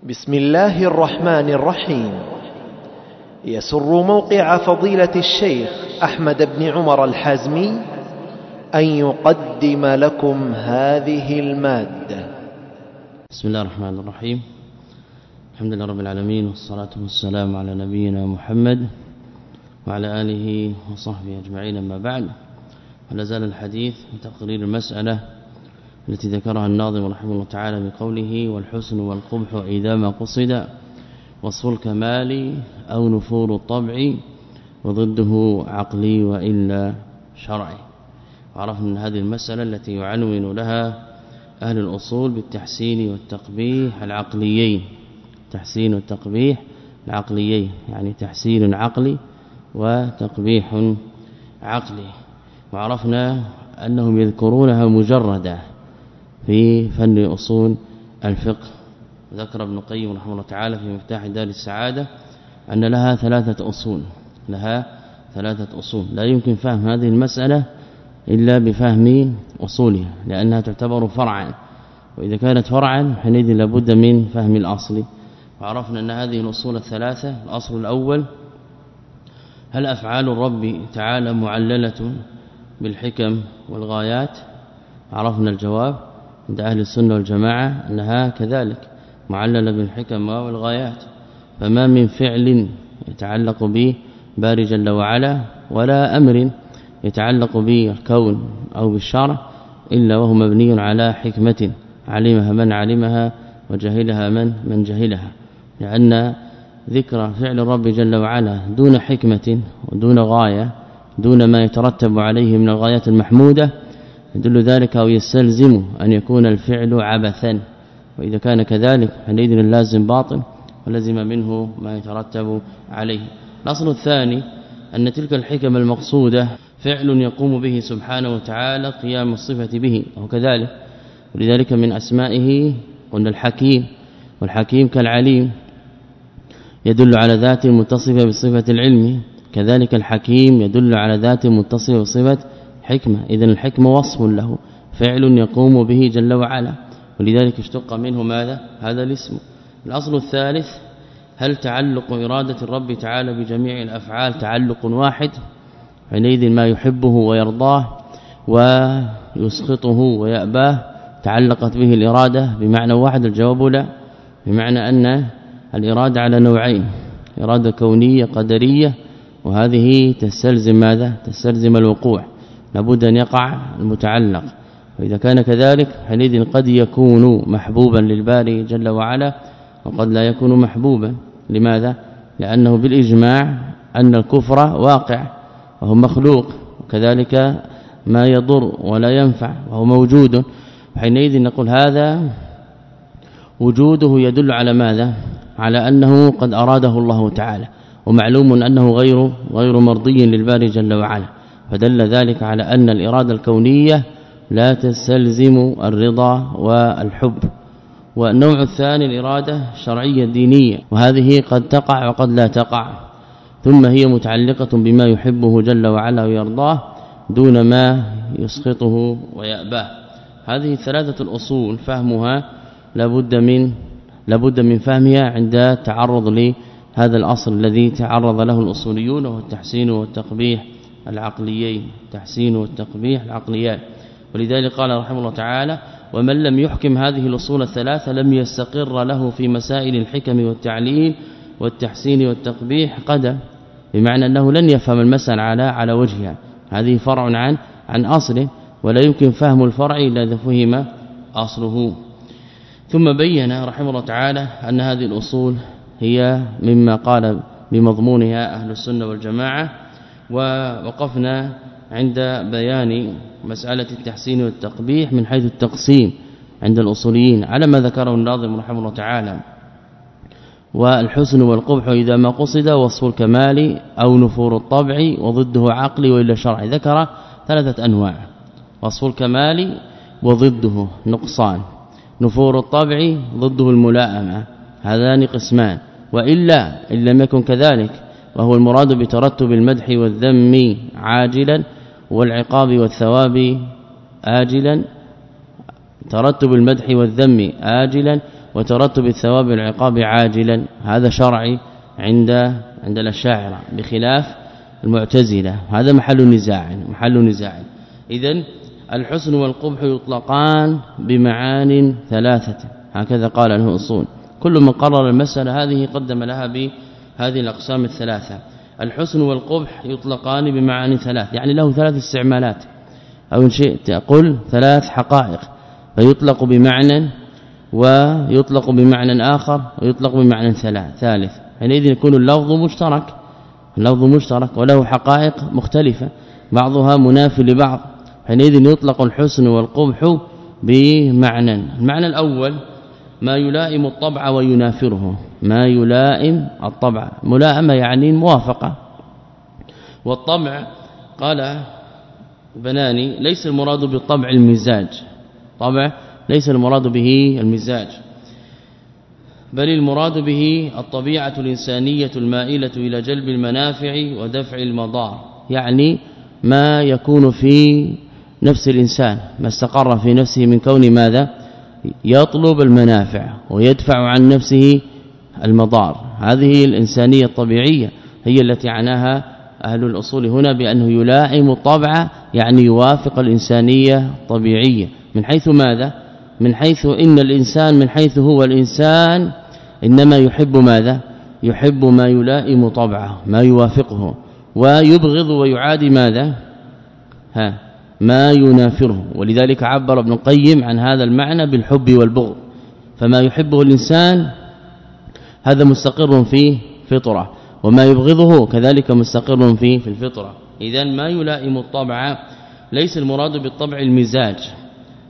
بسم الله الرحمن الرحيم. يسر موقع فضيلة الشيخ أحمد بن عمر الحازمي أن يقدم لكم هذه المادة. بسم الله الرحمن الرحيم. الحمد لله رب العالمين والصلاة والسلام على نبينا محمد وعلى آله وصحبه أجمعين. أما بعد ولا زال الحديث تقرير المسألة التي ذكرها الناظم رحمه الله تعالى بقوله والحسن والقبح إذا ما قصد وصف الكمال أو نفور الطبع وضده عقلي وإلا شرعي. عرفنا من هذه المسألة التي يعنون لها أهل الأصول بالتحسين والتقبيح العقليين. تحسين والتقبيح العقليين يعني تحسين عقلي وتقبيح عقلي. وعرفنا أنهم يذكرونها مجردة في فن أصول الفقه. ذكر ابن القيم رحمه الله تعالى في مفتاح دار السعادة أن لها ثلاثة أصول. لها ثلاثة أصول. لا يمكن فهم هذه المسألة إلا بفهم أصولها لأنها تعتبر فرعا. وإذا كانت فرعا حينئذ لابد من فهم الأصل. وعرفنا أن هذه الأصول الثلاثة الأصل الأول هل أفعال الرب تعالى معللة بالحكم والغايات؟ عرفنا الجواب. عند أهل السنة والجماعة أنها كذلك معللة بالحكم والغايات فما من فعل يتعلق به باري جل وعلا ولا أمر يتعلق بالكون أو بالشرع إلا وهو مبني على حكمة علمها من علمها وجهلها من من جهلها لأن ذكر فعل الرب جل وعلا دون حكمة ودون غاية دون ما يترتب عليه من الغايات المحمودة يدل ذلك أو يستلزم أن يكون الفعل عبثا. وإذا كان كذلك حينئذ اللازم باطل ولزم منه ما يترتب عليه. الأصل الثاني أن تلك الحكم المقصودة فعل يقوم به سبحانه وتعالى قيام الصفة به وكذلك ولذلك من أسمائه قلنا الحكيم. والحكيم كالعليم. يدل على ذات متصفة بصفة العلم. كذلك الحكيم يدل على ذات متصفة بصفة حكمة. اذا الحكمة وصف له فعل يقوم به جل وعلا. ولذلك اشتق منه ماذا؟ هذا الاسم. الأصل الثالث هل تعلق إرادة الرب تعالى بجميع الأفعال تعلق واحد؟ حينئذ ما يحبه ويرضاه ويسخطه ويأباه تعلقت به الإرادة. بمعنى واحد الجواب لا. بمعنى أن الإرادة على نوعين إرادة كونية قدرية وهذه تستلزم ماذا؟ تستلزم الوقوع. لابد أن يقع المتعلق. فإذا كان كذلك حينئذ قد يكون محبوبا للباري جل وعلا وقد لا يكون محبوبا. لماذا؟ لأنه بالإجماع أن الكفر واقع وهو مخلوق. وكذلك ما يضر ولا ينفع وهو موجود. حينئذ نقول هذا وجوده يدل على ماذا؟ على أنه قد أراده الله تعالى ومعلوم أنه غير غير مرضي للباري جل وعلا. فدل ذلك على أن الإرادة الكونية لا تستلزم الرضا والحب. والنوع الثاني الإرادة الشرعيه الدينيه وهذه قد تقع وقد لا تقع. ثم هي متعلقة بما يحبه جل وعلا ويرضاه دون ما يسخطه ويأباه. هذه ثلاثة الأصول فهمها لابد من لابد من فهمها عند تعرض لهذا الأصل الذي تعرض له الأصوليون وهو التحسين والتقبيح. العقليين تحسين والتقبيح العقليات. ولذلك قال رحمه الله تعالى ومن لم يحكم هذه الأصول الثلاثة لم يستقر له في مسائل الحكم والتعليل والتحسين والتقبيح قدم. بمعنى أنه لن يفهم المسألة على على وجهها. هذه فرع عن عن اصل ولا يمكن فهم الفرع إلا إذا فهم أصله. ثم بين رحمه الله تعالى أن هذه الأصول هي مما قال بمضمونها أهل السنة والجماعة ووقفنا عند بيان مسألة التحسين والتقبيح من حيث التقسيم عند الأصوليين على ما ذكره الناظم رحمه الله تعالى. والحسن والقبح إذا ما قصد وصف الكمال أو نفور الطبع وضده عقلي وإلا شرعي. ذكر ثلاثة أنواع وصف الكمال وضده نقصان نفور الطبع ضده الملائمة هذان قسمان وإلا إن لم يكن كذلك وهو المراد بترتب المدح والذم عاجلا والعقاب والثواب آجلا. ترتب المدح والذم آجلا وترتب الثواب والعقاب عاجلا. هذا شرعي عند عند الأشاعرة بخلاف المعتزلة. هذا محل نزاع محل نزاع. اذا الحسن والقبح يطلقان بمعان ثلاثة. هكذا قال له اصول كل من قرر المسألة هذه قدم لها بهذه الأقسام الثلاثة. الحسن والقبح يطلقان بمعاني ثلاث يعني له ثلاث استعمالات. أو إن شئت أقول ثلاث حقائق. فيطلق بمعنى ويطلق بمعنى آخر ويطلق بمعنى ثالث. حينئذ يكون اللفظ مشترك. اللفظ مشترك وله حقائق مختلفة بعضها منافي لبعض. حينئذ يطلق الحسن والقبح بمعنى. المعنى الأول ما يلائم الطبع وينافره. ما يلائم الطبع. ملائمة يعني الموافقه والطبع قال بناني ليس المراد بالطبع المزاج. طبع ليس المراد به المزاج. بل المراد به الطبيعة الإنسانية المائلة إلى جلب المنافع ودفع المضار. يعني ما يكون في نفس الإنسان ما استقر في نفسه من كون ماذا؟ يطلب المنافع ويدفع عن نفسه المضار. هذه الإنسانية الطبيعية هي التي عناها أهل الأصول هنا بأنه يلائم الطبع يعني يوافق الإنسانية الطبيعية. من حيث ماذا؟ من حيث إن الإنسان من حيث هو الإنسان إنما يحب ماذا؟ يحب ما يلائم طبعه ما يوافقه ويبغض ويعادي ماذا؟ ها ما ينافره. ولذلك عبر ابن القيم عن هذا المعنى بالحب والبغض. فما يحبه الإنسان هذا مستقر في فطرة وما يبغضه كذلك مستقر في في الفطرة. اذا ما يلائم الطبع ليس المراد بالطبع المزاج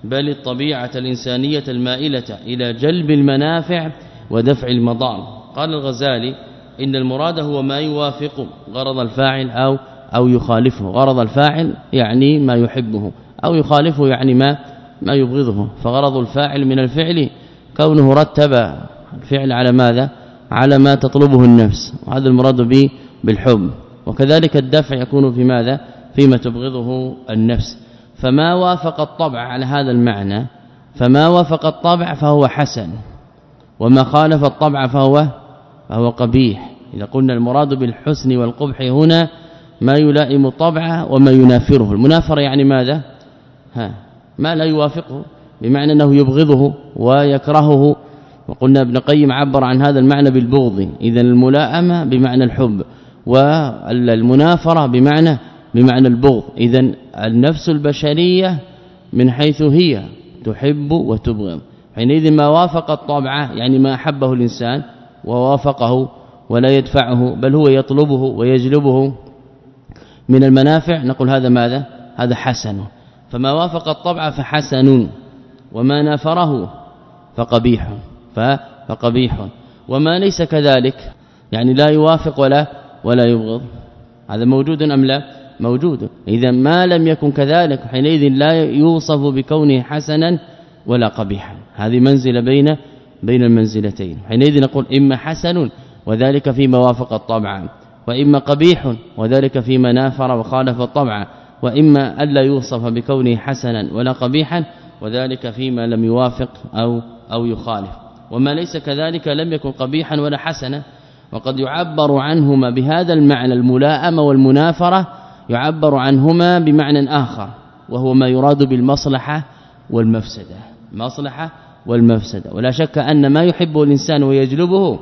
بل الطبيعة الإنسانية المائلة إلى جلب المنافع ودفع المضار. قال الغزالي إن المراد هو ما يوافق غرض الفاعل أو أو يخالفه. غرض الفاعل يعني ما يحبه أو يخالفه يعني ما ما يبغضه. فغرض الفاعل من الفعل كونه رتب. الفعل على ماذا؟ على ما تطلبه النفس. وهذا المراد به بالحب. وكذلك الدفع يكون في ماذا؟ فيما تبغضه النفس. فما وافق الطبع على هذا المعنى فما وافق الطبع فهو حسن. وما خالف الطبع فهو فهو قبيح. إذا قلنا المراد بالحسن والقبح هنا ما يلائم الطبع وما ينافره. المنافرة يعني ماذا؟ ها ما لا يوافقه بمعنى أنه يبغضه ويكرهه. وقلنا ابن قيم عبر عن هذا المعنى بالبغض. اذا الملائمة بمعنى الحب والمنافرة بمعنى بمعنى البغض. اذا النفس البشرية من حيث هي تحب وتبغض. حينئذ ما وافق الطبع يعني ما أحبه الإنسان ووافقه ولا يدفعه بل هو يطلبه ويجلبه. من المنافع نقول هذا ماذا؟ هذا حسن. فما وافق الطبع فحسن وما نافره فقبيح فقبيح. وما ليس كذلك يعني لا يوافق ولا ولا يبغض. هذا موجود أم لا؟ موجود. إذا ما لم يكن كذلك حينئذ لا يوصف بكونه حسنا ولا قبيحا. هذه منزلة بين بين المنزلتين. حينئذ نقول إما حسن وذلك فيما وافق الطبع. وإما قبيح وذلك فيما نافر وخالف الطبع وإما ألا يوصف بكونه حسنا ولا قبيحا وذلك فيما لم يوافق أو أو يخالف. وما ليس كذلك لم يكن قبيحا ولا حسنا وقد يعبر عنهما بهذا المعنى الملائمه والمنافرة يعبر عنهما بمعنى آخر وهو ما يراد بالمصلحة والمفسدة. مصلحة والمفسدة. ولا شك أن ما يحبه الإنسان ويجلبه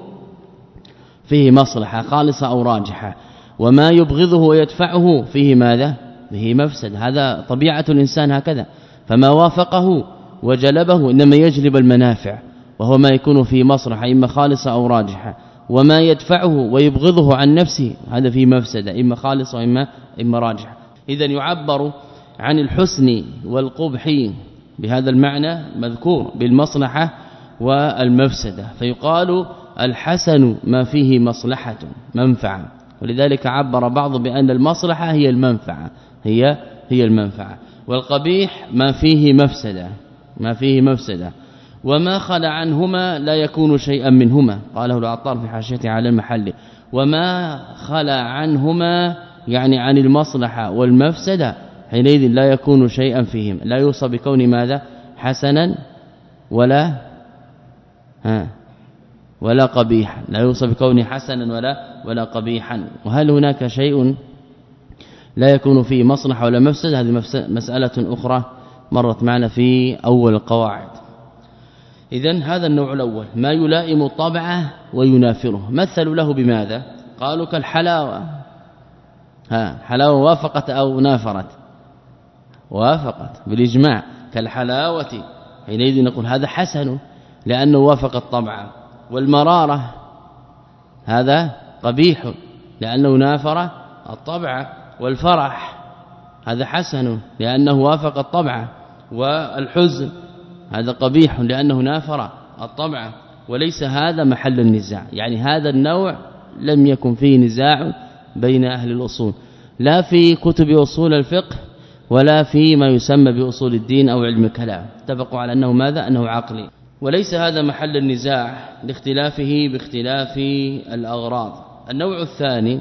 فيه مصلحة خالصة أو راجحة. وما يبغضه ويدفعه فيه ماذا؟ فيه مفسد. هذا طبيعة الإنسان هكذا. فما وافقه وجلبه إنما يجلب المنافع وهو ما يكون في مصلحة إما خالصة أو راجحة. وما يدفعه ويبغضه عن نفسه هذا في مفسده إما خالصة واما اما راجحة. اذا يعبر عن الحسن والقبح بهذا المعنى مذكور بالمصلحة والمفسدة. فيقال الحسن ما فيه مصلحة منفعة. ولذلك عبر بعض بأن المصلحة هي المنفعة هي هي المنفعة. والقبيح ما فيه مفسدة ما فيه مفسدة. وما خلع عنهما لا يكون شيئا منهما. قاله العطار في حاشيته على المحل. وما خلع عنهما يعني عن المصلحة والمفسدة حينئذ لا يكون شيئا فيهم لا يوصى بكون ماذا؟ حسنا ولا ها؟ ولا قبيحا. لا يوصف بكونه حسنا ولا ولا قبيحا. وهل هناك شيء لا يكون فيه مصلحة ولا مفسد هذه مسألة أخرى مرت معنا في أول القواعد. اذا هذا النوع الأول. ما يلائم طبعه وينافره. مثلوا له بماذا؟ قالوا كالحلاوة. ها حلاوة وافقت أو نافرت؟ وافقت بالإجماع. كالحلاوة. حينئذ نقول هذا حسن لأنه وافق الطبع. والمرارة هذا قبيح لأنه نافر الطبع والفرح هذا حسن لأنه وافق الطبع والحزن هذا قبيح لأنه نافر الطبع وليس هذا محل النزاع يعني هذا النوع لم يكن فيه نزاع بين أهل الأصول لا في كتب أصول الفقه ولا في ما يسمى بأصول الدين أو علم الكلام اتفقوا على أنه ماذا؟ أنه عقلي. وليس هذا محل النزاع لاختلافه باختلاف الأغراض. النوع الثاني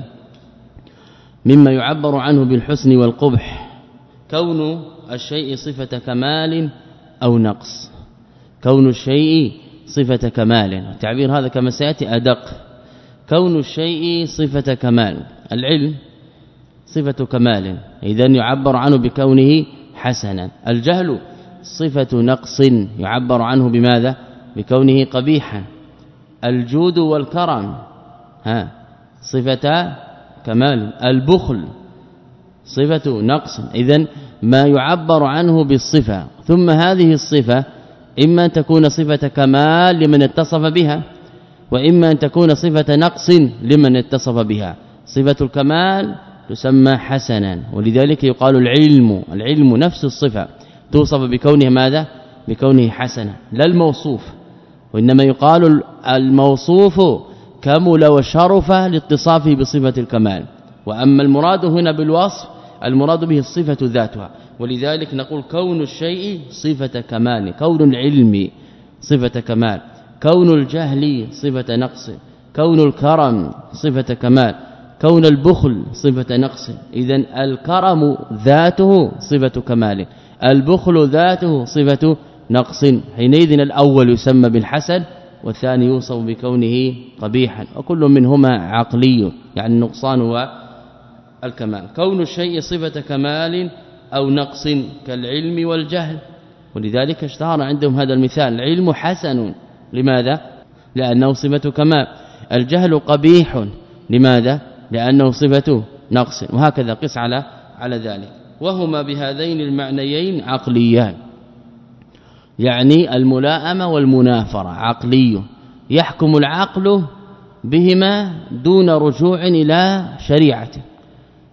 مما يعبر عنه بالحسن والقبح كون الشيء صفة كمال أو نقص. كون الشيء صفة كمال التعبير هذا كما سيأتي أدق. كون الشيء صفة كمال العلم صفة كمال اذا يعبر عنه بكونه حسنا. الجهل صفة نقص يعبر عنه بماذا؟ بكونه قبيحا. الجود والكرم ها صفة كمال البخل صفة نقص. اذا ما يعبر عنه بالصفة ثم هذه الصفة إما أن تكون صفة كمال لمن اتصف بها وإما أن تكون صفة نقص لمن اتصف بها. صفة الكمال تسمى حسنا ولذلك يقال العلم العلم نفس الصفة. توصف بكونه ماذا؟ بكونه حسنا. لا الموصوف وإنما يقال الموصوف كمل وشرف لاتصافه بصفة الكمال. وأما المراد هنا بالوصف المراد به الصفة ذاتها. ولذلك نقول كون الشيء صفة كمال كون العلم صفة كمال. كون الجهل صفة نقص. كون الكرم صفة كمال. كون البخل صفة نقص. اذا الكرم ذاته صفة كمال. البخل ذاته صفة نقص. حينئذ الأول يسمى بالحسن والثاني يوصف بكونه قبيحا. وكل منهما عقلي يعني النقصان والكمال. كون الشيء صفة كمال أو نقص كالعلم والجهل. ولذلك اشتهر عندهم هذا المثال. العلم حسن. لماذا؟ لأنه صفة كمال. الجهل قبيح. لماذا؟ لأنه صفة نقص. وهكذا قس على على ذلك. وهما بهذين المعنيين عقليان. يعني الملائمه والمنافرة عقلي. يحكم العقل بهما دون رجوع إلى شريعته.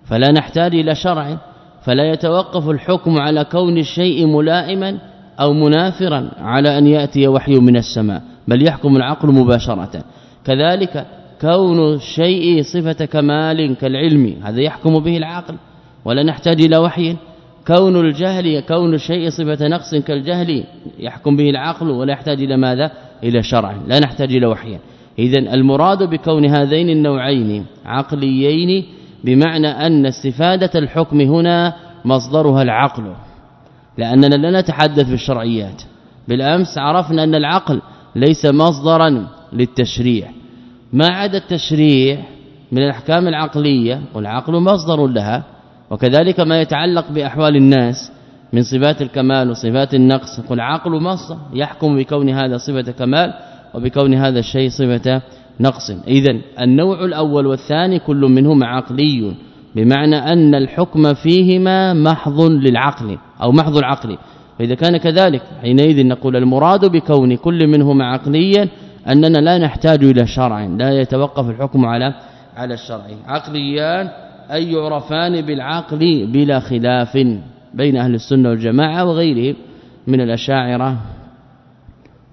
فلا نحتاج إلى شرع. فلا يتوقف الحكم على كون الشيء ملائما أو منافرا على أن يأتي وحي من السماء. بل يحكم العقل مباشرة. كذلك كون الشيء صفة كمال كالعلم. هذا يحكم به العقل. ولا نحتاج إلى وحي. كون الجهل كون الشيء صفة نقص كالجهل يحكم به العقل ولا يحتاج إلى ماذا؟ إلى شرع. لا نحتاج إلى وحي. اذا المراد بكون هذين النوعين عقليين بمعنى أن استفادة الحكم هنا مصدرها العقل. لأننا لا نتحدث بالشرعيات. بالأمس عرفنا أن العقل ليس مصدرا للتشريع. ما عدا التشريع من الأحكام العقلية والعقل مصدر لها. وكذلك ما يتعلق بأحوال الناس من صفات الكمال وصفات النقص. قل عقل مصدر يحكم بكون هذا صفة كمال وبكون هذا الشيء صفة نقص. اذا النوع الأول والثاني كل منهما عقلي بمعنى أن الحكم فيهما محض للعقل أو محض العقل. فإذا كان كذلك حينئذ نقول المراد بكون كل منهما عقليا أننا لا نحتاج إلى شرع لا يتوقف الحكم على على الشرع. عقليان أي يعرفان بالعقل بلا خلاف بين أهل السنة والجماعة وغيرهم من الأشاعرة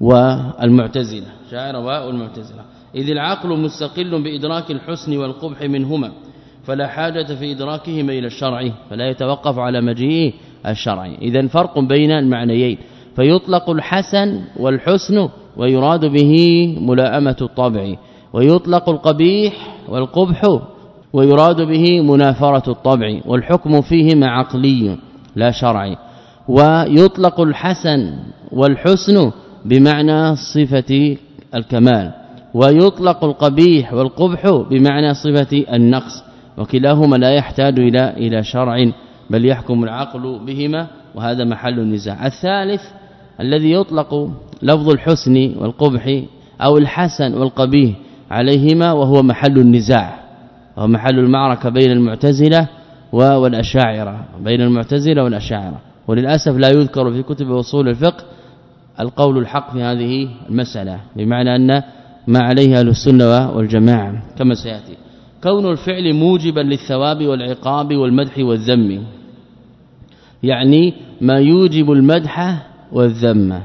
والمعتزلة. شاعره والمعتزلة. إذ العقل مستقل بإدراك الحسن والقبح منهما فلا حاجة في إدراكهما إلى الشرع فلا يتوقف على مجيء الشرع. اذا فرق بين المعنيين. فيطلق الحسن والحسن ويراد به ملائمة الطبع ويطلق القبيح والقبح ويراد به منافرة الطبع والحكم فيهما عقلي لا شرعي. ويطلق الحسن والحسن بمعنى صفة الكمال. ويطلق القبيح والقبح بمعنى صفة النقص. وكلاهما لا يحتاج إلى إلى شرع بل يحكم العقل بهما. وهذا محل النزاع. الثالث الذي يطلق لفظ الحسن والقبح أو الحسن والقبيح عليهما وهو محل النزاع. وهو محل المعركة بين المعتزلة والأشاعرة بين المعتزلة والأشاعرة. وللأسف لا يذكر في كتب أصول الفقه القول الحق في هذه المسألة بمعنى أن ما عليه أهل السنة والجماعة كما سيأتي. كون الفعل موجبا للثواب والعقاب والمدح والذم يعني ما يوجب المدح والذم.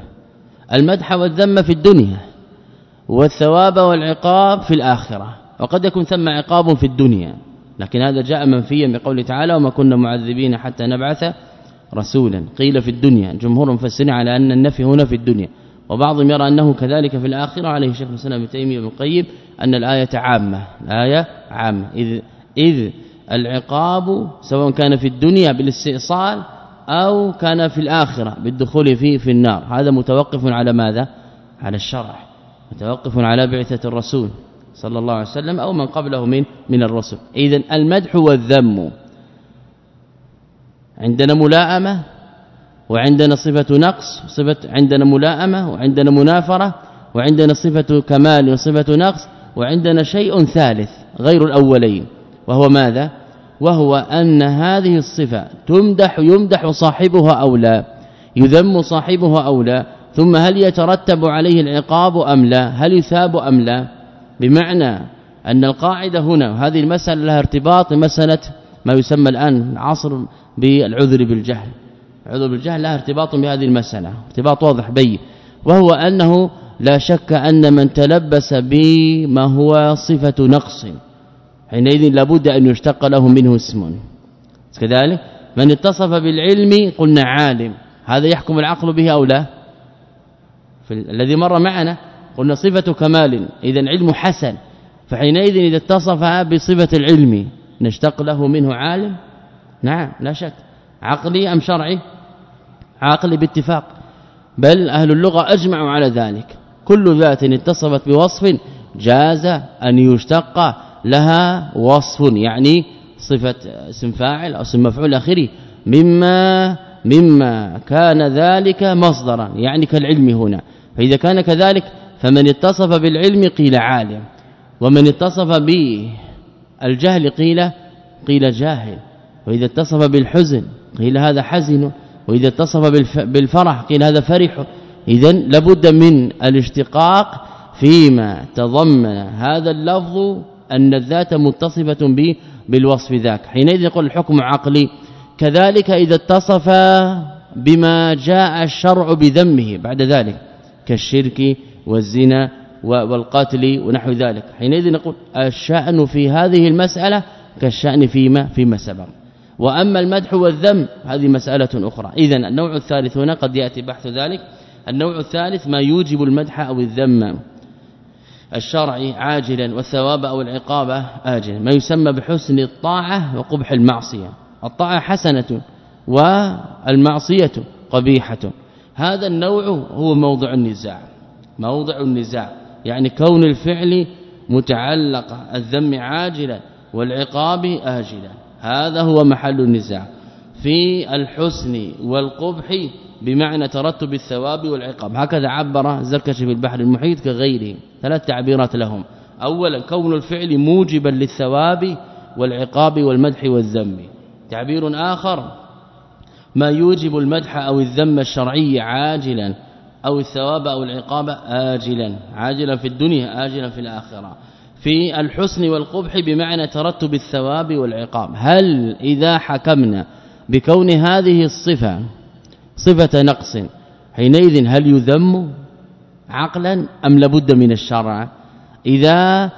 المدح والذم في الدنيا والثواب والعقاب في الآخرة. وقد يكون ثم عقاب في الدنيا. لكن هذا جاء منفيا بقوله تعالى وما كنا معذبين حتى نبعث رسولا. قيل في الدنيا. جمهور مفسرين على أن النفي هنا في الدنيا. وبعضهم يرى أنه كذلك في الآخرة. عليه شيخ الإسلام ابن تيمية بن القيم أن الآية عامة. الآية عامة. إذ إذ العقاب سواء كان في الدنيا بالاستئصال أو كان في الآخرة بالدخول فيه في النار. هذا متوقف على ماذا؟ على الشرع. متوقف على بعثة الرسول. صلى الله عليه وسلم أو من قبله من من الرسل. اذا المدح والذم. عندنا ملائمه وعندنا صفة نقص صفة عندنا ملائمه وعندنا منافرة وعندنا صفة كمال وصفة نقص وعندنا شيء ثالث غير الأولين وهو ماذا؟ وهو أن هذه الصفة تمدح يمدح صاحبها أو لا يذم صاحبها أو لا ثم هل يترتب عليه العقاب أم لا؟ هل يثاب أم لا؟ بمعنى أن القاعدة هنا وهذه المسألة لها ارتباط بمسألة ما يسمى الآن العصر بالعذر بالجهل. عذر بالجهل لها ارتباط بهذه المسألة ارتباط واضح بين. وهو أنه لا شك أن من تلبس بما هو صفة نقص حينئذ لابد أن يشتق له منه اسم. كذلك من اتصف بالعلم قلنا عالم هذا يحكم العقل به أو لا؟ الذي مر معنا قلنا صفة كمال اذا علم حسن فحينئذ إذا اتصف بصفة العلم نشتق له منه عالم؟ نعم لا شك. عقلي أم شرعي؟ عقلي باتفاق. بل أهل اللغة أجمعوا على ذلك. كل ذات اتصفت بوصف جاز أن يشتق لها وصف يعني صفة اسم فاعل أو اسم مفعول آخره. مما مما كان ذلك مصدرا يعني كالعلم هنا. فإذا كان كذلك فمن اتصف بالعلم قيل عالم ومن اتصف بالجهل قيل قيل جاهل وإذا اتصف بالحزن قيل هذا حزن وإذا اتصف بالفرح قيل هذا فرح. اذا لابد من الاشتقاق فيما تضمن هذا اللفظ أن الذات متصفة به بالوصف ذاك. حينئذ يقول الحكم عقلي كذلك إذا اتصف بما جاء الشرع بذمه بعد ذلك كالشرك والزنا والقتل ونحو ذلك. حينئذ نقول الشأن في هذه المسألة كالشأن فيما فيما سبق. وأما المدح والذم هذه مسألة أخرى. اذا النوع الثالث هنا قد يأتي بحث ذلك. النوع الثالث ما يوجب المدح أو الذم. الشرعي عاجلا والثواب أو العقاب آجلا. ما يسمى بحسن الطاعة وقبح المعصية. الطاعة حسنة والمعصية قبيحة. هذا النوع هو موضع النزاع. موضع النزاع يعني كون الفعل متعلق الذم عاجلا والعقاب آجلا هذا هو محل النزاع. في الحسن والقبح بمعنى ترتب الثواب والعقاب. هكذا عبر زركشي في البحر المحيط كغيره. ثلاث تعبيرات لهم. اولا كون الفعل موجبا للثواب والعقاب والمدح والذم. تعبير آخر ما يوجب المدح أو الذم الشرعي عاجلا. أو الثواب أو العقاب آجلا عاجلا في الدنيا آجلا في الآخرة. في الحسن والقبح بمعنى ترتب الثواب والعقاب. هل إذا حكمنا بكون هذه الصفة صفة نقص حينئذ هل يذم عقلا أم لابد من الشرع؟ إذا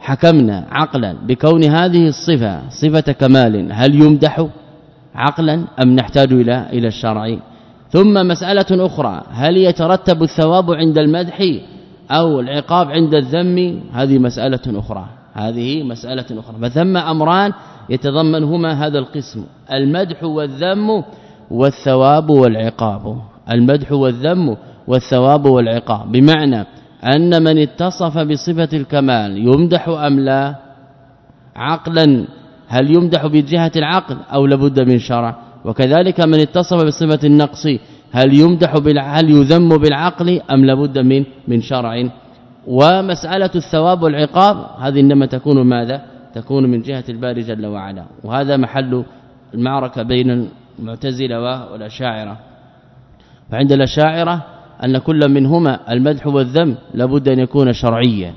حكمنا عقلا بكون هذه الصفة صفة كمال هل يمدح عقلا أم نحتاج إلى إلى الشرع؟ ثم مسألة أخرى هل يترتب الثواب عند المدح أو العقاب عند الذم؟ هذه مسألة أخرى هذه مسألة أخرى. فثم أمران يتضمنهما هذا القسم المدح والذم والثواب والعقاب. المدح والذم والثواب والعقاب بمعنى أن من اتصف بصفة الكمال يمدح أم لا؟ عقلا هل يمدح بجهة العقل أو لابد من شرع؟ وكذلك من اتصف بصفة النقص هل يمدح هل يذم بالعقل أم لابد من من شرع؟ ومسألة الثواب والعقاب هذه إنما تكون ماذا؟ تكون من جهة الباري جل وعلا. وهذا محل المعركة بين المعتزلة والأشاعرة. فعند الأشاعرة أن كل منهما المدح والذم لابد أن يكون شرعيا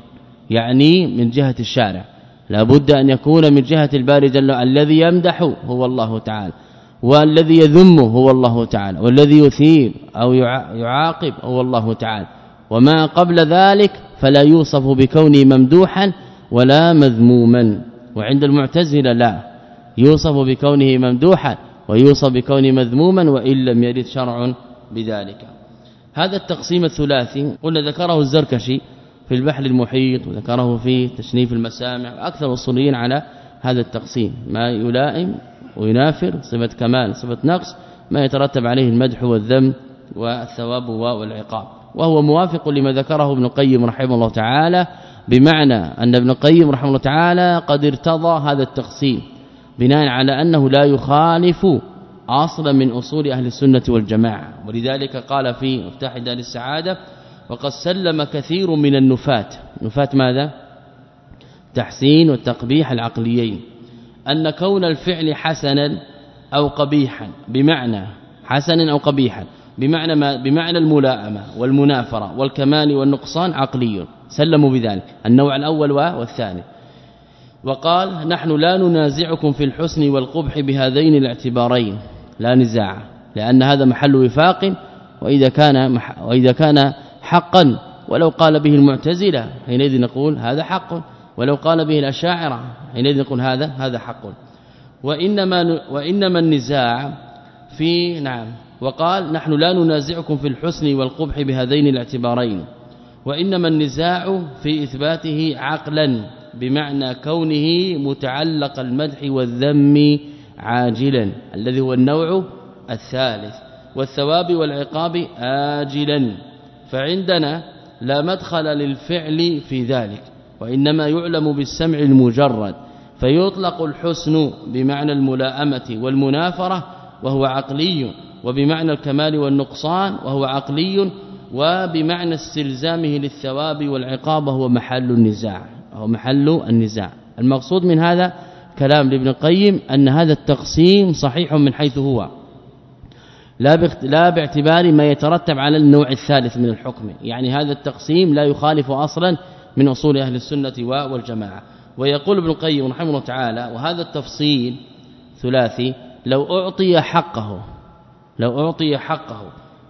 يعني من جهة الشارع. لابد أن يكون من جهة الباري جل الذي يمدح هو الله تعالى. والذي يذم هو الله تعالى والذي يثير أو يعاقب هو الله تعالى. وما قبل ذلك فلا يوصف بكونه ممدوحا ولا مذموما. وعند المعتزلة لا يوصف بكونه ممدوحا ويوصف بكونه مذموما وإن لم يرد شرع بذلك. هذا التقسيم الثلاثي قلنا ذكره الزركشي في البحر المحيط وذكره في تشنيف المسامع أكثر الصليين على هذا التقسيم. ما يلائم وينافر صفة كمال صفة نقص ما يترتب عليه المدح والذم والثواب والعقاب. وهو موافق لما ذكره ابن القيم رحمه الله تعالى بمعنى أن ابن القيم رحمه الله تعالى قد ارتضى هذا التقسيم بناء على أنه لا يخالف أصلا من أصول أهل السنة والجماعة. ولذلك قال في مفتاح دار السعادة وقد سلم كثير من النفات نفات ماذا؟ تحسين والتقبيح العقليين. أن كون الفعل حسنا أو قبيحا بمعنى حسنا أو قبيحا بمعنى ما بمعنى الملائمة والمنافرة والكمال والنقصان عقلي. سلموا بذلك. النوع الأول والثاني. وقال نحن لا ننازعكم في الحسن والقبح بهذين الاعتبارين. لا نزاع لأن هذا محل وفاق وإذا كان وإذا كان حقا ولو قال به المعتزلة حينئذ نقول هذا حق. ولو قال به الأشاعرة حينئذ نقول هذا هذا حق. وإنما وإنما النزاع في نعم وقال نحن لا ننازعكم في الحسن والقبح بهذين الاعتبارين. وإنما النزاع في إثباته عقلا بمعنى كونه متعلق المدح والذم عاجلا الذي هو النوع الثالث. والثواب والعقاب آجلا. فعندنا لا مدخل للفعل في ذلك. وإنما يعلم بالسمع المجرد فيطلق الحسن بمعنى الملائمة والمنافرة وهو عقلي وبمعنى الكمال والنقصان وهو عقلي وبمعنى استلزامه للثواب والعقاب وهو محل النزاع هو محل النزاع. المقصود من هذا كلام لابن القيم أن هذا التقسيم صحيح من حيث هو. لا لا باعتبار ما يترتب على النوع الثالث من الحكم يعني هذا التقسيم لا يخالف أصلا من أصول أهل السنة والجماعة. ويقول ابن القيم رحمه الله تعالى وهذا التفصيل ثلاثي لو أعطي حقه لو أعطي حقه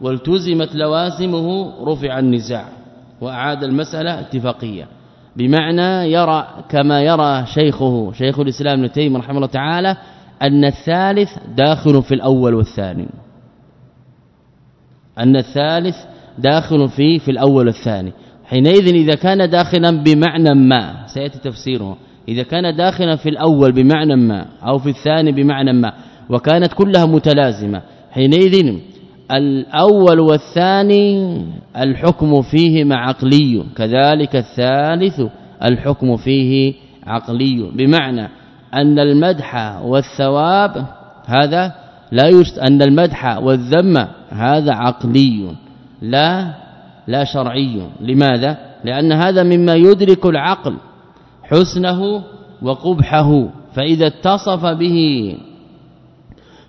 والتزمت لوازمه رفع النزاع وأعاد المسألة اتفاقية. بمعنى يرى كما يرى شيخه شيخ الإسلام ابن تيمية رحمه الله تعالى أن الثالث داخل في الأول والثاني. أن الثالث داخل في في الأول والثاني. حينئذ إذا كان داخلا بمعنى ما سيأتي تفسيره. إذا كان داخلا في الأول بمعنى ما أو في الثاني بمعنى ما وكانت كلها متلازمة حينئذ الأول والثاني الحكم فيهما عقلي كذلك الثالث الحكم فيه عقلي. بمعنى أن المدح والثواب هذا لا يشت أن المدح والذم هذا عقلي لا لا شرعي. لماذا؟ لأن هذا مما يدرك العقل حسنه وقبحه. فإذا اتصف به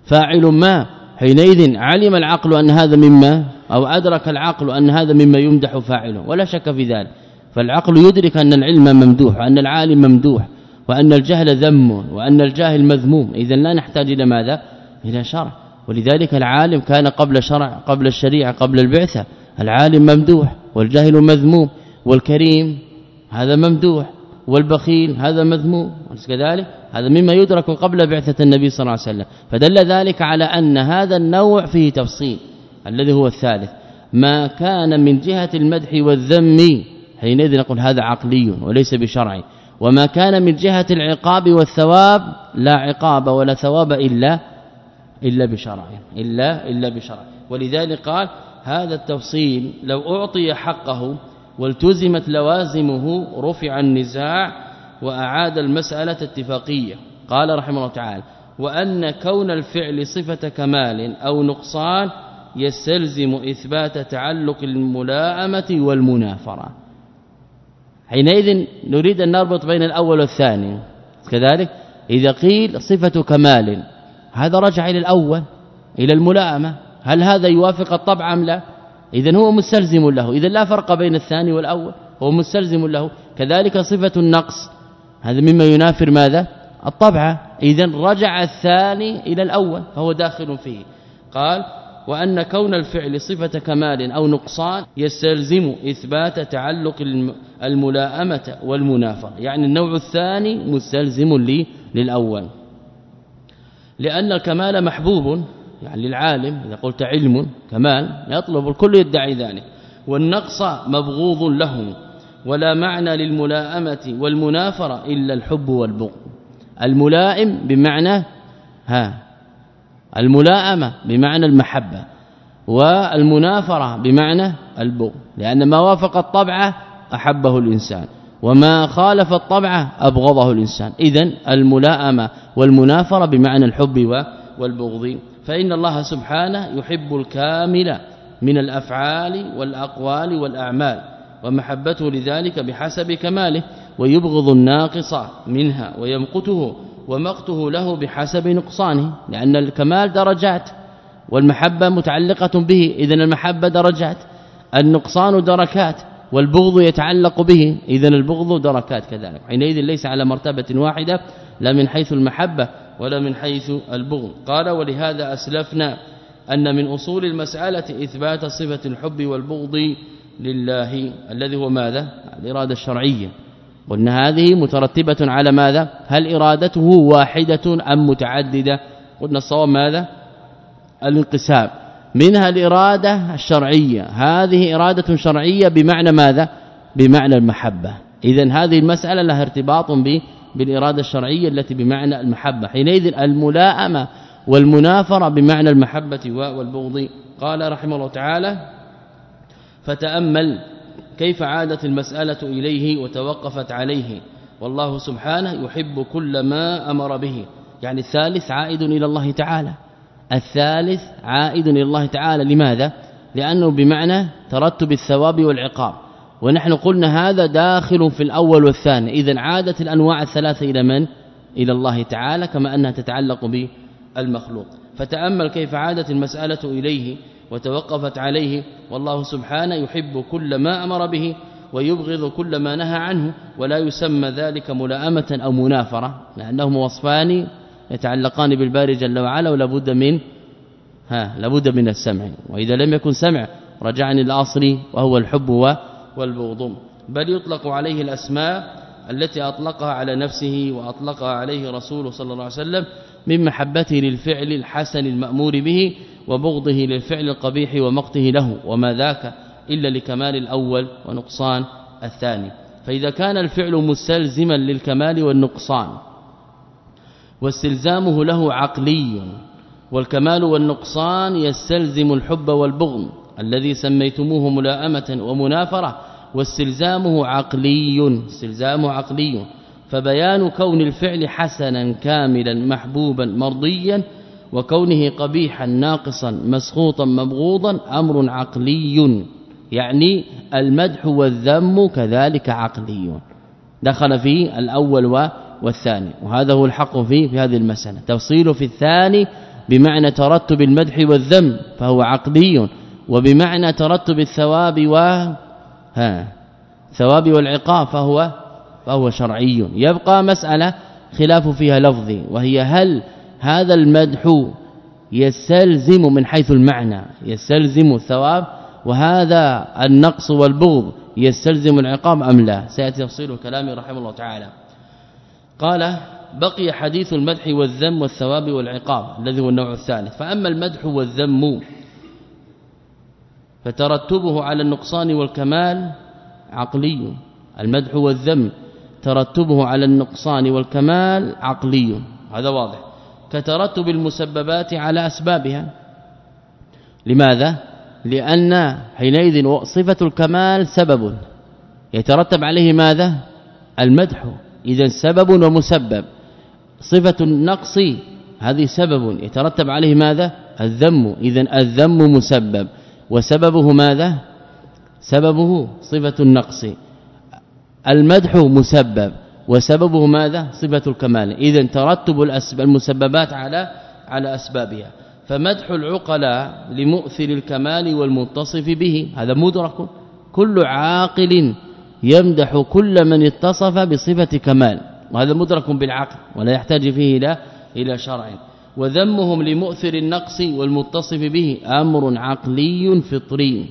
فاعل ما حينئذ علم العقل أن هذا مما أو أدرك العقل أن هذا مما يمدح فاعله ولا شك في ذلك. فالعقل يدرك أن العلم ممدوح وأن العالم ممدوح وأن الجهل ذم وأن الجاهل مذموم. اذا لا نحتاج إلى ماذا؟ إلى شرع. ولذلك العالم كان قبل شرع قبل الشريعة قبل البعثة. العالم ممدوح والجاهل مذموم والكريم هذا ممدوح والبخيل هذا مذموم كذلك؟ هذا مما يدرك قبل بعثة النبي صلى الله عليه وسلم. فدل ذلك على أن هذا النوع فيه تفصيل الذي هو الثالث. ما كان من جهة المدح والذم حينئذ نقول هذا عقلي وليس بشرعي وما كان من جهة العقاب والثواب لا عقاب ولا ثواب إلا إلا بشرع إلا إلا بشرع. ولذلك قال هذا التفصيل لو أعطي حقه والتزمت لوازمه رفع النزاع وأعاد المسألة اتفاقية قال رحمه الله تعالى وأن كون الفعل صفة كمال أو نقصان يستلزم إثبات تعلق الملائمة والمنافرة. حينئذ نريد أن نربط بين الأول والثاني. كذلك إذا قيل صفة كمال هذا رجع إلى الأول إلى الملائمة. هل هذا يوافق الطبع أم لا؟ اذا هو مستلزم له. اذا لا فرق بين الثاني والأول هو مستلزم له. كذلك صفة النقص. هذا مما ينافر ماذا؟ الطبع. اذا رجع الثاني إلى الأول فهو داخل فيه. قال وأن كون الفعل صفة كمال أو نقصان يستلزم إثبات تعلق الملائمة والمنافرة. يعني النوع الثاني مستلزم لي للأول. لأن الكمال محبوب. يعني للعالم إذا قلت علم كمال يطلب الكل يدعي ذلك. والنقص مبغوض له ولا معنى للملائمة والمنافرة إلا الحب والبغض. الملائم بمعنى ها الملائمة بمعنى المحبة والمنافرة بمعنى البغض. لأن ما وافق الطبع أحبه الإنسان وما خالف الطبع أبغضه الإنسان. اذا الملائمة والمنافرة بمعنى الحب والبغض. فإن الله سبحانه يحب الكامل من الأفعال والأقوال والأعمال ومحبته لذلك بحسب كماله ويبغض الناقص منها ويمقته ومقته له بحسب نقصانه لأن الكمال درجات والمحبة متعلقة به اذا المحبة درجات النقصان دركات والبغض يتعلق به اذا البغض دركات كذلك. حينئذ ليس على مرتبة واحدة لا من حيث المحبة ولا من حيث البغض. قال ولهذا أسلفنا أن من أصول المسألة إثبات صفة الحب والبغض لله الذي هو ماذا؟ الإرادة الشرعية. قلنا هذه مترتبة على ماذا؟ هل إرادته واحدة أم متعددة؟ قلنا الصواب ماذا؟ الانقسام. منها الإرادة الشرعية. هذه إرادة شرعية بمعنى ماذا؟ بمعنى المحبة. اذا هذه المسألة لها ارتباط بالإرادة الشرعية التي بمعنى المحبة. حينئذ الملائمه والمنافرة بمعنى المحبة والبغض. قال رحمه الله تعالى فتأمل كيف عادت المسألة إليه وتوقفت عليه. والله سبحانه يحب كل ما أمر به. يعني الثالث عائد إلى الله تعالى. الثالث عائد إلى الله تعالى. لماذا؟ لأنه بمعنى ترتب الثواب والعقاب. ونحن قلنا هذا داخل في الأول والثاني. اذا عادت الأنواع الثلاثة إلى من؟ إلى الله تعالى كما أنها تتعلق بالمخلوق. فتأمل كيف عادت المسألة إليه وتوقفت عليه. والله سبحانه يحب كل ما أمر به ويبغض كل ما نهى عنه ولا يسمى ذلك ملائمة أو منافرة لانهما وصفان يتعلقان بالباري جل وعلا ولا بد من ها لابد من السمع. وإذا لم يكن سمع رجعني الاصل وهو الحب والبغض بل يطلق عليه الأسماء التي أطلقها على نفسه وأطلقها عليه رسوله صلى الله عليه وسلم من محبته للفعل الحسن المأمور به وبغضه للفعل القبيح ومقته له وما ذاك إلا لكمال الأول ونقصان الثاني. فإذا كان الفعل مستلزما للكمال والنقصان واستلزامه له عقلي والكمال والنقصان يستلزم الحب والبغض. الذي سميتموه ملائمة ومنافرة واستلزامه عقلي استلزامه عقلي. فبيان كون الفعل حسنا كاملا محبوبا مرضيا وكونه قبيحا ناقصا مسخوطا مبغوضا أمر عقلي. يعني المدح والذم كذلك عقلي. دخل فيه الأول والثاني. وهذا هو الحق فيه في هذه المسألة. تفصيل في الثاني بمعنى ترتب المدح والذم فهو عقلي. وبمعنى ترتب الثواب و ها ثواب والعقاب فهو فهو شرعي. يبقى مسألة خلاف فيها لفظي وهي هل هذا المدح يستلزم من حيث المعنى يستلزم الثواب وهذا النقص والبغض يستلزم العقاب أم لا؟ سيأتي تفصيل كلامي رحمه الله تعالى. قال بقي حديث المدح والذم والثواب والعقاب الذي هو النوع الثالث. فأما المدح والذم فترتبه على النقصان والكمال عقلي المدح والذم ترتبه على النقصان والكمال عقلي. هذا واضح. كترتب المسببات على أسبابها. لماذا؟ لأن حينئذ صفة الكمال سبب. يترتب عليه ماذا؟ المدح. إذا سبب ومسبب. صفة النقص هذه سبب. يترتب عليه ماذا؟ الذم. إذا الذم مسبب. وسببه ماذا؟ سببه صفة النقص. المدح مسبب وسببه ماذا؟ صفة الكمال. اذا ترتب المسببات على على أسبابها. فمدح العقلاء لمؤثر الكمال والمتصف به هذا مدرك. كل عاقل يمدح كل من اتصف بصفة كمال وهذا مدرك بالعقل ولا يحتاج فيه إلى إلى شرع. وذمهم لمؤثر النقص والمتصف به أمر عقلي فطري.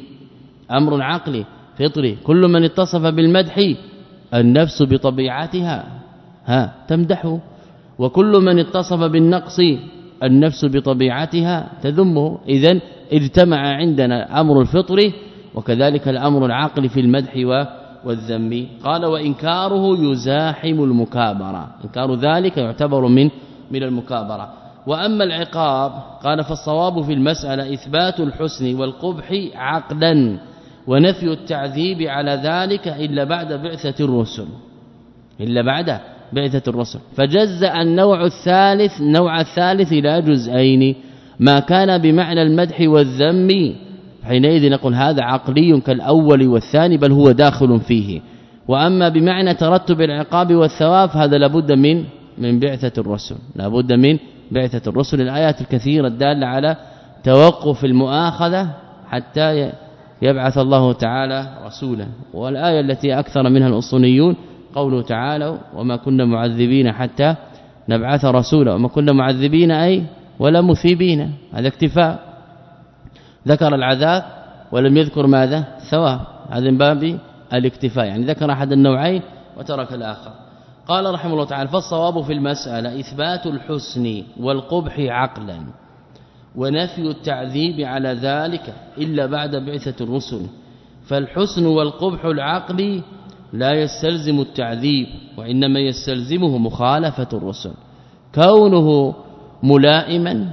أمر عقلي فطري. كل من اتصف بالمدح النفس بطبيعتها. ها تمدحه وكل من اتصف بالنقص النفس بطبيعتها تذمه. اذا اجتمع عندنا أمر الفطر وكذلك الأمر العقلي في المدح والذم. قال وإنكاره يزاحم المكابرة. إنكار ذلك يعتبر من من المكابرة. وأما العقاب قال فالصواب في المسألة إثبات الحسن والقبح عقدا ونفي التعذيب على ذلك إلا بعد بعثة الرسل. إلا بعد بعثة الرسل. فجزأ النوع الثالث نوع الثالث إلى جزئين. ما كان بمعنى المدح والذم حينئذ نقول هذا عقلي كالأول والثاني بل هو داخل فيه. وأما بمعنى ترتب العقاب والثواب هذا لابد من من بعثة الرسل. لابد من بعثة الرسل. الآيات الكثيرة الدالة على توقف المؤاخذة حتى يبعث الله تعالى رسولا. والآية التي أكثر منها الأصوليون قوله تعالى وما كنا معذبين حتى نبعث رسولا. وما كنا معذبين أي ولا مثيبين. هذا اكتفاء. ذكر العذاب ولم يذكر ماذا؟ ثواب. هذا من باب الاكتفاء. يعني ذكر أحد النوعين وترك الآخر. قال رحمه الله تعالى فالصواب في المسألة إثبات الحسن والقبح عقلا ونفي التعذيب على ذلك إلا بعد بعثة الرسل. فالحسن والقبح العقلي لا يستلزم التعذيب وإنما يستلزمه مخالفة الرسل. كونه ملائما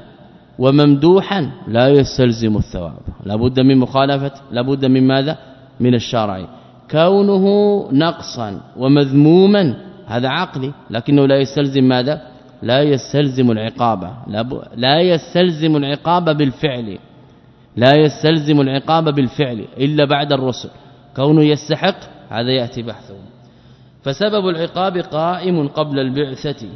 وممدوحا لا يستلزم الثواب. لابد من مخالفة لابد من ماذا؟ من الشرع. كونه نقصا ومذموما هذا عقلي لكنه لا يستلزم ماذا؟ لا يستلزم العقابه لا يستلزم العقاب بالفعل. لا يستلزم العقاب بالفعل إلا بعد الرسل. كونه يستحق هذا يأتي بحثه. فسبب العقاب قائم قبل البعثة.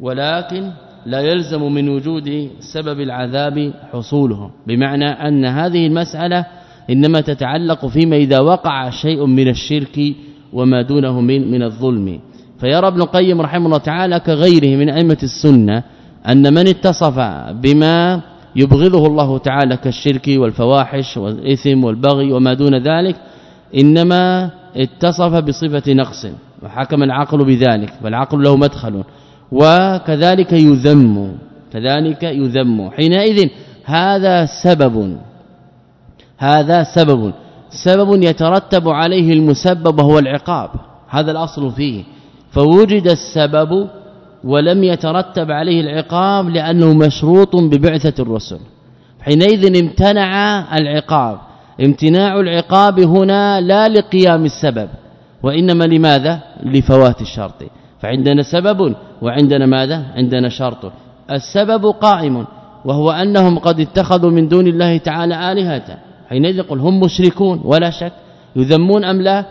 ولكن لا يلزم من وجود سبب العذاب حصوله. بمعنى أن هذه المسألة إنما تتعلق فيما إذا وقع شيء من الشرك وما دونه من من الظلم. فيرى ابن القيم رحمه الله تعالى كغيره من أئمة السنة أن من اتصف بما يبغضه الله تعالى كالشرك والفواحش والإثم والبغي وما دون ذلك إنما اتصف بصفة نقص وحكم العقل بذلك فالعقل له مدخل وكذلك يذم كذلك يذم. حينئذ هذا سبب هذا سبب. سبب يترتب عليه المسبب وهو العقاب. هذا الأصل فيه. فوجد السبب ولم يترتب عليه العقاب لأنه مشروط ببعثة الرسل. حينئذ امتنع العقاب. امتناع العقاب هنا لا لقيام السبب وإنما لماذا؟ لفوات الشرط. فعندنا سبب وعندنا ماذا؟ عندنا شرط. السبب قائم وهو أنهم قد اتخذوا من دون الله تعالى آلهة. حينئذ يقول هم مشركون ولا شك يذمون أم لا؟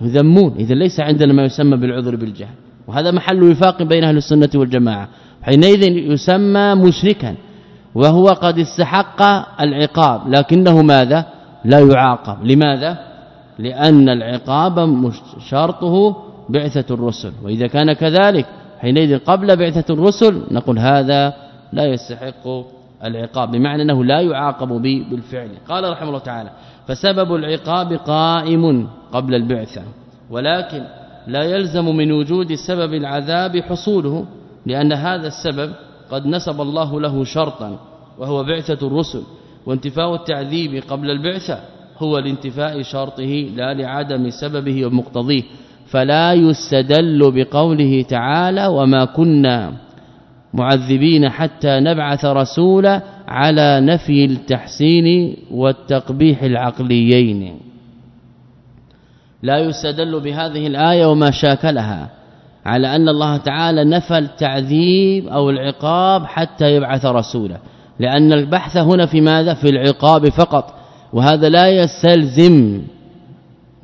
يذمون. اذا ليس عندنا ما يسمى بالعذر بالجهل وهذا محل وفاق بين أهل السنة والجماعة. حينئذ يسمى مشركا وهو قد استحق العقاب لكنه ماذا؟ لا يعاقب. لماذا؟ لأن العقاب شرطه بعثة الرسل. وإذا كان كذلك حينئذ قبل بعثة الرسل نقول هذا لا يستحق العقاب بمعنى أنه لا يعاقب بالفعل. قال رحمه الله تعالى فسبب العقاب قائم قبل البعثة ولكن لا يلزم من وجود سبب العذاب حصوله لأن هذا السبب قد نسب الله له شرطا وهو بعثة الرسل وانتفاء التعذيب قبل البعثة هو لانتفاء شرطه لا لعدم سببه ومقتضيه. فلا يستدل بقوله تعالى وما كنا معذبين حتى نبعث رسولا على نفي التحسين والتقبيح العقليين. لا يستدل بهذه الآية وما شاكلها على أن الله تعالى نفى التعذيب أو العقاب حتى يبعث رسوله لأن البحث هنا في ماذا؟ في العقاب فقط. وهذا لا يستلزم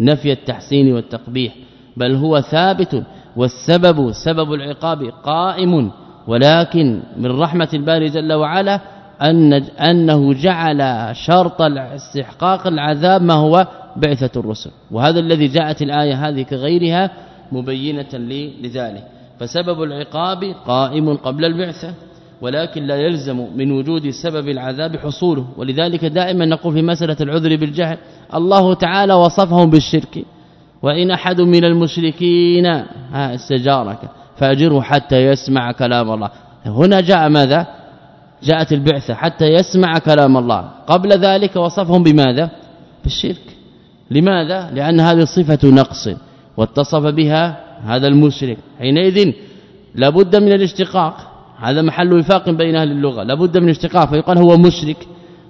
نفي التحسين والتقبيح بل هو ثابت. والسبب سبب العقاب قائم. ولكن من رحمة الباري جل وعلا أن أنه جعل شرط استحقاق العذاب ما هو بعثة الرسل. وهذا الذي جاءت الآية هذه كغيرها مبينة لذلك. فسبب العقاب قائم قبل البعثة ولكن لا يلزم من وجود سبب العذاب حصوله. ولذلك دائما نقول في مسألة العذر بالجهل الله تعالى وصفهم بالشرك. وإن أحد من المشركين استجارك. فأجره حتى يسمع كلام الله. هنا جاء ماذا؟ جاءت البعثة حتى يسمع كلام الله. قبل ذلك وصفهم بماذا؟ بالشرك. لماذا؟ لأن هذه صفة نقص واتصف بها هذا المشرك. حينئذ لابد من الاشتقاق. هذا محل وفاق بين أهل اللغة. لابد من الاشتقاق فيقال هو مشرك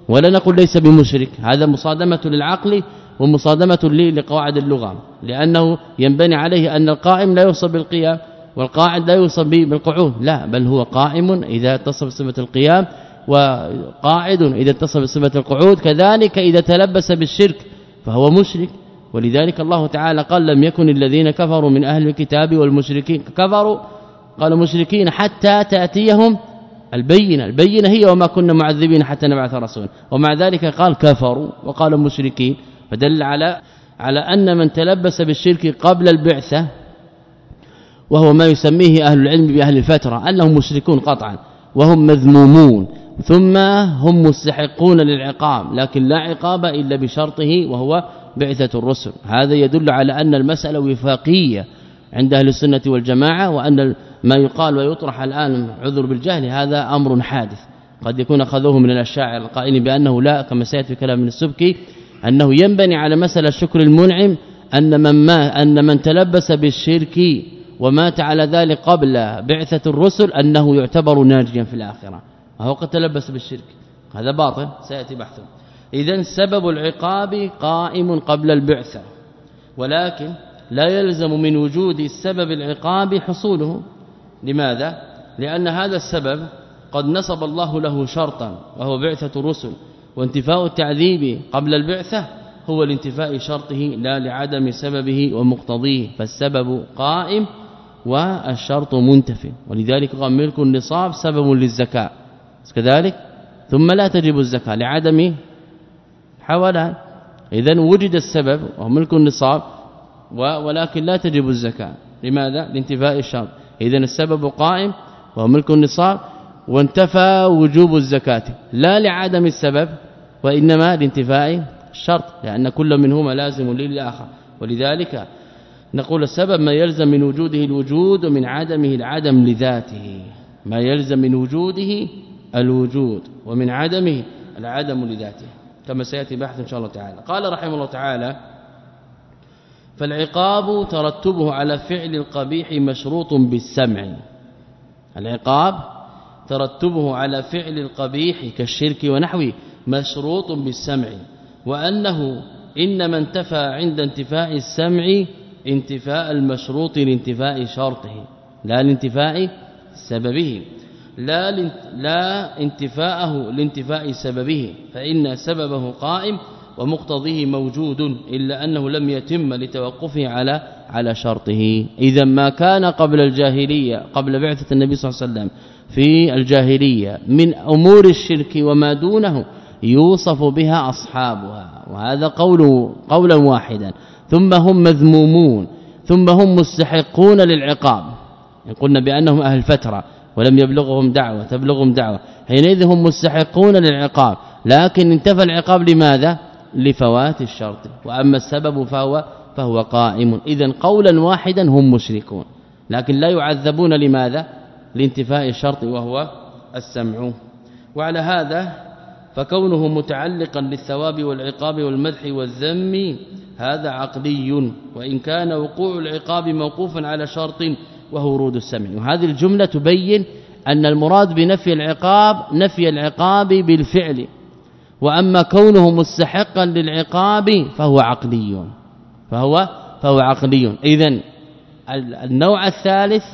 ولا نقول ليس بمشرك. هذا مصادمة للعقل ومصادمة لقواعد اللغة لأنه ينبني عليه أن القائم لا يوصف بالقيام. والقاعد لا يوصف بالقعود لا بل هو قائم إذا اتصف بصفة القيام وقاعد إذا اتصف بصفة القعود كذلك إذا تلبس بالشرك فهو مشرك. ولذلك الله تعالى قال لم يكن الذين كفروا من أهل الكتاب والمشركين كفروا قالوا مشركين حتى تأتيهم البينة. البينة هي وما كنا معذبين حتى نبعث رسولا. ومع ذلك قال كفروا. وقالوا مشركين. فدل على على أن من تلبس بالشرك قبل البعثة وهو ما يسميه أهل العلم بأهل الفترة أنهم مشركون قطعا وهم مذمومون ثم هم مستحقون للعقاب لكن لا عقاب إلا بشرطه وهو بعثة الرسل. هذا يدل على أن المسألة وفاقية عند أهل السنة والجماعة وأن ما يقال ويطرح الآن عذر بالجهل هذا أمر حادث. قد يكون أخذوه من الاشاعره القائلين بأنه لا كما سيأتي في كلام من السبكي أنه ينبني على مسألة شكر المنعم أن من ما أن من تلبس بالشرك ومات على ذلك قبل بعثة الرسل أنه يعتبر ناجيا في الآخرة. وهو قد تلبس بالشرك. هذا باطل. سيأتي بحثه. اذا سبب العقاب قائم قبل البعثة. ولكن لا يلزم من وجود سبب العقاب حصوله. لماذا؟ لأن هذا السبب قد نصب الله له شرطا وهو بعثة الرسل. وانتفاء التعذيب قبل البعثة هو لانتفاء شرطه لا لعدم سببه ومقتضيه. فالسبب قائم والشرط منتفي. ولذلك قال ملك النصاب سبب للزكاة. كذلك ثم لا تجب الزكاة لعدم حولان اذا وجد السبب وهو ملك النصاب ولكن لا تجب الزكاة. لماذا؟ لانتفاء الشرط. اذا السبب قائم وهو ملك النصاب وانتفى وجوب الزكاة. لا لعدم السبب وإنما لانتفاء الشرط لأن كل منهما لازم للآخر. ولذلك نقول السبب ما يلزم من وجوده الوجود ومن عدمه العدم لذاته. ما يلزم من وجوده الوجود ومن عدمه العدم لذاته. كما سيأتي بحث إن شاء الله تعالى. قال رحمه الله تعالى فالعقاب ترتبه على فعل القبيح مشروط بالسمع. العقاب ترتبه على فعل القبيح كالشرك ونحوه مشروط بالسمع وأنه إنما انتفى عند انتفاء السمع انتفاء المشروط لانتفاء شرطه لا لانتفاء سببه لا لا انتفاءه لانتفاء سببه فإن سببه قائم ومقتضيه موجود إلا أنه لم يتم لتوقفه على على شرطه. إذا ما كان قبل الجاهلية قبل بعثة النبي صلى الله عليه وسلم في الجاهلية من أمور الشرك وما دونه يوصف بها أصحابها وهذا قول قولا واحدا. ثم هم مذمومون ثم هم مستحقون للعقاب. قلنا بأنهم أهل فترة ولم يبلغهم دعوة تبلغهم دعوة. حينئذ هم مستحقون للعقاب. لكن انتفى العقاب لماذا؟ لفوات الشرط. وأما السبب فهو فهو قائم. اذا قولا واحدا هم مشركون. لكن لا يعذبون لماذا؟ لانتفاء الشرط وهو السمع. وعلى هذا فكونه متعلقا بالثواب والعقاب والمدح والذم هذا عقلي وإن كان وقوع العقاب موقوفا على شرط وهو ورود السمع. وهذه الجملة تبين أن المراد بنفي العقاب نفي العقاب بالفعل. وأما كونه مستحقا للعقاب فهو عقلي فهو فهو عقلي اذا النوع الثالث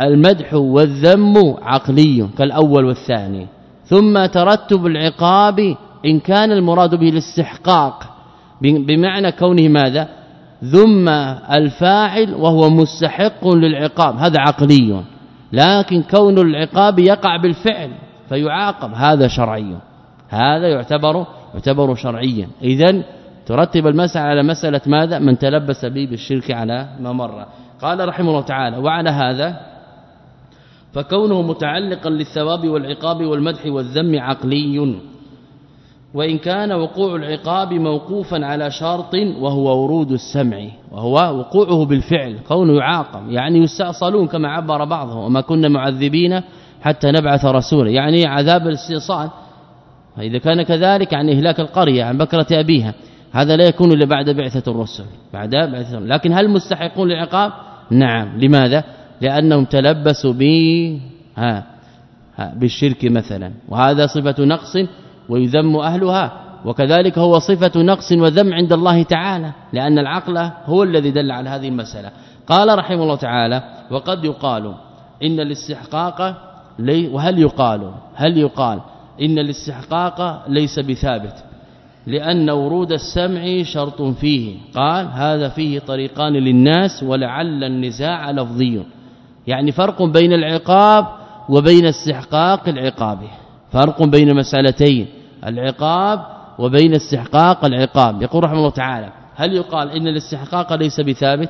المدح والذم عقلي كالأول والثاني. ثم ترتب العقاب إن كان المراد به الاستحقاق. بمعنى كونه ماذا؟ ذم الفاعل وهو مستحق للعقاب. هذا عقلي. لكن كون العقاب يقع بالفعل فيعاقب. هذا شرعي. هذا يعتبر يعتبر شرعيا. اذا ترتب المسألة على مسألة ماذا؟ من تلبس به بالشرك على ما مر. قال رحمه الله تعالى وعلى هذا فكونه متعلقا للثواب والعقاب والمدح والذم عقلي. وإن كان وقوع العقاب موقوفا على شرط وهو ورود السمع وهو وقوعه بالفعل كونه يعاقب يعني يستأصلون كما عبر بعضهم وما كنا معذبين حتى نبعث رسولا يعني عذاب الاستئصال. فإذا كان كذلك عن إهلاك القرية عن بكرة أبيها هذا لا يكون إلا بعد بعثة الرسل بعد بعثة لكن هل مستحقون للعقاب؟ نعم. لماذا؟ لأنهم تلبسوا ب ها بالشرك مثلا. وهذا صفة نقص ويذم أهلها. وكذلك هو صفة نقص وذم عند الله تعالى لأن العقل هو الذي دل على هذه المسألة. قال رحمه الله تعالى وقد يقال إن الاستحقاق لي وهل يقال؟ هل يقال إن الاستحقاق ليس بثابت لأن ورود السمع شرط فيه. قال هذا فيه طريقان للناس ولعل النزاع لفظي. يعني فرق بين العقاب وبين استحقاق العقاب. فرق بين مسألتين العقاب وبين استحقاق العقاب. يقول رحمه الله تعالى هل يقال إن الاستحقاق ليس بثابت؟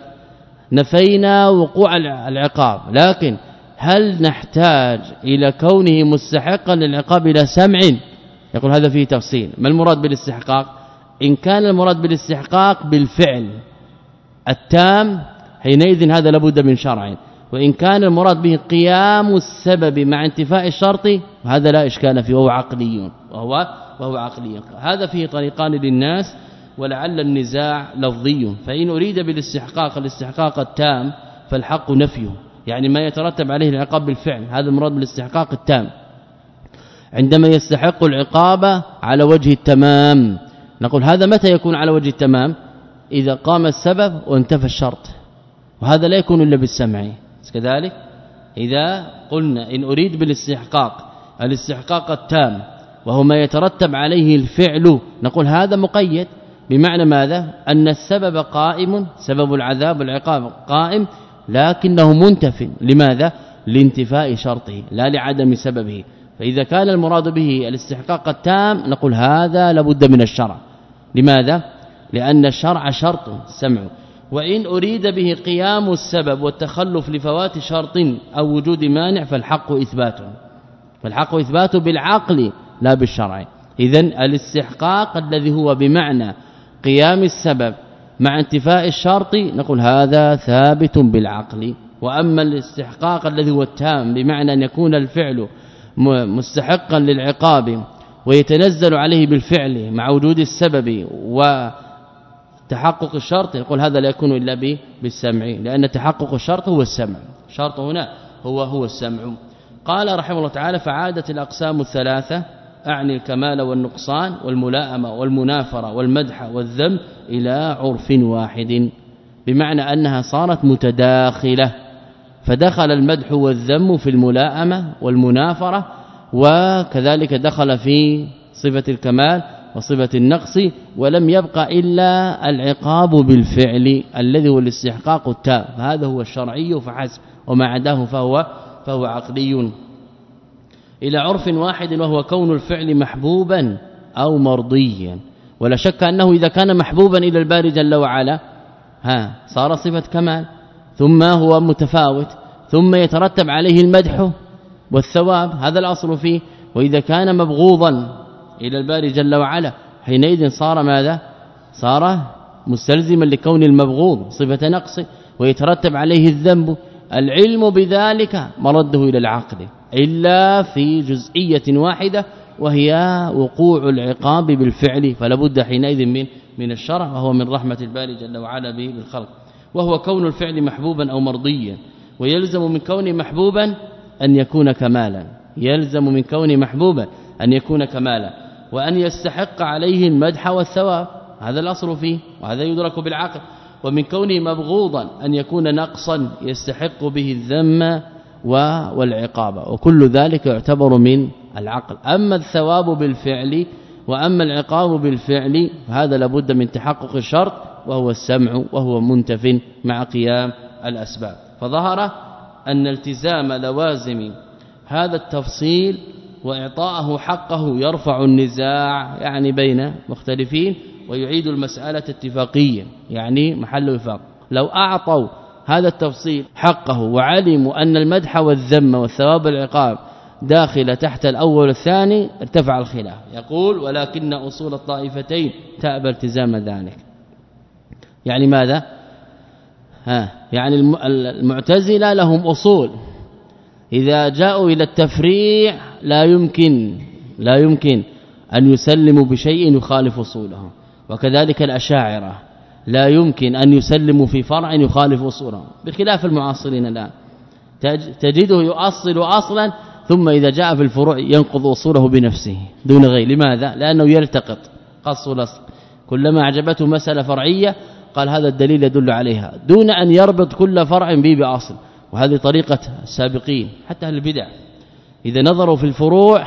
نفينا وقوع العقاب. لكن هل نحتاج إلى كونه مستحقا للعقاب إلى سمع؟ يقول هذا فيه تفصيل. ما المراد بالاستحقاق؟ إن كان المراد بالاستحقاق بالفعل التام حينئذ هذا لابد من شرع. وإن كان المراد به قيام السبب مع انتفاء الشرط هذا لا إشكال فيه وهو عقلي وهو وهو عقلي. هذا فيه طريقان للناس ولعل النزاع لفظي. فإن أريد بالاستحقاق الاستحقاق التام فالحق نفيه يعني ما يترتب عليه العقاب بالفعل هذا المراد بالاستحقاق التام. عندما يستحق العقاب على وجه التمام. نقول هذا متى يكون على وجه التمام؟ إذا قام السبب وانتفى الشرط. وهذا لا يكون إلا بالسمع. كذلك. إذا قلنا إن أريد بالاستحقاق الاستحقاق التام وهو ما يترتب عليه الفعل نقول هذا مقيد. بمعنى ماذا؟ أن السبب قائم سبب العذاب والعقاب قائم لكنه منتف. لماذا؟ لانتفاء شرطه لا لعدم سببه. فإذا كان المراد به الاستحقاق التام نقول هذا لابد من الشرع. لماذا؟ لأن الشرع شرط السمع وإن أريد به قيام السبب والتخلف لفوات شرط أو وجود مانع فالحق إثباته فالحق إثباته بالعقل لا بالشرع. اذا الاستحقاق الذي هو بمعنى قيام السبب مع انتفاء الشرط نقول هذا ثابت بالعقل. وأما الاستحقاق الذي هو التام بمعنى أن يكون الفعل مستحقا للعقاب ويتنزل عليه بالفعل مع وجود السبب وتحقق الشرط يقول هذا لا يكون إلا بالسمع لأن تحقق الشرط هو السمع. شرط هنا هو هو السمع. قال رحمه الله تعالى فعادت الأقسام الثلاثة أعني الكمال والنقصان والملائمة والمنافرة والمدح والذم إلى عرف واحد. بمعنى أنها صارت متداخلة. فدخل المدح والذم في الملائمة والمنافرة وكذلك دخل في صفة الكمال وصفة النقص ولم يبقى إلا العقاب بالفعل الذي هو الاستحقاق التام. فهذا هو الشرعي فحسب وما عداه فهو فهو عقلي إلى عرف واحد وهو كون الفعل محبوبا أو مرضيا. ولا شك أنه إذا كان محبوبا إلى الباري جل وعلا ها صار صفة كمال. ثم هو متفاوت ثم يترتب عليه المدح والثواب هذا الأصل فيه. وإذا كان مبغوضا إلى الباري جل وعلا. حينئذ صار ماذا؟ صار مستلزما لكون المبغوض صفة نقص ويترتب عليه الذنب. العلم بذلك مرده إلى العقل إلا في جزئية واحدة وهي وقوع العقاب بالفعل فلا بد حينئذ من من الشرع وهو من رحمة الباري جل وعلا بالخلق وهو كون الفعل محبوبا أو مرضيا ويلزم من كونه محبوبا أن يكون كمالا. يلزم من كونه محبوبا أن يكون كمالا. وأن يستحق عليه المدح والثواب. هذا الأصل فيه وهذا يدرك بالعقل. ومن كونه مبغوضا أن يكون نقصا يستحق به الذم والعقاب وكل ذلك يعتبر من العقل. أما الثواب بالفعل وأما العقاب بالفعل فهذا لابد من تحقق الشرط وهو السمع وهو منتف مع قيام الأسباب. فظهر أن التزام لوازم هذا التفصيل وإعطاءه حقه يرفع النزاع يعني بين مختلفين ويعيد المسألة اتفاقيا يعني محل وفاق. لو أعطوا هذا التفصيل حقه وعلموا أن المدح والذم والثواب والعقاب داخل تحت الأول والثاني ارتفع الخلاف. يقول ولكن أصول الطائفتين تأبى التزام ذلك. يعني ماذا؟ ها يعني المعتزلة لهم أصول. إذا جاءوا إلى التفريع لا يمكن لا يمكن أن يسلموا بشيء يخالف اصوله وكذلك الأشاعرة لا يمكن أن يسلموا في فرع يخالف اصوله بخلاف المعاصرين الآن تجده يؤصل أصلا ثم إذا جاء في الفروع ينقض أصوله بنفسه دون غير. لماذا؟ لأنه يلتقط قص الاصل كلما أعجبته مسألة فرعية قال هذا الدليل يدل عليها. دون أن يربط كل فرع به بأصل. وهذه طريقة السابقين حتى أهل البدع. إذا نظروا في الفروع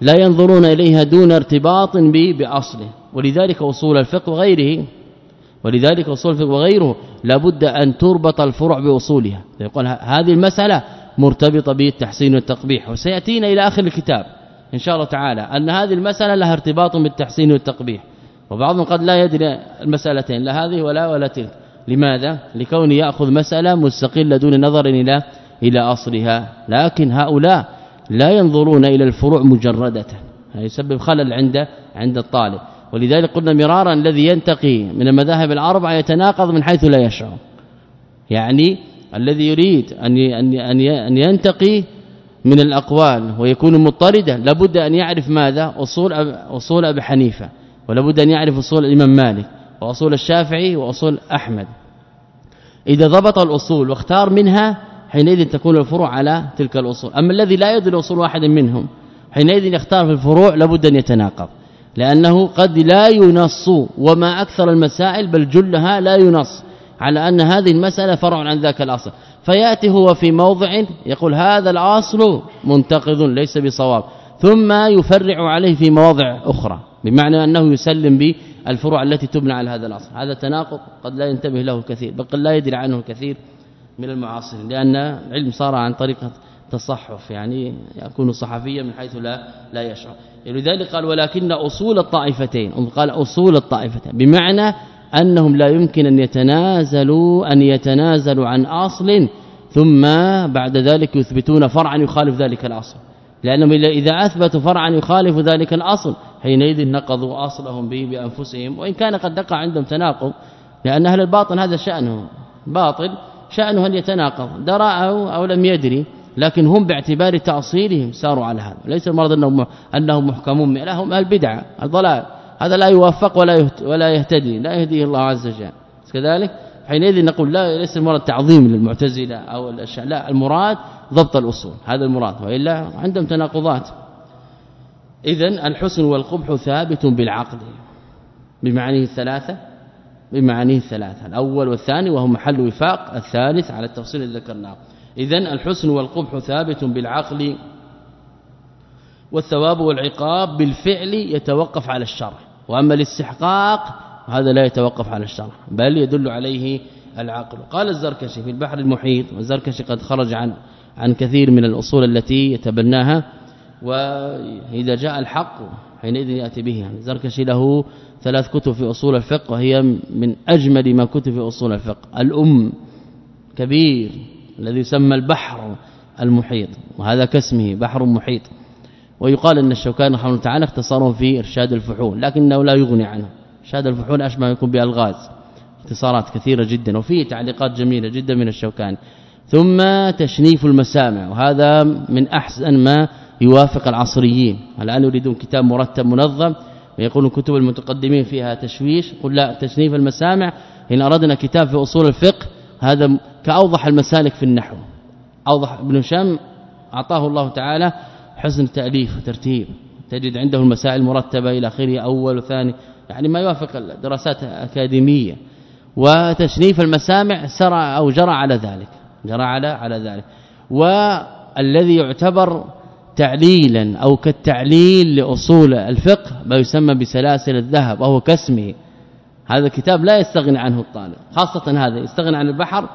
لا ينظرون إليها دون ارتباط بأصله. ولذلك أصول الفقه وغيره ولذلك أصول الفقه وغيره لابد أن تربط الفروع بأصولها. يقول هذه المسألة مرتبطة بالتحسين والتقبيح وسيأتينا إلى آخر الكتاب إن شاء الله تعالى أن هذه المسألة لها ارتباط بالتحسين والتقبيح. وبعضهم قد لا يدري المسألتين لا هذه ولا ولا تلك. لماذا؟ لكونه يأخذ مسألة مستقله دون نظر إلى إلى أصلها. لكن هؤلاء لا ينظرون إلى الفروع مجردة. يسبب خلل عند عند الطالب. ولذلك قلنا مرارا الذي ينتقي من المذاهب الأربعة يتناقض من حيث لا يشعر. يعني الذي يريد أن أن ينتقي من الأقوال ويكون مضطردا لابد أن يعرف ماذا؟ أصول أبي حنيفة ولابد أن يعرف أصول الإمام مالك. وأصول الشافعي وأصول أحمد. إذا ضبط الأصول واختار منها حينئذ تكون الفروع على تلك الأصول. أما الذي لا يدري أصول واحد منهم حينئذ يختار في الفروع لابد أن يتناقض. لأنه قد لا ينص وما أكثر المسائل بل جلها لا ينص. على أن هذه المسألة فرع عن ذاك الأصل. فيأتي هو في موضع يقول هذا الأصل منتقض ليس بصواب. ثم يفرع عليه في مواضع أخرى بمعنى أنه يسلم بالفروع التي تبنى على هذا الأصل. هذا تناقض قد لا ينتبه له الكثير بل قد لا يدري عنه الكثير من المعاصرين لأن العلم صار عن طريقه تصحف يعني يكون صحفيا من حيث لا لا يشعر. لذلك قال ولكن أصول الطائفتين. قال أصول الطائفتين. بمعنى أنهم لا يمكن أن يتنازلوا أن يتنازلوا عن أصل ثم بعد ذلك يثبتون فرعا يخالف ذلك الأصل. لأنهم إذا أثبتوا فرعا يخالف ذلك الأصل حينئذ نقضوا أصلهم به بأنفسهم وإن كان قد دقع عندهم تناقض لأن أهل الباطن هذا شانه باطل شأنه أن يتناقض. أو, أو لم يدري لكن هم باعتبار تأصيلهم ساروا على هذا. ليس المرض أنهم أنهم محكمون. لا هم البدعه الضلال. هذا لا يوفق ولا ولا يهتدي لا يهديه الله عز وجل. كذلك حينئذ نقول لا ليس المراد تعظيم للمعتزلة أو الأشياء لا المراد ضبط الأصول. هذا المراد وإلا عندهم تناقضات. اذا الحسن والقبح ثابت بالعقل بمعانيه الثلاثه بمعانيه الثلاثه الأول والثاني وهو محل وفاق الثالث على التفصيل الذي ذكرناه. اذا الحسن والقبح ثابت بالعقل والثواب والعقاب بالفعل يتوقف على الشرع. وأما الاستحقاق هذا لا يتوقف على الشرع بل يدل عليه العقل. قال الزركشي في البحر المحيط والزركشي قد خرج عن عن كثير من الأصول التي يتبناها. وإذا جاء الحق حينئذ يأتي به. الزركشي له ثلاث كتب في أصول الفقه وهي من أجمل ما كتب في أصول الفقه. الأم كبير الذي يسمى البحر المحيط وهذا كاسمه بحر محيط. ويقال إن الشوكاني رحمه الله تعالى اختصاره في إرشاد الفحول لكنه لا يغني عنه. إرشاد الفحول أشبه يكون بالغاز اختصارات كثيرة جدا وفيه تعليقات جميلة جدا من الشوكاني. ثم تشنيف المسامع وهذا من أحسن ما يوافق العصريين. الان يريدون كتاب مرتب منظم؟ ويقولون كتب المتقدمين فيها تشويش. قل لا تشنيف المسامع. إن أردنا كتاب في أصول الفقه هذا كأوضح المسالك في النحو. أوضح ابن هشام أعطاه الله تعالى حسن تأليف وترتيب. تجد عنده المسائل مرتبه إلى آخره أول وثاني. يعني ما يوافق الدراسات الأكاديمية. وتشنيف المسامع سرع أو جرى على ذلك. جرى على على ذلك. والذي يعتبر تعليلا أو كالتعليل لأصول الفقه ما يسمى بسلاسل الذهب وهو كاسمه. هذا الكتاب لا يستغني عنه الطالب خاصة هذا يستغني عن البحر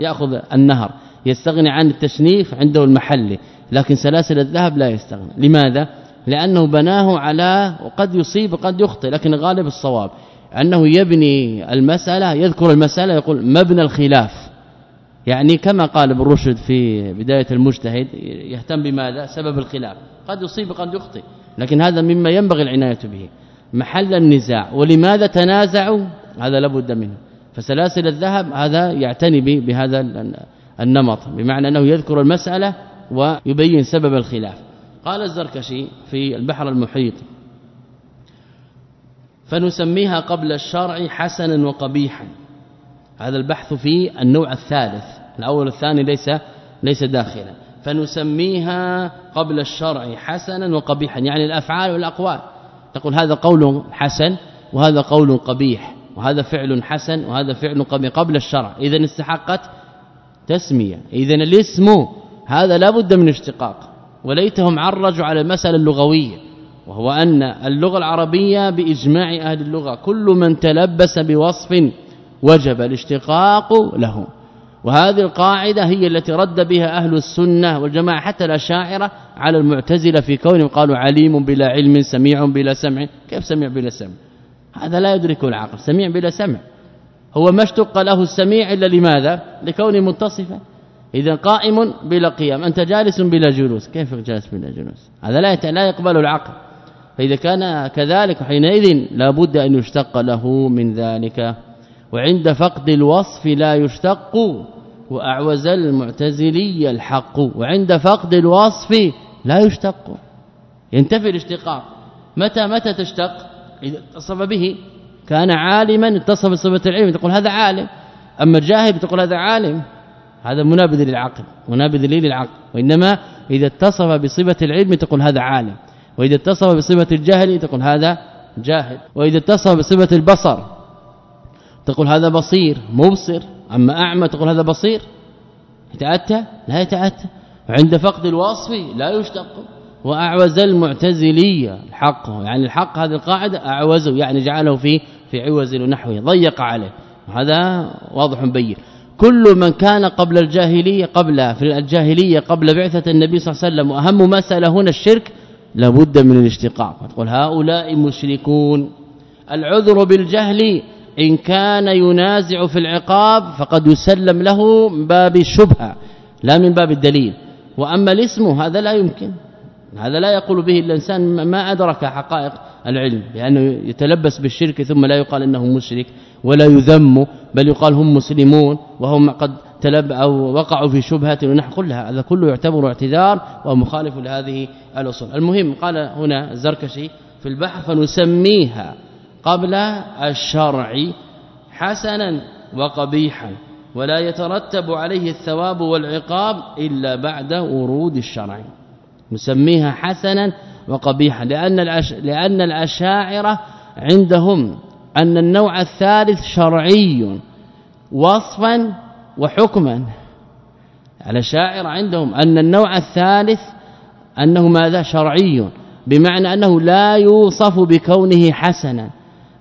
يأخذ النهر يستغني عن التشنيف عنده المحلي لكن سلاسل الذهب لا يستغني. لماذا؟ لأنه بناه على وقد يصيب وقد يخطئ لكن غالب الصواب أنه يبني المسألة يذكر المسألة يقول مبنى الخلاف. يعني كما قال ابن رشد في بداية المجتهد يهتم بماذا؟ سبب الخلاف. قد يصيب وقد يخطئ لكن هذا مما ينبغي العناية به. محل النزاع. ولماذا تنازعوا؟ هذا لابد منه. فسلاسل الذهب هذا يعتني بهذا النمط بمعنى أنه يذكر المسألة ويبين سبب الخلاف. قال الزركشي في البحر المحيط فنسميها قبل الشرع حسنا وقبيحا. هذا البحث في النوع الثالث الأول والثاني ليس ليس داخلا. فنسميها قبل الشرع حسنا وقبيحا يعني الأفعال والأقوال. تقول هذا قول حسن وهذا قول قبيح وهذا فعل حسن وهذا فعل قبيح قبل الشرع. اذا استحقت تسمية. اذا الاسم هذا لا بد من اشتقاق. وليتهم عرجوا على المسألة اللغوية وهو أن اللغة العربية بإجماع أهل اللغة كل من تلبس بوصف وجب الاشتقاق له. وهذه القاعدة هي التي رد بها أهل السنة والجماعة حتى الاشاعره على المعتزلة في كونهم قالوا عليم بلا علم سميع بلا سمع. كيف سميع بلا سمع؟ هذا لا يدركه العقل. سميع بلا سمع. هو ما اشتق له السميع إلا لماذا؟ لكونه متصفا. إذا قائم بلا قيام. أنت جالس بلا جلوس. كيف جالس بلا جلوس؟ هذا لا لا يقبل العقل. فإذا كان كذلك حينئذ لابد أن يشتق له من ذلك. وعند فقد الوصف لا يشتق وأعوز المعتزلي الحق. وعند فقد الوصف لا يشتق. ينتفي الاشتقاق. متى متى تشتق؟ إذا اتصف به. كان عالما اتصف بصفة العلم. تقول هذا عالم. أما جاهل تقول هذا عالم. هذا منابذ للعقل منابذ للعقل. وإنما إذا اتصف بصفة العلم تقول هذا عالم. وإذا اتصف بصفة الجهل تقول هذا جاهل. وإذا اتصف بصفة البصر تقول هذا بصير مبصر أما أعمى تقول هذا بصير. يتأتى؟ لا يتأتى. عند فقد الوصف لا يشتق. وأعوز المعتزلية الحق. يعني الحق هذه القاعدة أعوزه يعني جعله في في عوز ونحوه ضيق عليه. هذا واضح بين. كل من كان قبل الجاهلية قبل في الجاهلية قبل بعثة النبي صلى الله عليه وسلم وأهم مسألة هنا الشرك لابد من الاشتقاق. تقول هؤلاء مشركون. العذر بالجهل إن كان ينازع في العقاب فقد يسلم له من باب الشبهة لا من باب الدليل. وأما الاسم هذا لا يمكن هذا لا يقول به الإنسان ما أدرك حقائق العلم لأنه يتلبس بالشرك ثم لا يقال إنه مشرك ولا يذم بل يقال هم مسلمون وهم قد تلب أو وقعوا في شبهة ونحو كلها هذا كله يعتبر اعتذار ومخالف لهذه الأصول. المهم قال هنا الزركشي في البحث فنسميها قبل الشرع حسنا وقبيحا ولا يترتب عليه الثواب والعقاب إلا بعد ورود الشرع. نسميها حسنا وقبيحا لأن الأش... لأن الأشاعرة عندهم أن النوع الثالث شرعي وصفا وحكما. على شاعر عندهم أن النوع الثالث أنه ماذا؟ شرعي بمعنى أنه لا يوصف بكونه حسنا.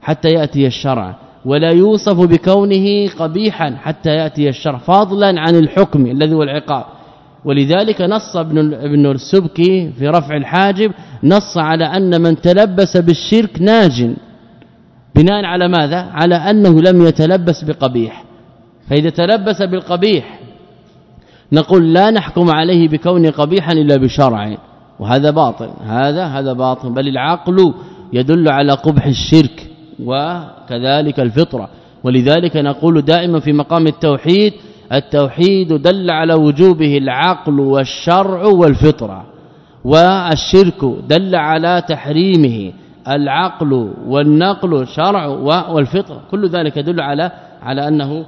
حتى يأتي الشرع. ولا يوصف بكونه قبيحا حتى يأتي الشرع فضلا عن الحكم الذي هو العقاب. ولذلك نص ابن ابن السبكي في رفع الحاجب نص على أن من تلبس بالشرك ناج. بناء على ماذا؟ على أنه لم يتلبس بقبيح. فإذا تلبس بالقبيح نقول لا نحكم عليه بكونه قبيحا إلا بشرع. وهذا باطل هذا هذا باطل. بل العقل يدل على قبح الشرك. وكذلك الفطرة. ولذلك نقول دائما في مقام التوحيد التوحيد دل على وجوبه العقل والشرع والفطرة. والشرك دل على تحريمه العقل والنقل شرع والفطرة. كل ذلك يدل على على أنه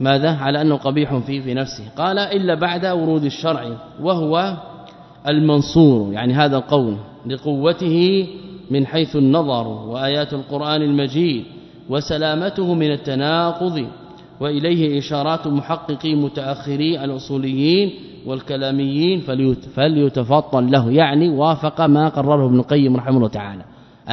ماذا؟ على أنه قبيح فيه في نفسه. قال إلا بعد ورود الشرع وهو المنصور يعني هذا القول لقوته من حيث النظر وآيات القرآن المجيد وسلامته من التناقض وإليه إشارات محققي متأخري الأصوليين والكلاميين فليتفطن له يعني وافق ما قرره ابن القيم رحمه الله تعالى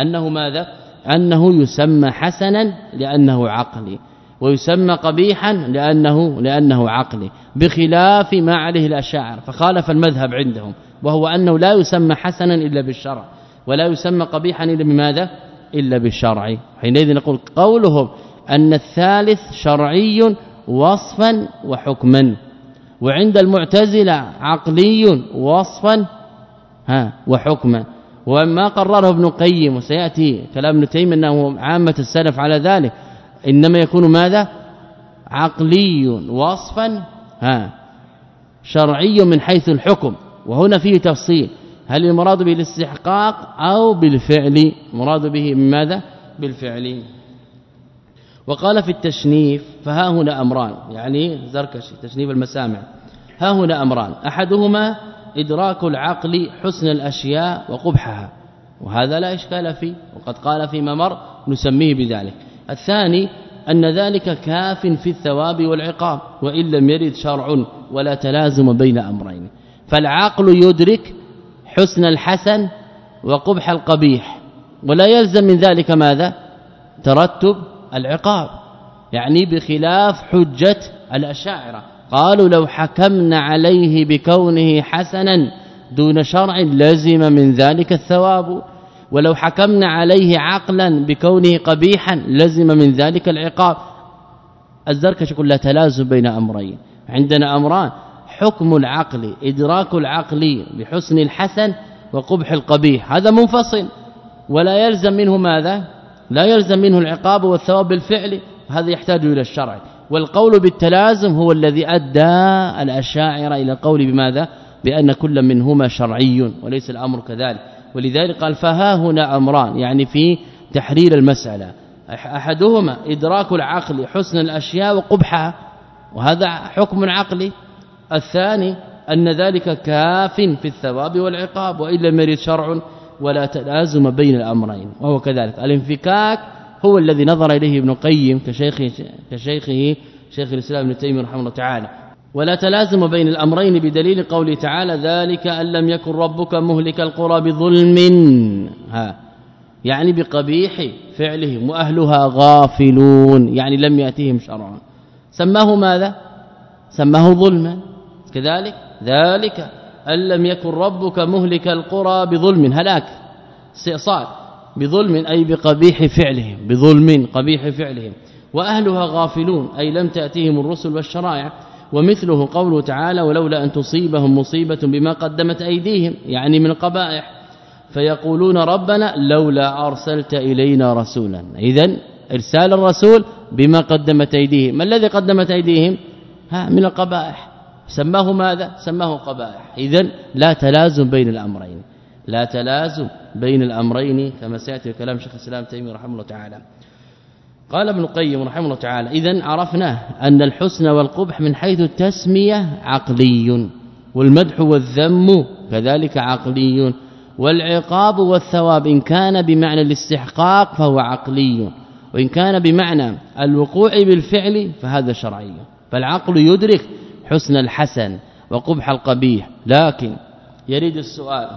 أنه ماذا؟ أنه يسمى حسنا لأنه عقلي ويسمى قبيحا لأنه لأنه عقلي بخلاف ما عليه الأشاعرة فخالف المذهب عندهم وهو أنه لا يسمى حسنا إلا بالشرع. ولا يسمى قبيحا إلا بماذا؟ إلا بالشرع. حينئذ نقول قولهم أن الثالث شرعي وصفا وحكما وعند المعتزلة عقلي وصفا ها وحكما. وما قرره ابن قيم وسيأتي كلام ابن تيمية أنه عامة السلف على ذلك. إنما يكون ماذا؟ عقلي وصفا ها شرعي من حيث الحكم. وهنا فيه تفصيل. هل المراد به الاستحقاق أو بالفعل؟ مراد به ماذا؟ بالفعل. وقال في التشنيف فها هنا أمران يعني زركشي تشنيف المسامع. ها هنا أمران أحدهما إدراك العقل حسن الأشياء وقبحها وهذا لا إشكال فيه وقد قال فيما مر نسميه بذلك. الثاني أن ذلك كاف في الثواب والعقاب وإن لم يرد شرع ولا تلازم بين أمرين. فالعقل يدرك حسن الحسن وقبح القبيح. ولا يلزم من ذلك ماذا؟ ترتب العقاب. يعني بخلاف حجة الأشاعرة. قالوا لو حكمنا عليه بكونه حسنا دون شرع لزم من ذلك الثواب. ولو حكمنا عليه عقلا بكونه قبيحا لزم من ذلك العقاب. الزركش يقول لا تلازم بين أمرين. عندنا أمران. حكم العقل إدراك العقل بحسن الحسن وقبح القبيح. هذا منفصل. ولا يلزم منه ماذا؟ لا يلزم منه العقاب والثواب بالفعل. هذا يحتاج إلى الشرع. والقول بالتلازم هو الذي أدى الأشاعرة إلى القول بماذا؟ بأن كل منهما شرعي وليس الأمر كذلك. ولذلك قال فها هنا أمران يعني في تحرير المسألة. أحدهما إدراك العقل حسن الأشياء وقبحها. وهذا حكم عقلي الثاني أن ذلك كاف في الثواب والعقاب والا لم يرد شرع ولا تلازم بين الأمرين وهو كذلك. الانفكاك هو الذي نظر إليه ابن قيم كشيخه كشيخه شيخ الإسلام ابن تيمية رحمه الله تعالى. ولا تلازم بين الأمرين بدليل قوله تعالى ذلك أن لم يكن ربك مهلك القرى بظلم. ها يعني بقبيح فعلهم وأهلها غافلون يعني لم ياتهم شرع. سماه ماذا؟ سماه ظلما. كذلك ذلك أن لم يكن ربك مهلك القرى بظلم هلاك استئصال بظلم أي بقبيح فعلهم بظلم قبيح فعلهم. وأهلها غافلون أي لم تأتيهم الرسل والشرائع. ومثله قوله تعالى ولولا أن تصيبهم مصيبة بما قدمت أيديهم يعني من القبائح. فيقولون ربنا لولا أرسلت إلينا رسولا اذا إرسال الرسول بما قدمت أيديهم. ما الذي قدمت أيديهم؟ ها من القبائح. سماه ماذا؟ سماه قبائح. اذا لا تلازم بين الأمرين. لا تلازم بين الأمرين كما سيأتي كلام شيخ الإسلام تيمية رحمه الله تعالى. قال ابن القيم رحمه الله تعالى اذا عرفنا أن الحسن والقبح من حيث التسمية عقلي والمدح والذم كذلك عقلي والعقاب والثواب إن كان بمعنى الاستحقاق فهو عقلي وإن كان بمعنى الوقوع بالفعل فهذا شرعي. فالعقل يدرك حسن الحسن وقبح القبيح. لكن يريد السؤال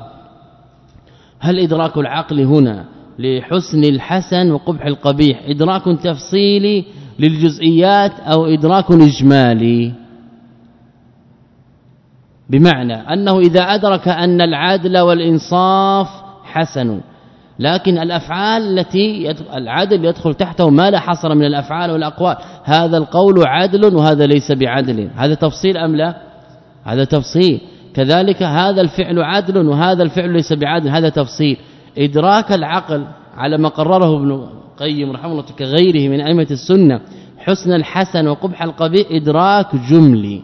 هل إدراك العقل هنا لحسن الحسن وقبح القبيح إدراك تفصيلي للجزئيات أو إدراك إجمالي؟ بمعنى أنه إذا أدرك أن العدل والإنصاف حسن. لكن الأفعال التي العدل يدخل تحته ما لا حصر من الأفعال والأقوال. هذا القول عدل وهذا ليس بعدل. هذا تفصيل أم لا؟ هذا تفصيل. كذلك هذا الفعل عدل وهذا الفعل ليس بعدل. هذا تفصيل. إدراك العقل على ما قرره ابن قيم رحمه الله كغيره من أئمة السنة حسن الحسن وقبح القبيح إدراك جملي.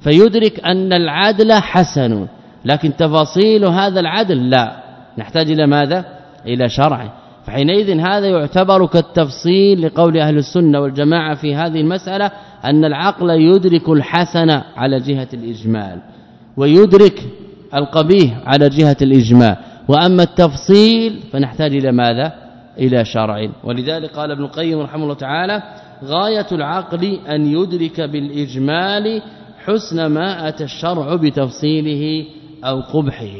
فيدرك أن العدل حسن. لكن تفاصيل هذا العدل لا. نحتاج إلى ماذا؟ إلى شرع فحينئذ هذا يعتبر كالتفصيل لقول أهل السنة والجماعة في هذه المسألة أن العقل يدرك الحسن على جهة الإجمال ويدرك القبيح على جهة الإجمال. وأما التفصيل فنحتاج إلى ماذا؟ إلى شرع. ولذلك قال ابن القيم رحمه الله تعالى غاية العقل أن يدرك بالإجمال حسن ما أتى الشرع بتفصيله أو قبحه.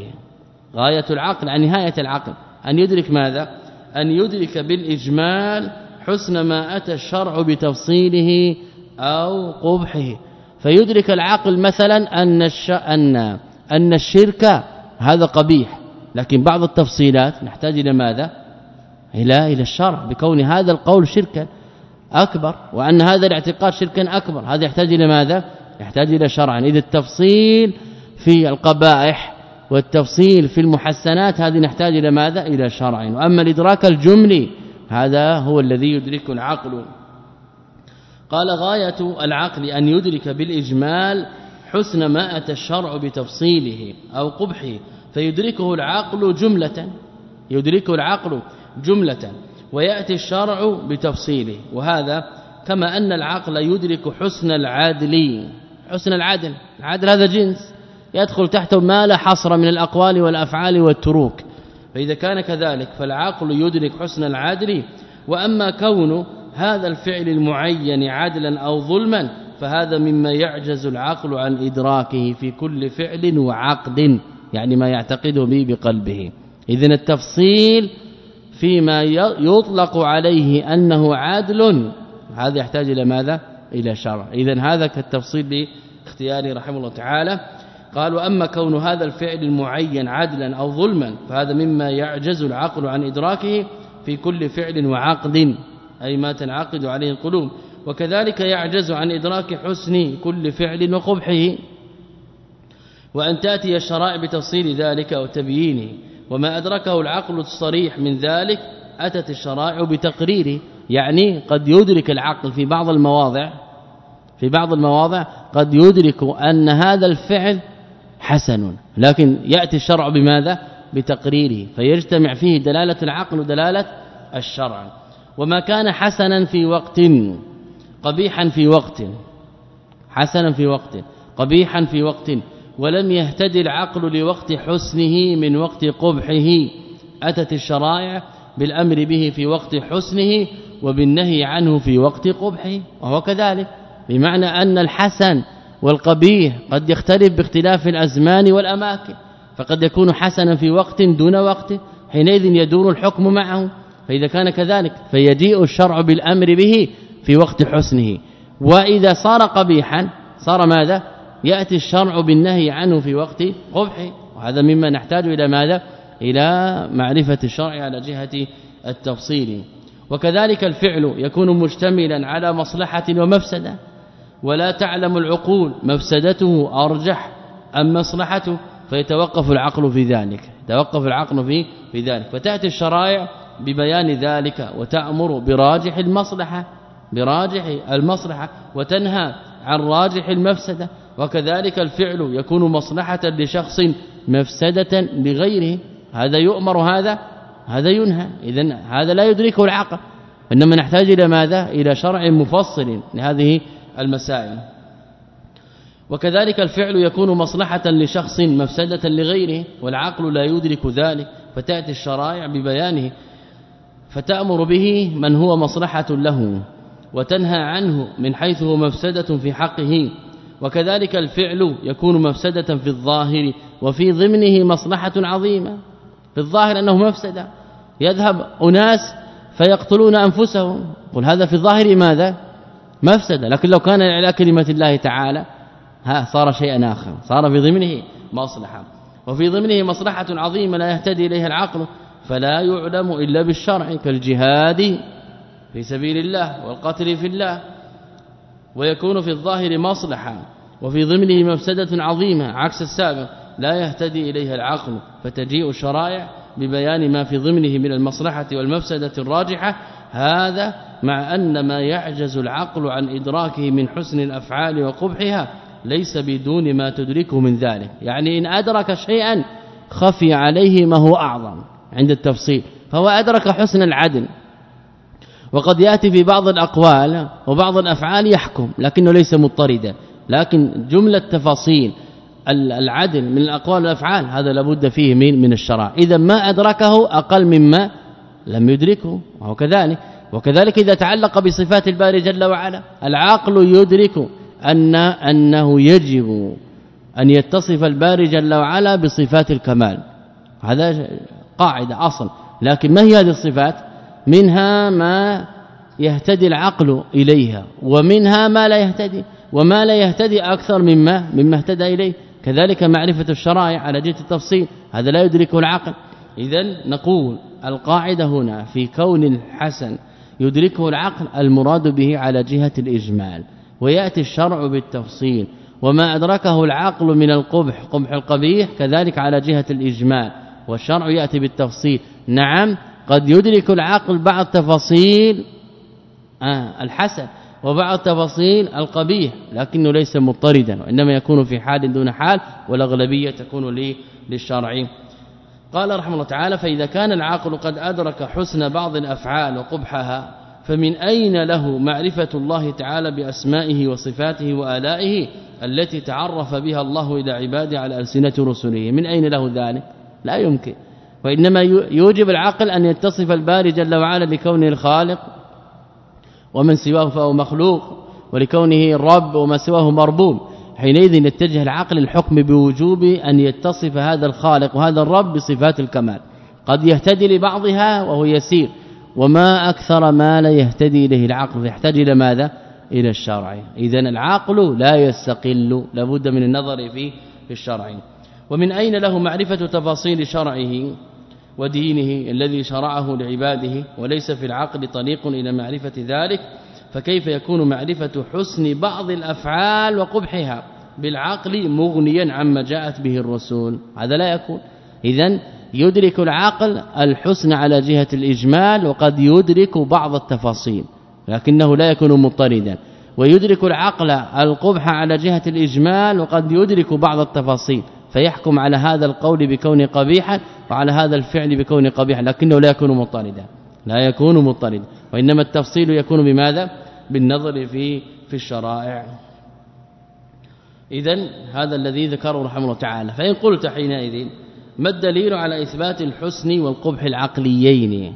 غاية العقل عن نهاية العقل. أن يدرك ماذا؟ أن يدرك بالإجمال حسن ما أتى الشرع بتفصيله أو قبحه. فيدرك العقل مثلا أن. أن أن الشرك هذا قبيح. لكن بعض التفصيلات نحتاج إلى ماذا؟ إلى إلى الشرع. بكون هذا القول شركا أكبر وأن هذا الاعتقاد شركا أكبر. هذا يحتاج إلى ماذا؟ يحتاج إلى شرعا. إذا التفصيل في القبائح والتفصيل في المحسنات هذه نحتاج إلى ماذا؟ إلى شرع. وأما الإدراك الجملي هذا هو الذي يدرك العقل. قال غاية العقل أن يدرك بالإجمال حسن ما أتى الشرع بتفصيله أو قبحه فيدركه العقل جملة. يدركه العقل جملة ويأتي الشرع بتفصيله. وهذا كما أن العقل يدرك حسن العدل. حسن العدل العدل هذا جنس. يدخل تحته ما لا حصر من الأقوال والأفعال والتروك. فإذا كان كذلك فالعقل يدرك حسن العدل وأما كون هذا الفعل المعين عدلا أو ظلما فهذا مما يعجز العقل عن إدراكه في كل فعل وعقد يعني ما يعتقده به بقلبه. اذا التفصيل فيما يطلق عليه أنه عادل هذا يحتاج إلى ماذا؟ إلى شرع. اذا هذا كالتفصيل لاختياره رحمه الله تعالى. قال وأما كون هذا الفعل المعين عدلا أو ظلما فهذا مما يعجز العقل عن إدراكه في كل فعل وعقد أي ما تنعقد عليه القلوب. وكذلك يعجز عن إدراك حسن كل فعل وقبحه. وأن تأتي الشرائع بتفصيل ذلك وتبيينه وما أدركه العقل الصريح من ذلك أتت الشرائع بتقريره. يعني قد يدرك العقل في بعض المواضع في بعض المواضع قد يدرك أن هذا الفعل حسن. لكن يأتي الشرع بماذا؟ بتقريره. فيجتمع فيه دلالة العقل ودلالة الشرع. وما كان حسنا في وقت قبيحا في وقت. حسنا في وقت قبيحا في وقت. ولم يهتدي العقل لوقت حسنه من وقت قبحه. أتت الشرائع بالأمر به في وقت حسنه وبالنهي عنه في وقت قبحه. وهو كذلك. بمعنى أن الحسن والقبيح قد يختلف باختلاف الأزمان والأماكن فقد يكون حسنا في وقت دون وقت حينئذ يدور الحكم معه فإذا كان كذلك فيجيء الشرع بالأمر به في وقت حسنه. وإذا صار قبيحا صار ماذا؟ يأتي الشرع بالنهي عنه في وقت قبحه وهذا مما نحتاج إلى ماذا؟ إلى معرفة الشرع على جهة التفصيل. وكذلك الفعل يكون مشتملا على مصلحة ومفسدة. ولا تعلم العقول مفسدته أرجح أم مصلحته؟ فيتوقف العقل في ذلك توقف العقل في في ذلك. فتأتي الشرائع ببيان ذلك وتأمر براجح المصلحة براجح المصلحة وتنهى عن راجح المفسدة. وكذلك الفعل يكون مصلحة لشخص مفسدة لغيره. هذا يؤمر هذا هذا ينهى. اذا هذا لا يدركه العقل. إنما نحتاج إلى ماذا؟ إلى شرع مفصل لهذه المسائل. وكذلك الفعل يكون مصلحة لشخص مفسدة لغيره والعقل لا يدرك ذلك فتأتي الشرائع ببيانه فتأمر به من هو مصلحة له وتنهى عنه من حيث هو مفسدة في حقه. وكذلك الفعل يكون مفسدة في الظاهر وفي ضمنه مصلحة عظيمة. في الظاهر أنه مفسدة. يذهب أناس فيقتلون أنفسهم. قل هذا في الظاهر ماذا؟ مفسدة. لكن لو كان على كلمة الله تعالى ها صار شيئا آخر. صار في ضمنه مصلحة. وفي ضمنه مصلحة عظيمة لا يهتدي إليها العقل فلا يعلم إلا بالشرع كالجهاد في سبيل الله والقتل في الله. ويكون في الظاهر مصلحة. وفي ضمنه مفسدة عظيمة عكس السابق لا يهتدي إليها العقل. فتجيء الشرائع ببيان ما في ضمنه من المصلحة والمفسدة الراجحة. هذا مع أن ما يعجز العقل عن إدراكه من حسن الأفعال وقبحها ليس بدون ما تدركه من ذلك. يعني إن أدرك شيئا خفي عليه ما هو أعظم عند التفصيل. فهو أدرك حسن العدل. وقد يأتي في بعض الأقوال وبعض الأفعال يحكم لكنه ليس مضطردا. لكن جملة تفاصيل العدل من الأقوال والأفعال هذا لابد فيه من من الشرع. إذا ما أدركه أقل مما لم يدركه وهو كذلك. وكذلك إذا تعلق بصفات الباري جل وعلا العقل يدرك أن أنه يجب أن يتصف الباري جل وعلا بصفات الكمال. هذا قاعدة أصل. لكن ما هي هذه الصفات؟ منها ما يهتدي العقل إليها ومنها ما لا يهتدي وما لا يهتدي أكثر مما مما اهتدى إليه. كذلك معرفة الشرائع على جهة التفصيل هذا لا يدركه العقل. اذا نقول القاعدة هنا في كون الحسن يدركه العقل المراد به على جهة الإجمال ويأتي الشرع بالتفصيل وما أدركه العقل من القبح قبح القبيح كذلك على جهة الإجمال والشرع يأتي بالتفصيل. نعم قد يدرك العقل بعض تفاصيل آه الحسن وبعض تفاصيل القبيح لكنه ليس مضطردا وإنما يكون في حال دون حال والأغلبية تكون للشرع قال رحمه الله تعالى فإذا كان العقل قد أدرك حسن بعض الأفعال وقبحها فمن أين له معرفة الله تعالى بأسمائه وصفاته وآلائه التي تعرف بها الله إلى عباده على ألسنة رسله؟ من أين له ذلك؟ لا يمكن. وإنما يوجب العقل أن يتصف الباري جل وعلا بكونه الخالق ومن سواه فهو مخلوق ولكونه الرب وما سواه مربوب. حينئذ يتجه العقل الحكم بوجوب أن يتصف هذا الخالق وهذا الرب بصفات الكمال. قد يهتدي لبعضها وهو يسير. وما أكثر ما لا يهتدي إليه العقل. يحتاج إلى ماذا؟ إلى الشرع. اذا العقل لا يستقل لابد من النظر فيه في الشرع. ومن أين له معرفة تفاصيل شرعه ودينه الذي شرعه لعباده؟ وليس في العقل طريق إلى معرفة ذلك. فكيف يكون معرفة حسن بعض الأفعال وقبحها؟ بالعقل مغنيا عما جاءت به الرسول. هذا لا يكون. اذا يدرك العقل الحسن على جهة الإجمال وقد يدرك بعض التفاصيل لكنه لا يكون مضطردا. ويدرك العقل القبح على جهة الإجمال وقد يدرك بعض التفاصيل فيحكم على هذا القول بكون قبيحا وعلى هذا الفعل بكون قبيحا لكنه لا يكون مضطردا. لا يكون مضطردا. وإنما التفصيل يكون بماذا؟ بالنظر في في الشرائع. اذا هذا الذي ذكره رحمه الله تعالى. فإن قلت حينئذ ما الدليل على إثبات الحسن والقبح العقليين؟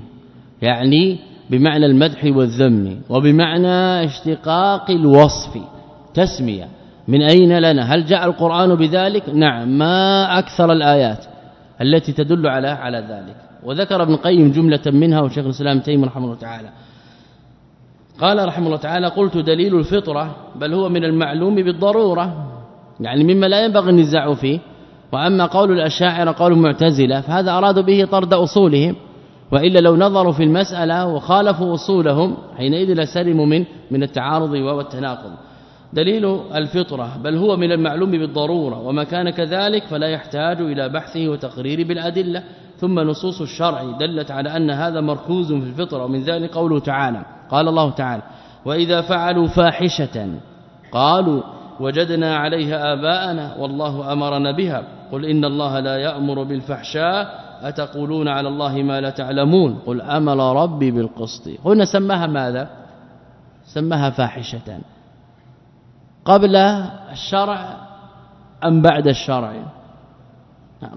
يعني بمعنى المدح والذم وبمعنى اشتقاق الوصف تسمية. من أين لنا؟ هل جاء القرآن بذلك؟ نعم ما أكثر الآيات التي تدل على على ذلك. وذكر ابن قيم جملة منها وشيخ الإسلام تيمية رحمه الله تعالى. قال رحمه الله تعالى قلت دليل الفطرة بل هو من المعلوم بالضرورة يعني مما لا ينبغي النزاع فيه. وأما قول الأشاعرة قول المعتزله فهذا ارادوا به طرد أصولهم. وإلا لو نظروا في المسألة وخالفوا أصولهم حينئذ لسلموا من من التعارض والتناقض. دليل الفطرة بل هو من المعلوم بالضرورة وما كان كذلك فلا يحتاج إلى بحثه وتقرير بالأدلة. ثم نصوص الشرع دلت على أن هذا مركوز في الفطرة ومن ذلك قوله تعالى قال الله تعالى وإذا فعلوا فاحشة قالوا وجدنا عليها آباءنا والله أمرنا بها. قل إن الله لا يأمر بالفحشاء أتقولون على الله ما لا تعلمون؟ قل أمر ربي بالقسط. هنا سماها ماذا؟ سماها فاحشة. قبل الشرع أم بعد الشرع؟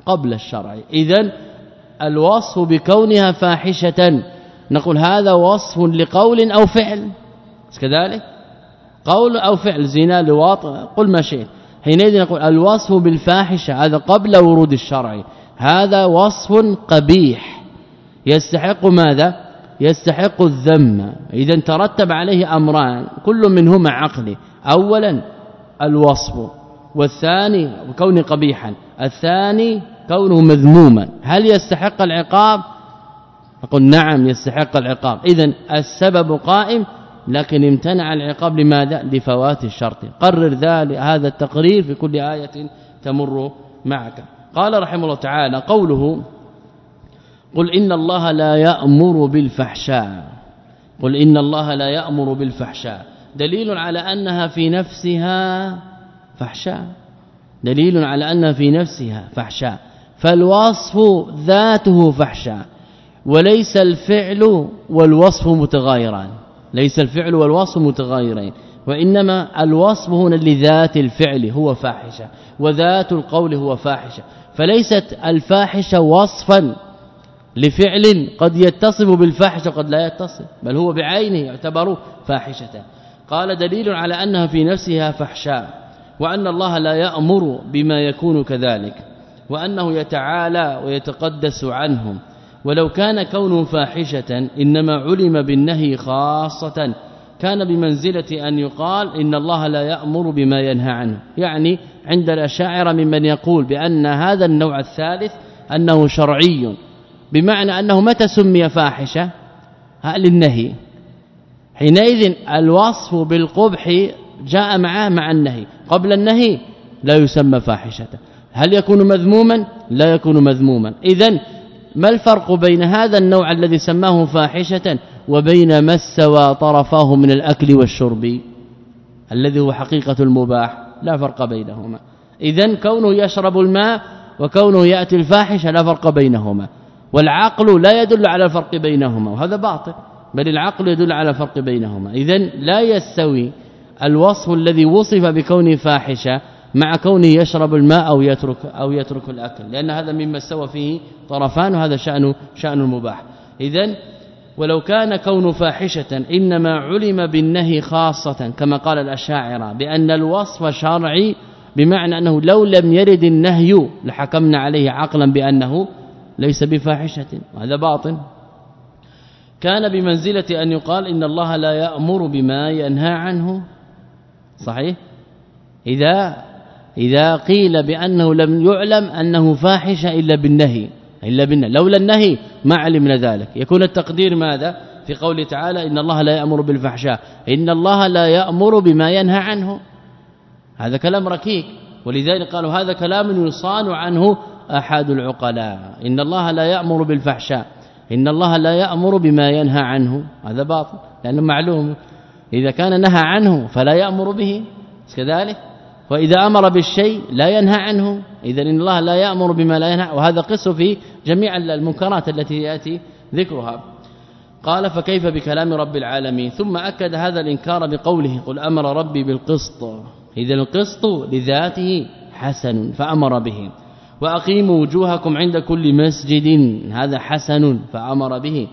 قبل الشرع. اذا الوصف بكونها فاحشة نقول هذا وصف لقول أو فعل. كذلك؟ قول أو فعل زنا لواط قل ما شئت. حينئذ نقول الوصف بالفاحشة هذا قبل ورود الشرع. هذا وصف قبيح. يستحق ماذا؟ يستحق الذم. إذا ترتب عليه أمران كل منهما عقلي. اولا الوصف والثاني كونه قبيحا. الثاني كونه مذموما. هل يستحق العقاب؟ نقول نعم يستحق العقاب. اذا السبب قائم لكن امتنع العقاب لماذا؟ لفوات الشرط. قرر ذلك هذا التقرير في كل آية تمر معك. قال رحمه الله تعالى قوله قل إن الله لا يأمر بالفحشاء. قل إن الله لا يأمر بالفحشاء. دليل على أنها في نفسها فحشاء. دليل على أنها في نفسها فحشاء. فالوصف ذاته فحشاء. وليس الفعل والوصف متغايران. ليس الفعل والوصف متغايرين. وإنما الوصف هنا لذات الفعل هو فاحشة وذات القول هو فاحشة. فليست الفاحشة وصفا لفعل قد يتصف بالفاحشة وقد لا يتصف بل هو بعينه يعتبر فاحشة. قال دليل على أنها في نفسها فحشاء وأن الله لا يأمر بما يكون كذلك وأنه يتعالى ويتقدس عنهم. ولو كان كونه فاحشة إنما علم بالنهي خاصة كان بمنزلة أن يقال إن الله لا يأمر بما ينهى عنه. يعني عند الأشاعرة ممن يقول بأن هذا النوع الثالث أنه شرعي بمعنى أنه متى سمي فاحشة؟ هل النهي حينئذ الوصف بالقبح جاء معه مع النهي. قبل النهي لا يسمى فاحشة. هل يكون مذموما؟ لا يكون مذموما. اذا ما الفرق بين هذا النوع الذي سماه فاحشة وبين ما استوى طرفاه من الأكل والشرب؟ الذي هو حقيقة المباح لا فرق بينهما. اذا كونه يشرب الماء وكونه يأتي الفاحشة لا فرق بينهما. والعقل لا يدل على الفرق بينهما وهذا باطل بل العقل يدل على الفرق بينهما. اذا لا يستوي الوصف الذي وصف بكونه فاحشة مع كونه يشرب الماء أو يترك أو يترك الأكل. لأن هذا مما استوى فيه طرفان وهذا شأن شأن المباح اذا ولو كان كون فاحشة إنما علم بالنهي خاصة كما قال الأشاعرة بأن الوصف شرعي بمعنى أنه لو لم يرد النهي لحكمنا عليه عقلا بأنه ليس بفاحشة وهذا باطن كان بمنزلة أن يقال إن الله لا يأمر بما ينهى عنه. صحيح؟ إذا إذا قيل بأنه لم يعلم أنه فاحشة إلا بالنهي إلا بالنهي لولا النهي ما علمنا ذلك. يكون التقدير ماذا؟ في قوله تعالى إن الله لا يأمر بالفحشاء إن الله لا يأمر بما ينهى عنه. هذا كلام ركيك. ولذلك قالوا هذا كلام يصان عنه أحد العقلاء. إن الله لا يأمر بالفحشاء إن الله لا يأمر بما ينهى عنه. هذا باطل لأنه معلوم. إذا كان نهى عنه فلا يأمر به. كذلك؟ وإذا أمر بالشيء لا ينهى عنه. اذا إن الله لا يأمر بما لا ينهى. وهذا قص في جميع المنكرات التي يأتي ذكرها. قال فكيف بكلام رب العالمين؟ ثم أكد هذا الإنكار بقوله قل أمر ربي بالقسط. اذا القسط لذاته حسن فأمر به. وأقيموا وجوهكم عند كل مسجد. هذا حسن فأمر به.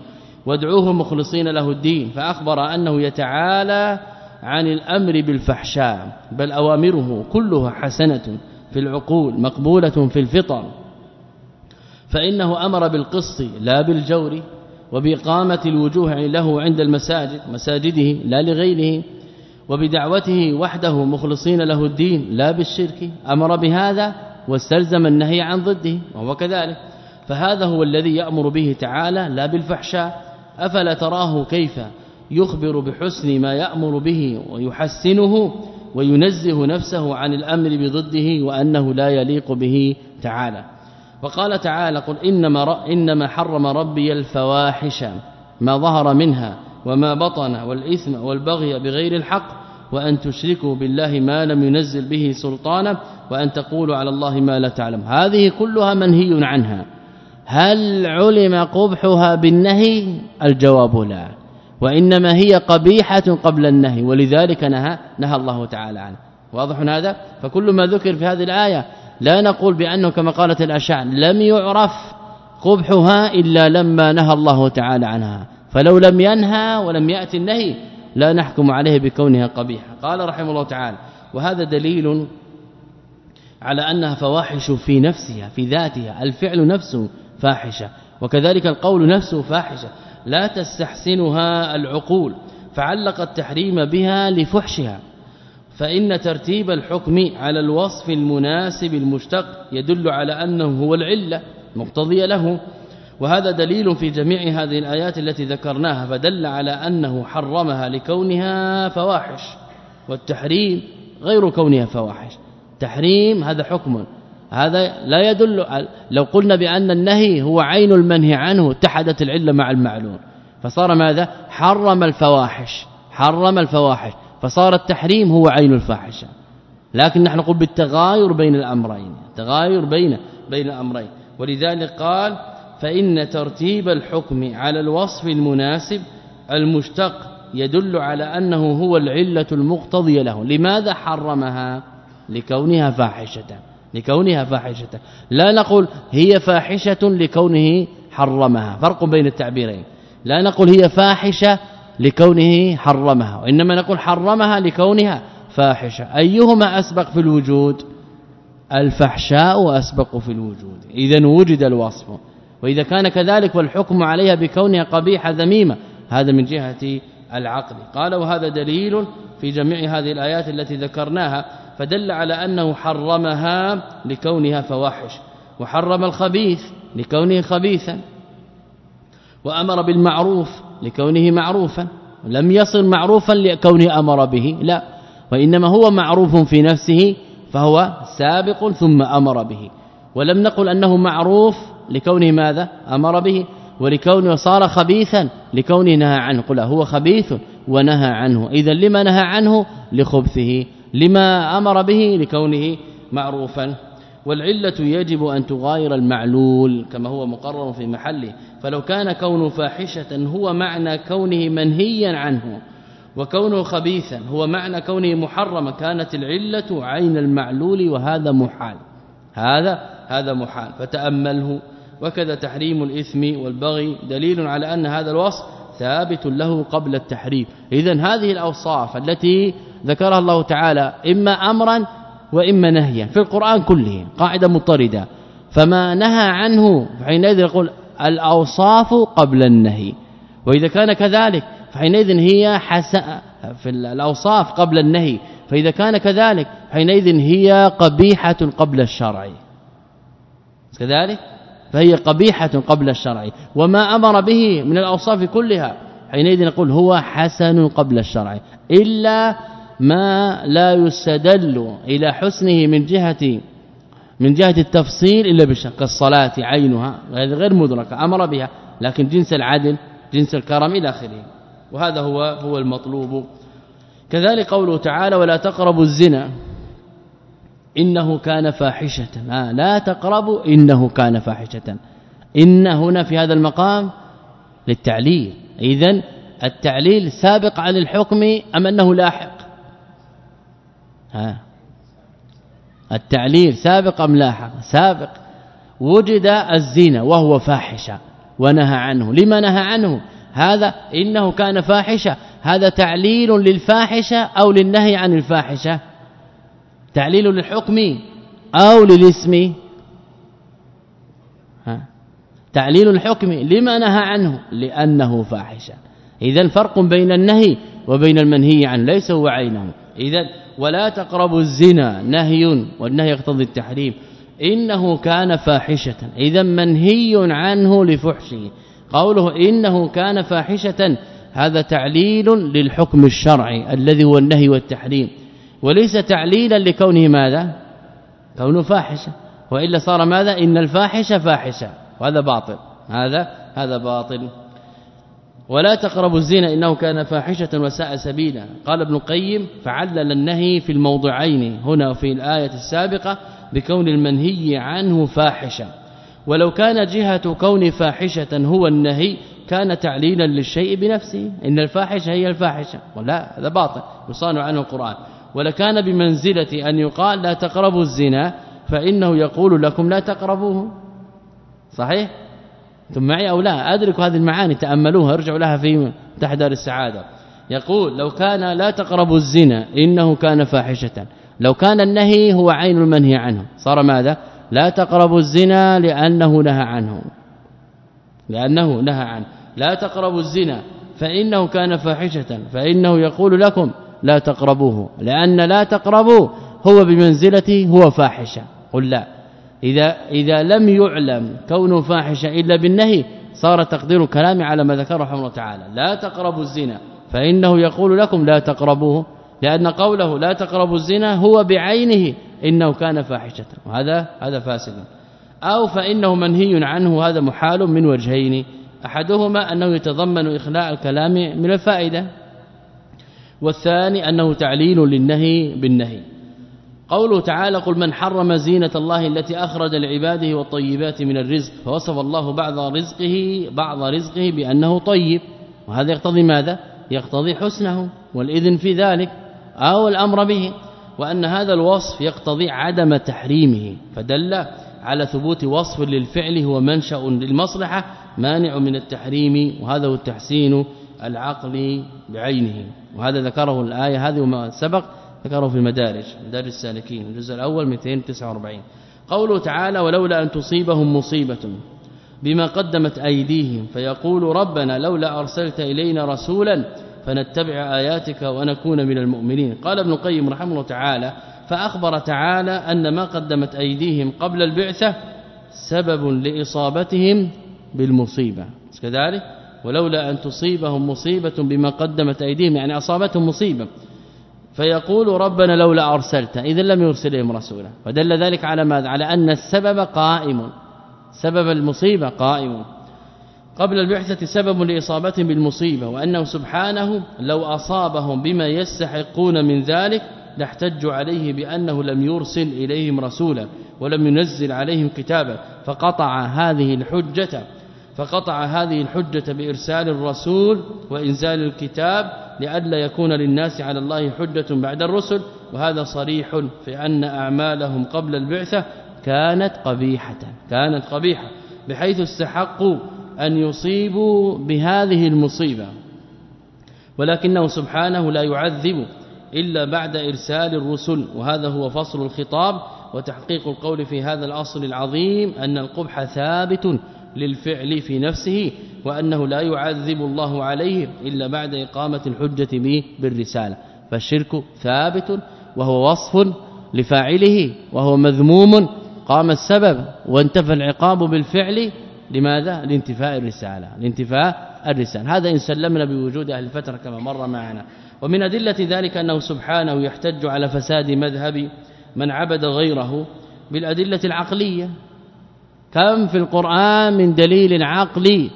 وادعوه مخلصين له الدين. فأخبر أنه يتعالى عن الأمر بالفحشاء بل أوامره كلها حسنة في العقول مقبولة في الفطر. فإنه أمر بالقسط لا بالجور وبإقامة الوجوه له عند المساجد مساجده لا لغيره وبدعوته وحده مخلصين له الدين لا بالشرك. أمر بهذا واستلزم النهي عن ضده وهو كذلك. فهذا هو الذي يأمر به تعالى لا بالفحشاء. أفلا تراه كيف؟ يخبر بحسن ما يأمر به ويحسنه وينزه نفسه عن الأمر بضده وأنه لا يليق به تعالى. وقال تعالى قل إنما, إنما حرم ربي الفواحش ما ظهر منها وما بطن والإثم والبغي بغير الحق وأن تشركوا بالله ما لم ينزل به سلطانا وأن تقولوا على الله ما لا تعلم. هذه كلها منهي عنها. هل علم قبحها بالنهي؟ الجواب لا. وإنما هي قبيحة قبل النهي ولذلك نهى نهى الله تعالى عنه. واضح هذا؟ فكل ما ذكر في هذه الآية لا نقول بأنه كما قالت الاشاعره لم يعرف قبحها إلا لما نهى الله تعالى عنها. فلو لم ينهى ولم يأتي النهي لا نحكم عليه بكونها قبيحة. قال رحمه الله تعالى وهذا دليل على أنها فواحش في نفسها في ذاتها. الفعل نفسه فاحشة وكذلك القول نفسه فاحشة. لا تستحسنها العقول فعلق التحريم بها لفحشها. فإن ترتيب الحكم على الوصف المناسب المشتق يدل على أنه هو العلة مقتضيه له. وهذا دليل في جميع هذه الآيات التي ذكرناها فدل على أنه حرمها لكونها فواحش. والتحريم غير كونها فواحش. تحريم هذا حكم. هذا لا يدل لو قلنا بأن النهي هو عين المنهي عنه اتحدت العلة مع المعلوم. فصار ماذا؟ حرم الفواحش حرم الفواحش. فصار التحريم هو عين الفاحشة. لكن نحن نقول بالتغاير بين الأمرين تغاير بين بين الأمرين. ولذلك قال فإن ترتيب الحكم على الوصف المناسب المشتق يدل على أنه هو العلة المقتضية له. لماذا حرمها؟ لكونها فاحشة. لكونها فاحشة. لا نقول هي فاحشة لكونه حرمها. فرق بين التعبيرين. لا نقول هي فاحشة لكونه حرمها. وإنما نقول حرمها لكونها فاحشة. أيهما أسبق في الوجود؟ الفحشاء أسبق في الوجود. اذا وجد الوصف. وإذا كان كذلك والحكم عليها بكونها قبيحة ذميمة. هذا من جهة العقل. قال وهذا دليل في جميع هذه الآيات التي ذكرناها. فدل على أنه حرمها لكونها فواحش وحرم الخبيث لكونه خبيثا وأمر بالمعروف لكونه معروفا لم يصل معروفا لكونه أمر به لا وإنما هو معروف في نفسه فهو سابق ثم أمر به ولم نقل أنه معروف لكونه ماذا؟ أمر به ولكونه صار خبيثا لكونه نهى عنه قل هو خبيث ونهى عنه اذا لما نهى عنه؟ لخبثه. لما أمر به لكونه معروفا. والعلة يجب أن تغاير المعلول كما هو مقرر في محله. فلو كان كونه فاحشة هو معنى كونه منهيا عنه. وكونه خبيثا هو معنى كونه محرما كانت العلة عين المعلول وهذا محال. هذا هذا محال. فتأمله. وكذا تحريم الإثم والبغي. دليل على أن هذا الوصف ثابت له قبل التحريم. اذا هذه الأوصاف التي ذكرها الله تعالى إما أمرا وإما نهيا في القرآن كله قاعدة مضطردة. فما نهى عنه حينئذ يقول الأوصاف قبل النهي. وإذا كان كذلك فحينئذ هي حسن في الأوصاف قبل النهي. فإذا كان كذلك حينئذ هي قبيحة قبل الشرع. كذلك؟ فهي قبيحة قبل الشرع. وما أمر به من الأوصاف كلها حينئذ نقول هو حسن قبل الشرع. إلا ما لا يستدل إلى حسنه من جهة من جهة التفصيل إلا بالشك كالصلاة عينها هذه غير مدركة أمر بها لكن جنس العدل جنس الكرم إلى آخره وهذا هو هو المطلوب. كذلك قوله تعالى ولا تقربوا الزنا إنه كان فاحشة. آه لا تقربوا إنه كان فاحشة. إن هنا في هذا المقام للتعليل. اذا التعليل سابق عن الحكم أم أنه لاحق ها. التعليل سابق أم لاحق سابق. وجد الزنا وهو فاحشة ونهى عنه. لما نهى عنه؟ هذا إنه كان فاحشة. هذا تعليل للفاحشة أو للنهي عن الفاحشة؟ تعليل للحكم أو للاسم؟ تعليل الحكم. لما نهى عنه؟ لأنه فاحشة. اذا فرق بين النهي وبين المنهي عنه. ليس هو عينه. اذا ولا تقربوا الزنا نهي والنهي يقتضي التحريم. إنه كان فاحشة. إذا منهي عنه لفحشه. قوله إنه كان فاحشة هذا تعليل للحكم الشرعي الذي هو النهي والتحريم. وليس تعليلا لكونه ماذا؟ كونه فاحشة. وإلا صار ماذا؟ إن الفاحشة فاحشة. وهذا باطل. هذا هذا باطل. ولا تقربوا الزنا إنه كان فاحشة وساء سبيلا. قال ابن القيم فعلل النهي في الموضعين هنا في الآية السابقة بكون المنهي عنه فاحشة. ولو كان جهة كون فاحشة هو النهي كان تعليلا للشيء بنفسه. إن الفاحشة هي الفاحشة. ولا هذا باطل يصان عنه القرآن. ولكان بمنزلة أن يقال لا تقربوا الزنا فإنه يقول لكم لا تقربوه. صحيح؟ ثم معي أو لا؟ ادرك هذه المعاني تأملوها ارجعوا لها في تحدار السعادة. يقول لو كان لا تقربوا الزنا إنه كان فاحشة. لو كان النهي هو عين المنهي عنه. صار ماذا؟ لا تقربوا الزنا لأنه نهى عنه. لأنه نهى عنه. لا تقربوا الزنا فإنه كان فاحشة. فإنه يقول لكم لا تقربوه. لأن لا تقربوا هو بمنزلته هو فاحشة. قل لا. إذا إذا لم يعلم كونه فاحشة إلا بالنهي صار تقدير كلامي على ما ذكره رحمه الله تعالى. لا تقربوا الزنا فإنه يقول لكم لا تقربوه لأن قوله لا تقربوا الزنا هو بعينه إنه كان فاحشة. وهذا هذا فاسد. أو فإنه منهي عنه هذا محال من وجهين. أحدهما أنه يتضمن إخلاء الكلام من الفائدة والثاني أنه تعليل للنهي بالنهي. قوله تعالى قل من حرم زينة الله التي أخرج لعباده والطيبات من الرزق فوصف الله بعض رزقه بعض رزقه بأنه طيب. وهذا يقتضي ماذا؟ يقتضي حسنه والإذن في ذلك أو الأمر به. وأن هذا الوصف يقتضي عدم تحريمه فدل على ثبوت وصف للفعل هو منشأ للمصلحة مانع من التحريم وهذا هو التحسين العقلي بعينه. وهذا ذكره الآية هذه وما سبق. ذكره في المدارج مدارج السالكين الجزء الأول 249 قوله تعالى ولولا أن تصيبهم مصيبة بما قدمت أيديهم فيقول ربنا لولا أرسلت إلينا رسولا فنتبع آياتك ونكون من المؤمنين. قال ابن القيم رحمه الله تعالى فأخبر تعالى أن ما قدمت أيديهم قبل البعثة سبب لإصابتهم بالمصيبة. كذلك ولولا أن تصيبهم مصيبة بما قدمت أيديهم. يعني أصابتهم مصيبة. فيقول ربنا لولا أرسلت اذا لم يرسل لهم رسولا. فدل ذلك على ماذا؟ على أن السبب قائم سبب المصيبة قائم. قبل البعثة سبب لإصابتهم بالمصيبة وأنه سبحانه لو أصابهم بما يستحقون من ذلك لاحتجوا عليه بأنه لم يرسل إليهم رسولا ولم ينزل عليهم كتابا. فقطع هذه الحجة فقطع هذه الحجة بإرسال الرسول وإنزال الكتاب لئلا يكون للناس على الله حجة بعد الرسل وهذا صريح في أن أعمالهم قبل البعثة كانت قبيحة كانت قبيحة بحيث استحقوا أن يصيبوا بهذه المصيبة. ولكنه سبحانه لا يعذب إلا بعد إرسال الرسل وهذا هو فصل الخطاب وتحقيق القول في هذا الأصل العظيم أن القبح ثابت للفعل في نفسه وأنه لا يعذب الله عليه إلا بعد إقامة الحجة به بالرسالة. فالشرك ثابت وهو وصف لفاعله وهو مذموم. قام السبب وانتفى العقاب بالفعل لماذا؟ لانتفاء الرسالة لانتفاء الرسالة. هذا إن سلمنا بوجود أهل الفترة كما مر معنا. ومن أدلة ذلك أنه سبحانه يحتج على فساد مذهب من عبد غيره بالأدلة العقلية. كم في القرآن من دليل عقلي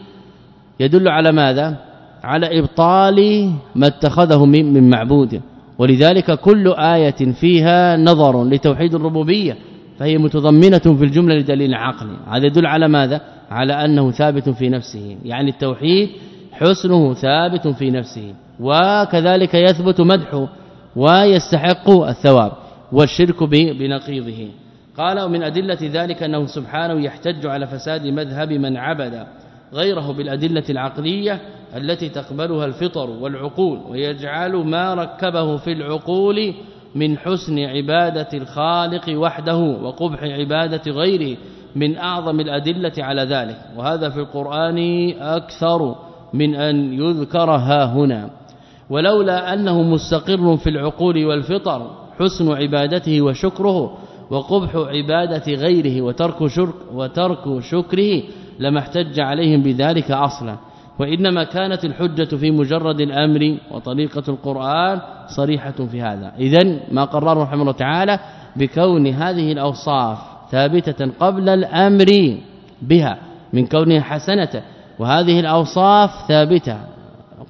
يدل على ماذا؟ على إبطال ما اتخذه من معبود. ولذلك كل آية فيها نظر لتوحيد الربوبية فهي متضمنة في الجملة لدليل عقلي هذا يدل على ماذا؟ على أنه ثابت في نفسه. يعني التوحيد حسنه ثابت في نفسه وكذلك يثبت مدحه ويستحق الثواب والشرك بنقيضه. قال ومن أدلة ذلك أنه سبحانه يحتج على فساد مذهب من عبد غيره بالأدلة العقلية التي تقبلها الفطر والعقول ويجعل ما ركبه في العقول من حسن عبادة الخالق وحده وقبح عبادة غيره من أعظم الأدلة على ذلك. وهذا في القرآن أكثر من أن يذكر ها هنا. ولولا أنه مستقر في العقول والفطر حسن عبادته وشكره وقبح عبادة غيره وترك شرك وترك شكره لما احتج عليهم بذلك أصلا. وإنما كانت الحجة في مجرد الأمر وطريقة القرآن صريحة في هذا. اذا ما قرر رحمه الله تعالى بكون هذه الأوصاف ثابتة قبل الأمر بها من كونها حسنة. وهذه الأوصاف ثابتة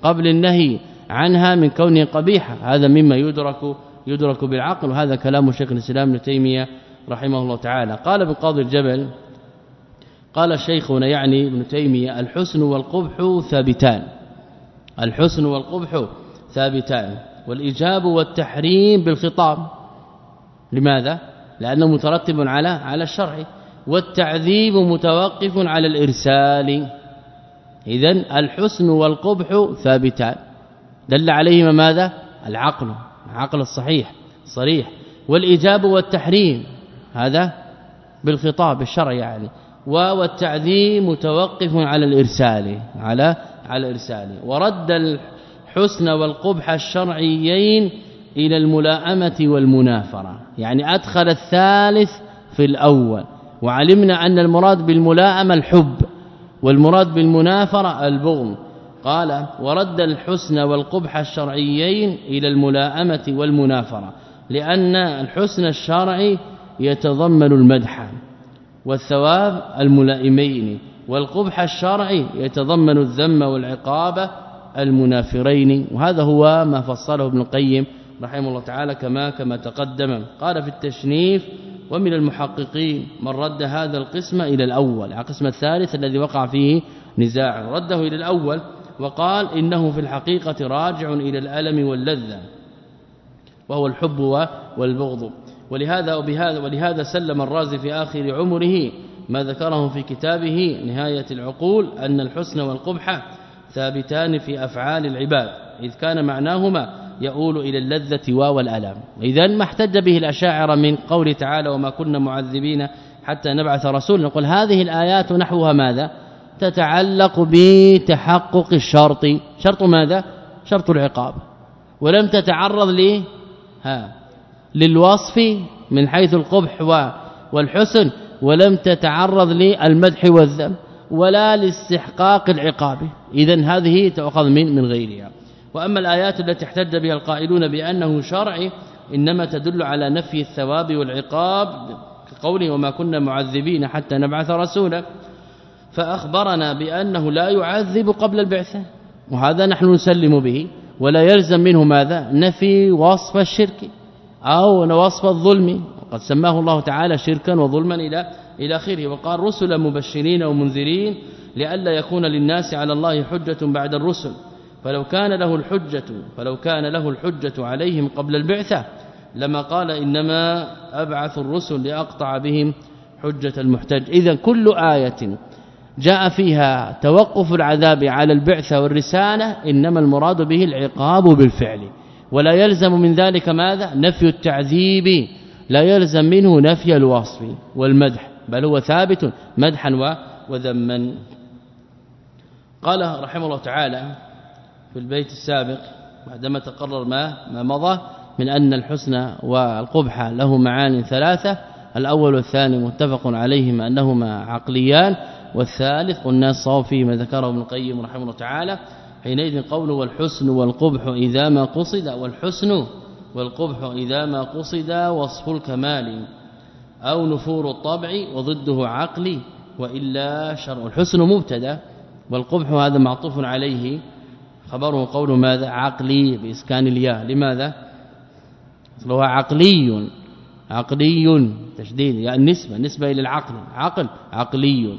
قبل النهي عنها من كونها قبيحة. هذا مما يدرك يدرك بالعقل. وهذا كلام شيخ الإسلام ابن تيمية رحمه الله تعالى. قال ابن قاضي الجبل قال شيخنا يعني ابن تيمية الحسن والقبح ثابتان. الحسن والقبح ثابتان. والايجاب والتحريم بالخطاب. لماذا؟ لأنه مترتب على على الشرع. والتعذيب متوقف على الإرسال. اذا الحسن والقبح ثابتان. دل عليهما ماذا؟ العقل. العقل الصحيح صريح. والايجاب والتحريم. هذا بالخطاب الشرعي يعني. والتعذيب متوقف على الإرسال على على الإرسال. ورد الحسن والقبح الشرعيين إلى الملائمه والمنافرة. يعني أدخل الثالث في الأول. وعلمنا أن المراد بالملائمه الحب والمراد بالمنافرة البغض. قال ورد الحسن والقبح الشرعيين إلى الملائمه والمنافرة لأن الحسن الشرعي يتضمن المدح. والثواب الملائمين والقبح الشرعي يتضمن الذم والعقاب المنافرين. وهذا هو ما فصله ابن القيم رحمه الله تعالى كما كما تقدم. قال في التشنيف ومن المحققين من رد هذا القسم إلى الأول. القسم الثالث الذي وقع فيه نزاع. رده إلى الأول وقال إنه في الحقيقة راجع إلى الألم واللذة وهو الحب والبغض. ولهذا وبهذا ولهذا سلم الرازي في آخر عمره ما ذكره في كتابه نهاية العقول أن الحسن والقبح ثابتان في أفعال العباد إذ كان معناهما يؤول إلى اللذة والألم اذا ما احتج به الاشاعره من قول تعالى وما كنا معذبين حتى نبعث رسولا نقول هذه الآيات نحوها ماذا؟ تتعلق بتحقق الشرط. شرط ماذا؟ شرط العقاب. ولم تتعرض لي؟ ها. للوصف من حيث القبح والحسن ولم تتعرض للمدح والذم ولا لاستحقاق العقاب. اذا هذه تؤخذ من من غيرها. وأما الآيات التي احتج بها القائلون بأنه شرعي إنما تدل على نفي الثواب والعقاب كقوله وما كنا معذبين حتى نبعث رسولا. فأخبرنا بأنه لا يعذب قبل البعثة وهذا نحن نسلم به ولا يلزم منه ماذا؟ نفي وصف الشرك. أو وصف الظلم. وقد سماه الله تعالى شركا وظلما إلى إلى آخره. وقال رسلا مبشرين ومنذرين لئلا يكون للناس على الله حجة بعد الرسل. فلو كان له الحجة فلو كان له الحجة عليهم قبل البعثة لما قال إنما أبعث الرسل لأقطع بهم حجة المحتج. إذا كل آية جاء فيها توقف العذاب على البعثة والرسالة إنما المراد به العقاب بالفعل. ولا يلزم من ذلك ماذا؟ نفي التعذيب. لا يلزم منه نفي الوصف والمدح بل هو ثابت مدحا وذما. قال رحمه الله تعالى في البيت السابق بعدما تقرر ما ما مضى من أن الحسن والقبح له معان ثلاثة. الأول والثاني متفق عليهما أنهما عقليان والثالث قلنا الصواب فيه ما ذكره ابن القيم رحمه الله تعالى. حينئذ قوله والحسن والقبح إذا ما قصد والحسن والقبح إذا ما قصد وصف الكمال أو نفور الطبع وضده عقلي وإلا شرع الحسن مبتدا والقبح هذا معطوف عليه خبره قول ماذا عقلي بإسكان الياء لماذا؟ اصله عقلي عقلي تشديد يعني النسبة نسبة إلى العقل عقل عقلي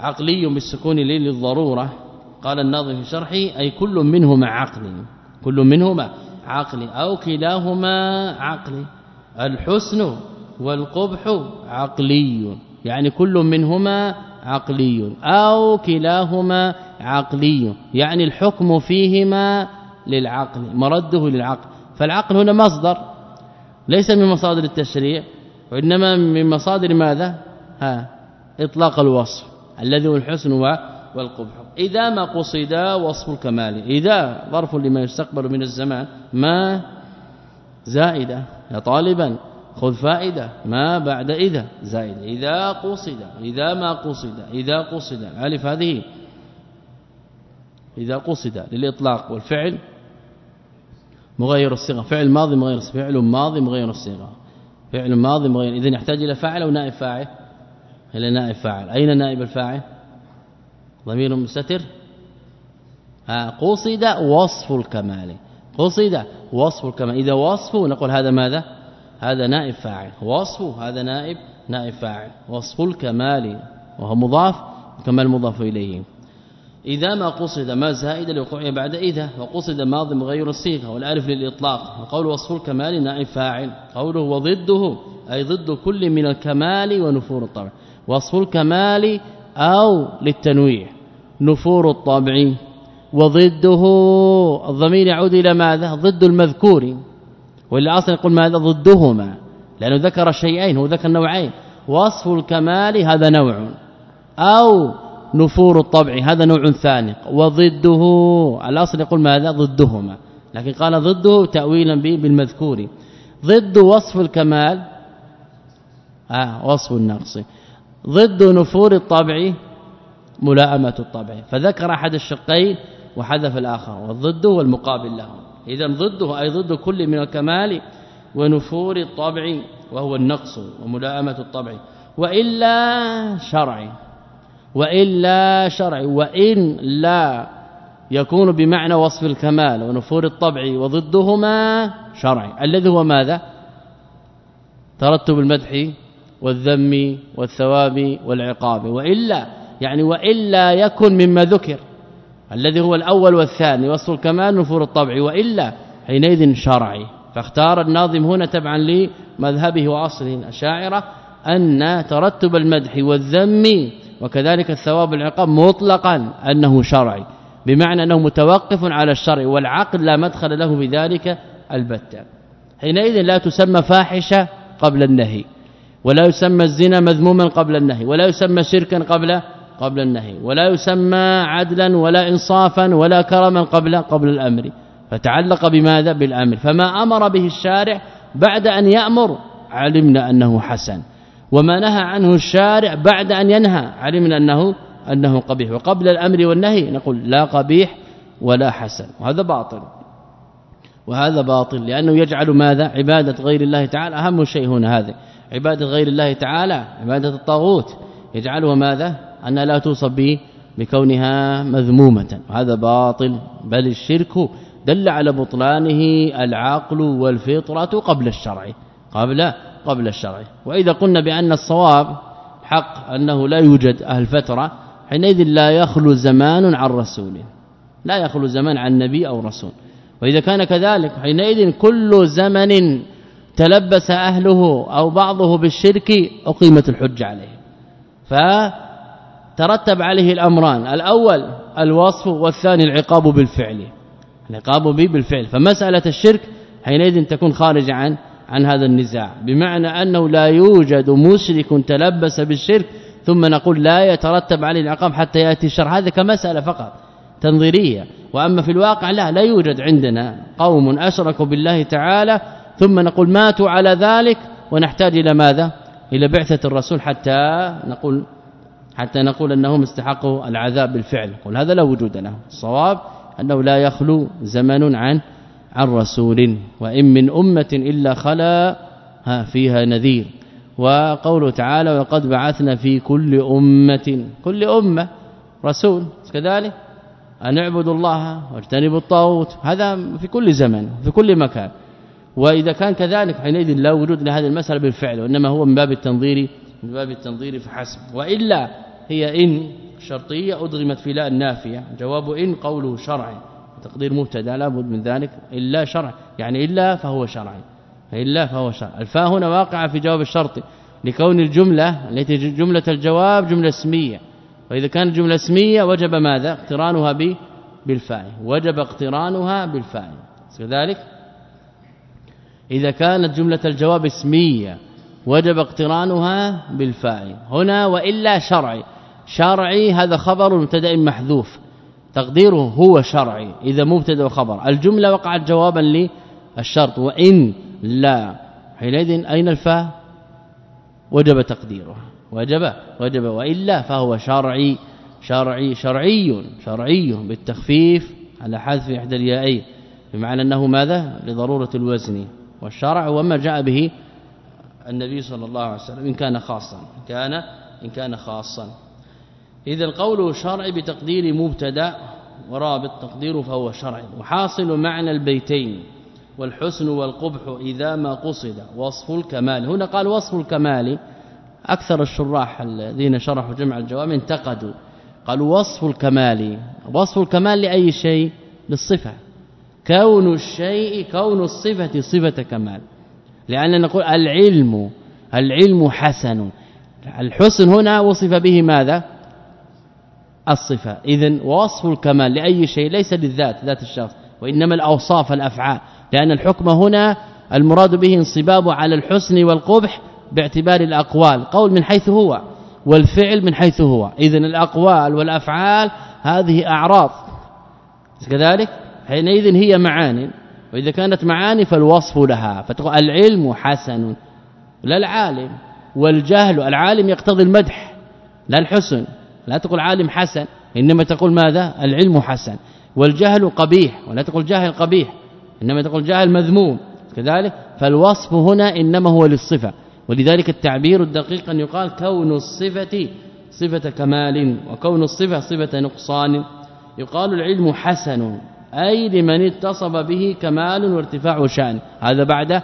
عقلي بالسكون للضرورة قال الناظم في شرحه أي كل منهما عقل كل منهما عقل أو كلاهما عقل. الحسن والقبح عقلي يعني كل منهما عقلي أو كلاهما عقلي يعني الحكم فيهما للعقل مرده للعقل. فالعقل هنا مصدر ليس من مصادر التشريع وإنما من مصادر ماذا؟ ها إطلاق الوصف الذي هو الحسن والقبح. إذا ما قصد وصف الكمال. إذا ظرف لما يستقبل من الزمان. ما زائدة. يا طالبا خذ فائدة. ما بعد إذا زائدة. إذا قصد. إذا ما قصد. إذا قصد. ألف هذه. إذا قصد. للإطلاق والفعل. مغير الصيغة. فعل ماضي مغير فعل ماضي مغير الصيغة. فعل ماضي مغير. اذا يحتاج إلى فاعل أو نائب فاعل؟ إلى نائب فاعل. أين نائب الفاعل؟ ضمير مستتر. قصد وصف الكمال. قصد وصف الكمال. إذا وصفه نقول هذا ماذا؟ هذا نائب فاعل. وصفه هذا نائب نائب فاعل. وصف الكمال وهو مضاف كمال مضاف إليه. إذا ما قصد ما زائد لوقوعه بعد إذا. وقصد ماضي مغير الصيغة والألف للإطلاق. وقول وصف الكمال نائب فاعل. قوله وضده أي ضد كل من الكمال ونفور الطبع. وصف الكمال أو للتنويع. نفور الطبع وضده الضمير يعود إلى ماذا؟ ضد المذكور. واللي أصلا يقول ماذا؟ ضدهما. لأنه ذكر شيئين هو ذكر نوعين. وصف الكمال هذا نوع. أو نفور الطبع هذا نوع ثاني. وضده الأصل يقول ماذا؟ ضدهما. لكن قال ضده تاويلا بالمذكور. ضد وصف الكمال آه وصف النقص. ضد نفور الطبع ملائمة الطبع. فذكر أحد الشقين وحذف الآخر والضد هو المقابل له اذا ضده أي ضد كل من الكمال ونفور الطبع وهو النقص وملائمة الطبع. وإلا شرعي وإلا شرعي وإن لا يكون بمعنى وصف الكمال ونفور الطبع وضدهما شرعي الذي هو ماذا؟ ترتب المدح والذم والثواب والعقاب وإلا يعني وإلا يكن مما ذكر الذي هو الأول والثاني وصف الكمال نفور الطبع وإلا حينئذ شرعي. فاختار الناظم هنا تبعا لمذهبه وأصله الأشاعرة أن ترتب المدح والذم وكذلك الثواب والعقاب مطلقا أنه شرعي بمعنى أنه متوقف على الشرع والعقل لا مدخل له في ذلك البتة. حينئذ لا تسمى فاحشة قبل النهي. ولا يسمى الزنا مذموما قبل النهي ولا يسمى شركا قبل قبل النهي ولا يسمى عدلا ولا انصافا ولا كرما قبل قبل الأمر. فتعلق بماذا؟ بالامر. فما أمر به الشارع بعد أن يأمر علمنا أنه حسن. وما نهى عنه الشارع بعد أن ينهى علمنا أنه أنه قبيح. وقبل الأمر والنهي نقول لا قبيح ولا حسن. وهذا باطل. وهذا باطل لأنه يجعل ماذا؟ عبادة غير الله تعالى. أهم شيء هنا هذا. عبادة غير الله تعالى عبادة الطاغوت. يجعلها ماذا؟ أن لا توصف به بكونها مذمومة. وهذا باطل بل الشرك دل على بطلانه العقل والفطرة قبل الشرع. قبل قبل الشرع. وإذا قلنا بأن الصواب حق أنه لا يوجد أهل فترة حينئذ لا يخلو زمان عن رسول. لا يخلو زمان عن نبي أو رسول. وإذا كان كذلك حينئذ كل زمن تلبس أهله أو بعضه بالشرك أقيمت الحجة عليه. فترتب عليه الأمران الأول الوصف والثاني العقاب بالفعل. العقاب به بالفعل. فمسألة الشرك حينئذ تكون خارج عن عن هذا النزاع. بمعنى أنه لا يوجد مشرك تلبس بالشرك ثم نقول لا يترتب عليه العقاب حتى يأتي الشر هذا كمسألة فقط تنظيرية. وأما في الواقع لا لا يوجد عندنا قوم أشركوا بالله تعالى ثم نقول ماتوا على ذلك ونحتاج إلى ماذا؟ إلى بعثة الرسول حتى نقول حتى نقول أنهم استحقوا العذاب بالفعل. قل هذا لا وجود له. الصواب أنه لا يخلو زمن عن عن رسول وإن من أمة إلا خلا فيها نذير. وقوله تعالى وقد بعثنا في كل أمة كل أمة رسول. كذلك أن اعبدوا الله واجتنبوا الطاغوت. هذا في كل زمن في كل مكان. وإذا كان كذلك حينئذ لا وجود لهذه المسألة بالفعل وإنما هو من باب التنظير من باب التنظير فحسب. وإلا هي إن شرطية أدغمت في لا النافيه جواب إن قوله شرعي تقدير مبتدأ لا بد من ذلك. إلا شرع يعني إلا فهو شرعي إلا فهو شرع. الفاء هنا واقعة في جواب الشرط لكون الجملة التي جملة الجواب جملة اسمية. وإذا كانت جمله اسمية وجب ماذا؟ اقترانها بالفاء. وجب اقترانها بالفاء. كذلك إذا كانت جملة الجواب اسمية وجب اقترانها بالفاء هنا وإلا شرعي. شرعي هذا خبر مبتدأ محذوف. تقديره هو شرعي إذا مبتدأ وخبر الجملة وقعت جوابا للشرط. وإن لا. حينئذ أين الفاء؟ وجب تقديره. وجب وجب. وإلا فهو شرعي. شرعي شرعي شرعي بالتخفيف على حذف إحدى اليائين بمعنى أنه ماذا؟ لضرورة الوزن. والشرع وما جاء به النبي صلى الله عليه وسلم إن كان خاصا كان إن كان خاصا. إذا القول شرعي بتقدير مبتدأ ورابط تقديره فهو شرعي. وحاصل معنى البيتين والحسن والقبح إذا ما قصد وصف الكمال. هنا قال وصف الكمال. أكثر الشراح الذين شرحوا جمع الجواب انتقدوا. قالوا وصف الكمال. وصف الكمال لأي شيء؟ للصفة. كون الشيء كون الصفة صفة كمال. لأن نقول العلم العلم حسن. الحسن هنا وصف به ماذا؟ الصفة. اذا وصف الكمال لأي شيء ليس للذات ذات الشخص وإنما الأوصاف الأفعال. لأن الحكم هنا المراد به انصباب على الحسن والقبح باعتبار الأقوال. قول من حيث هو والفعل من حيث هو. اذا الأقوال والأفعال هذه أعراض. كذلك؟ حينئذ هي معاني وإذا كانت معاني فالوصف لها فتقول العلم حسن لا العالم والجهل العالم يقتضي المدح لا الحسن لا تقول عالم حسن إنما تقول ماذا؟ العلم حسن والجهل قبيح ولا تقول جاهل قبيح إنما تقول جاهل مذموم كذلك فالوصف هنا إنما هو للصفة ولذلك التعبير الدقيق أن يقال كون الصفة صفة كمال وكون الصفة صفة نقصان يقال العلم حسن. أي لمن اتصف به كمال وارتفاع شأن. هذا بعد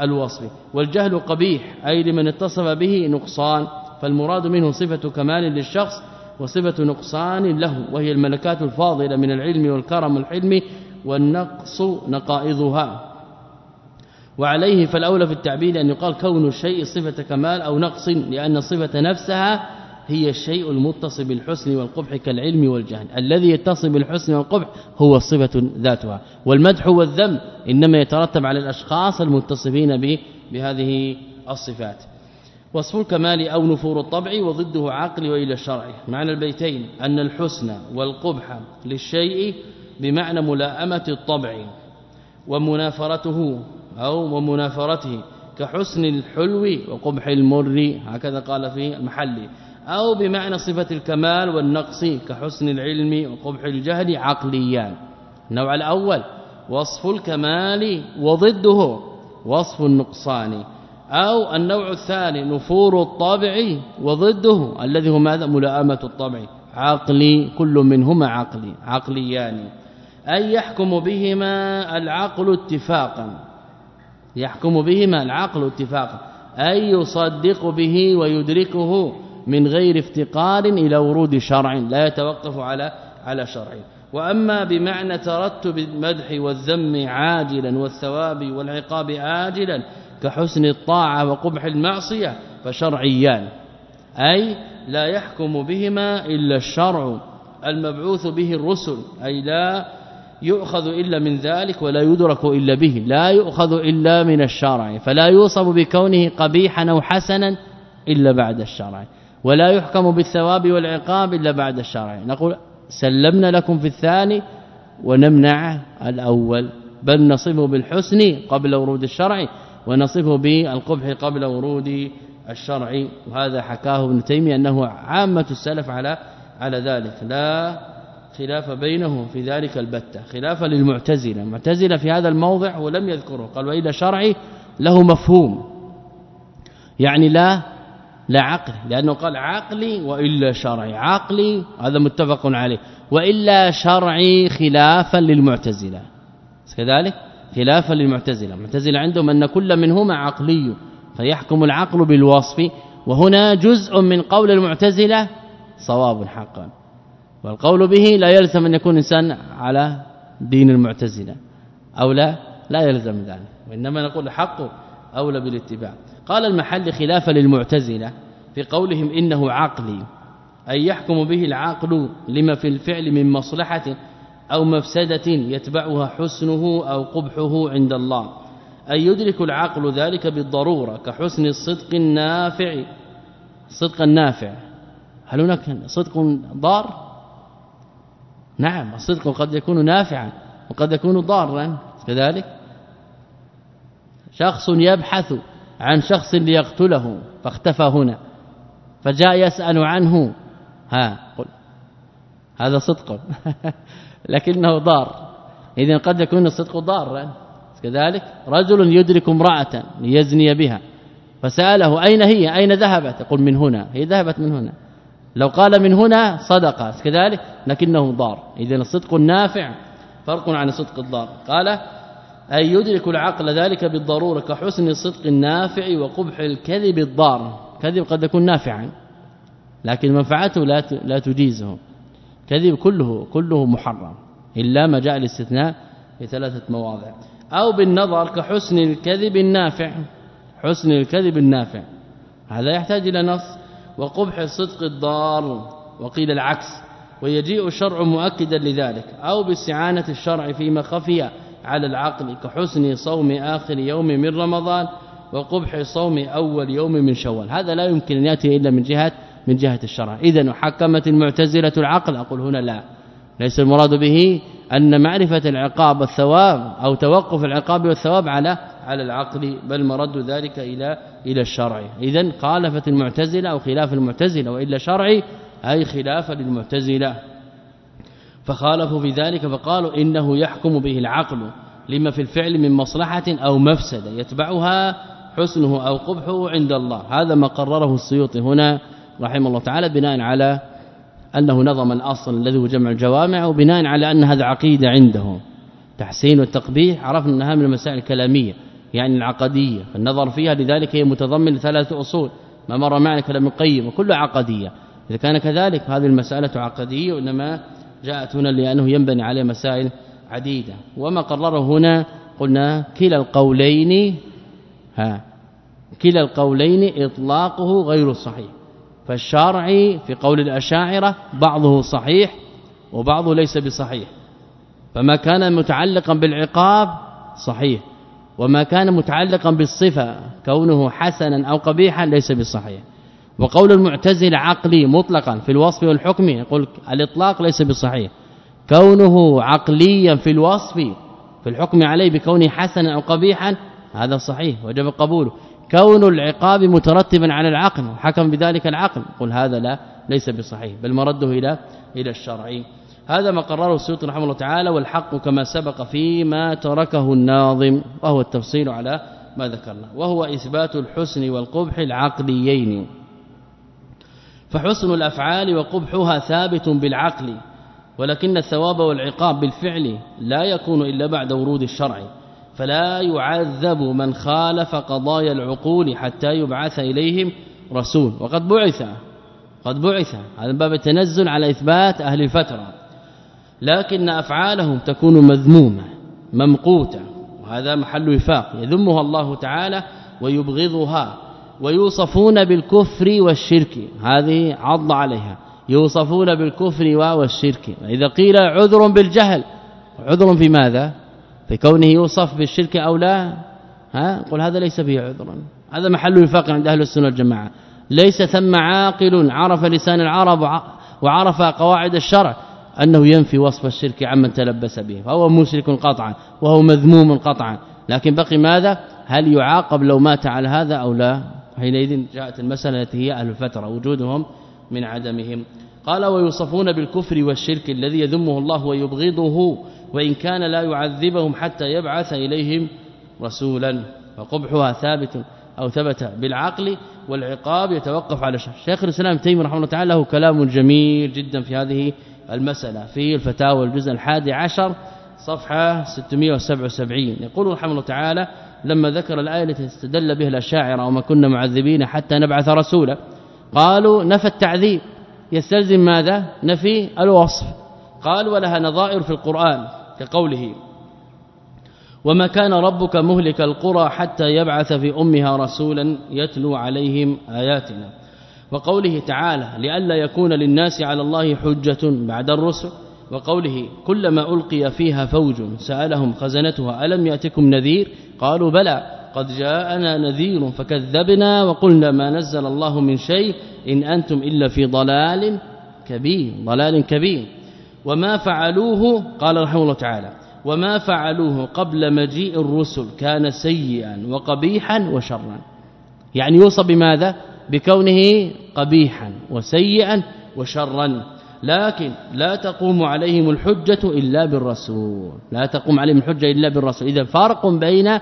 الوصف. والجهل قبيح أي لمن اتصف به نقصان. فالمراد منه صفة كمال للشخص وصفة نقصان له وهي الملكات الفاضلة من العلم والكرم والحلم والنقص نقائضها. وعليه فالأولى في التعبير أن يقال كون الشيء صفة كمال أو نقص لأن الصفة نفسها هي الشيء المتصل بالحسن والقبح كالعلم والجهل. الذي يتصل بالحسن والقبح هو الصفة ذاتها. والمدح والذم إنما يترتب على الأشخاص المتصفين به بهذه الصفات. وصف الكمال أو نفور الطبع وضده عقل وإلى الشرع معنى البيتين أن الحسن والقبح للشيء بمعنى ملاءمة الطبع ومنافرته أو ومنافرته كحسن الحلو وقبح المر هكذا قال في المحل. أو بمعنى صفة الكمال والنقص كحسن العلم وقبح الجهل عقليان النوع الأول وصف الكمال وضده وصف النقصان. أو النوع الثاني نفور الطبع وضده الذي هو ماذا؟ ملائمة الطبع. عقلي كل منهما عقلي عقليان. أي يحكم بهما العقل اتفاقا. يحكم بهما العقل اتفاقا. أي يصدق به ويدركه. من غير افتقار إلى ورود شرع لا يتوقف على على شرع. وأما بمعنى ترتب المدح والذم عاجلا والثواب والعقاب آجلا كحسن الطاعة وقبح المعصية فشرعيان. أي لا يحكم بهما إلا الشرع المبعوث به الرسل. أي لا يؤخذ إلا من ذلك ولا يدرك إلا به. لا يؤخذ إلا من الشرع. فلا يوصف بكونه قبيحا أو حسنا إلا بعد الشرع. ولا يحكم بالثواب والعقاب إلا بعد الشرع. نقول سلمنا لكم في الثاني ونمنع الأول بل نصفه بالحسن قبل ورود الشرع ونصفه بالقبح قبل ورود الشرع. وهذا حكاه ابن تيمية أنه عامة السلف على على ذلك. لا خلاف بينهم في ذلك البتة. خلافا للمعتزلة. المعتزلة في هذا الموضع ولم يذكره. قال واذا شرعي له مفهوم. يعني لا لا عقل لأنه قال عقلي وإلا شرعي. عقلي هذا متفق عليه. وإلا شرعي خلافا للمعتزلة. كذلك خلافا للمعتزلة. المعتزلة عندهم أن كل منهما عقلي فيحكم العقل بالوصف. وهنا جزء من قول المعتزلة صواب حقا. والقول به لا يلزم أن يكون إنسان على دين المعتزلة أو لا لا يلزم ذلك. وإنما نقول الحق أولى بالاتباع. قال المحل خلافا للمعتزلة في قولهم إنه عقلي أي يحكم به العقل لما في الفعل من مصلحة أو مفسدة يتبعها حسنه أو قبحه عند الله. أي يدرك العقل ذلك بالضرورة كحسن الصدق النافع. صدق النافع. هل هناك صدق ضار؟ نعم الصدق قد يكون نافعا وقد يكون ضارا كذلك. شخص يبحث عن شخص ليقتله فاختفى هنا. فجاء يسأل عنه. ها قل هذا صدق. لكنه ضار. اذا قد يكون الصدق ضارا كذلك رجل يدرك امرأة ليزني بها. فسأله أين هي؟ أين ذهبت؟ يقول من هنا. هي ذهبت من هنا. لو قال من هنا صدق. كذلك لكنه ضار. اذا الصدق النافع. فرق عن الصدق الضار. قال أي يدرك العقل ذلك بالضرورة كحسن الصدق النافع وقبح الكذب الضار. كذب قد يكون نافعا لكن منفعته لا لا تجيزه. كذب كله كله محرم إلا ما جاء الاستثناء في ثلاثة مواضع. أو بالنظر كحسن الكذب النافع حسن الكذب النافع. هذا يحتاج إلى نص. وقبح الصدق الضار وقيل العكس. ويجيء الشرع مؤكدا لذلك. أو باستعانة الشرع فيما خفي على العقل كحسن صوم آخر يوم من رمضان وقبح صوم أول يوم من شوال. هذا لا يمكن أن يأتي إلا من جهه من جهة الشرع. اذا حكمت المعتزلة العقل. أقول هنا لا. ليس المراد به أن معرفة العقاب والثواب أو توقف العقاب والثواب على على العقل بل مرد ذلك إلى إلى الشرع. اذا خالفت المعتزلة أو خلاف المعتزلة وإلا شرعي أي خلاف للمعتزلة. فخالفوا في ذلك فقالوا إنه يحكم به العقل لما في الفعل من مصلحة أو مفسدة يتبعها حسنه أو قبحه عند الله. هذا ما قرره السيوطي هنا رحمه الله تعالى بناء على أنه نظم الأصل الذي هو جمع الجوامع وبناء على أن هذا عقيدة عنده. تحسين والتقبيح عرفنا أنها من المسائل الكلامية يعني العقدية. النظر فيها لذلك هي متضمن لثلاثة أصول. ما مر معنا كلام القيم وكله عقدية. إذا كان كذلك هذه المسألة عقدية وإنما جاءت هنا لأنه ينبني عليه مسائل عديدة. وما قرره هنا قلنا كلا القولين ها كلا القولين إطلاقه غير صحيح. فالشرعي في قول الأشاعرة بعضه صحيح وبعضه ليس بصحيح. فما كان متعلقا بالعقاب صحيح وما كان متعلقا بالصفة كونه حسنا أو قبيحا ليس بصحيح. وقول المعتزله عقلي مطلقا في الوصف والحكم يقول الإطلاق ليس بصحيح. كونه عقليا في الوصف في الحكم عليه بكونه حسنا أو قبيحا هذا صحيح وجب قبوله. كون العقاب مترتبا على العقل وحكم بذلك العقل قل هذا لا ليس بصحيح بل مرده إلى إلى الشرع هذا ما قرره السيوطي رحمه الله تعالى والحق كما سبق فيما تركه الناظم وهو التفصيل على ما ذكرنا. وهو إثبات الحسن والقبح العقليين. فحسن الأفعال وقبحها ثابت بالعقل ولكن الثواب والعقاب بالفعل لا يكون إلا بعد ورود الشرع فلا يعذب من خالف قضايا العقول حتى يبعث إليهم رسول. وقد بعث قد بعث هذا باب التنزل على إثبات أهل الفترة. لكن أفعالهم تكون مذمومة ممقوتة وهذا محل وفاق يذمها الله تعالى ويبغضها. ويوصفون بالكفر والشرك. هذه عض عليها. يوصفون بالكفر والشرك. إذا قيل عذر بالجهل عذر في ماذا؟ في كونه يوصف بالشرك أو لا؟ ها؟ قل هذا ليس به عذرا هذا محل وفاق عند أهل السنة والجماعة. ليس ثم عاقل عرف لسان العرب وعرف قواعد الشرع أنه ينفي وصف الشرك عمن تلبس به. فهو مشرك قطعا وهو مذموم قطعا. لكن بقي ماذا؟ هل يعاقب لو مات على هذا أو لا؟ حينئذ جاءت المسألة التي هي أهل الفترة وجودهم من عدمهم. قال ويوصفون بالكفر والشرك الذي يذمه الله ويبغضه وإن كان لا يعذبهم حتى يبعث إليهم رسولا. فقبحها ثابت أو ثبت بالعقل والعقاب يتوقف على شيخ الإسلام تيمية رحمه الله تعالى له كلام جميل جدا في هذه المسألة في الفتاوى الجزء الحادي عشر صفحة 677 يقول رحمه الله تعالى لما ذكر الآية التي استدل بها الأشاعرة وما كنا معذبين حتى نبعث رسولا قالوا نفى التعذيب. يستلزم ماذا؟ نفي الوصف. قال ولها نظائر في القرآن كقوله وما كان ربك مهلك القرى حتى يبعث في أمها رسولا يتلو عليهم آياتنا. وقوله تعالى لئلا يكون للناس على الله حجة بعد الرسل. وقوله كلما ألقي فيها فوج سألهم خزنتها ألم يأتكم نذير؟ قالوا بلى قد جاءنا نذير فكذبنا وقلنا ما نزل الله من شيء إن أنتم إلا في ضلال كبير ضلال كبير. وما فعلوه؟ قال رحمه الله تعالى وما فعلوه قبل مجيء الرسل كان سيئا وقبيحا وشرا. يعني يوصى بماذا؟ بكونه قبيحا وسيئا وشرا. لكن لا تقوم عليهم الحجة إلا بالرسول. لا تقوم عليهم الحجة إلا بالرسول. إذا فرق بين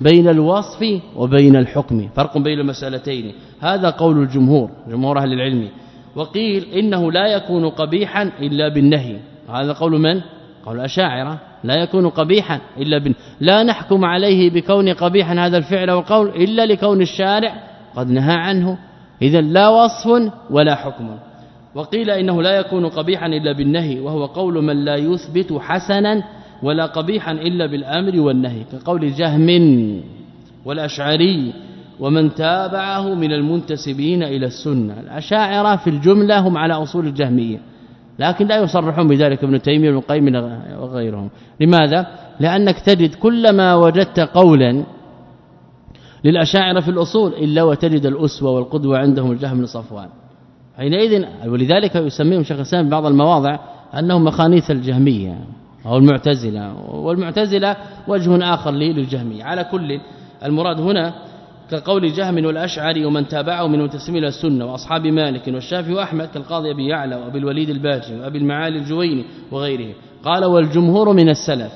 بين الوصف وبين الحكم. فرق بين المسألتين. هذا قول الجمهور جمهور أهل العلم. وقيل إنه لا يكون قبيحا إلا بالنهي. هذا قول من؟ قول الأشاعرة. لا يكون قبيحا إلا بن لا نحكم عليه بكون قبيحا هذا الفعل والقول إلا لكون الشارع قد نهى عنه. اذا لا وصف ولا حكم. وقيل إنه لا يكون قبيحا إلا بالنهي وهو قول من لا يثبت حسنا ولا قبيحا إلا بالأمر والنهي كقول جهم والأشعري ومن تابعه من المنتسبين إلى السنة الأشاعرة في الجملة هم على أصول الجهمية لكن لا يصرحون بذلك ابن تيمية وابن القيم وغيرهم. لماذا؟ لأنك تجد كلما وجدت قولا للأشاعرة في الأصول إلا وتجد الأسوة والقدوة عندهم الجهم بن صفوان حينئذ ولذلك يسميهم شيخ الإسلام بعض المواضع أنهم مخانيث الجهمية أو المعتزلة والمعتزلة وجه آخر للجهمية. على كل المراد هنا كقول جهم والأشعري ومن تابعه من متسمين السنة وأصحاب مالك والشافعي وأحمد كالقاضي أبي يعلى وأبي الوليد الباجي وأبي المعالي الجويني وغيره قال والجمهور من السلف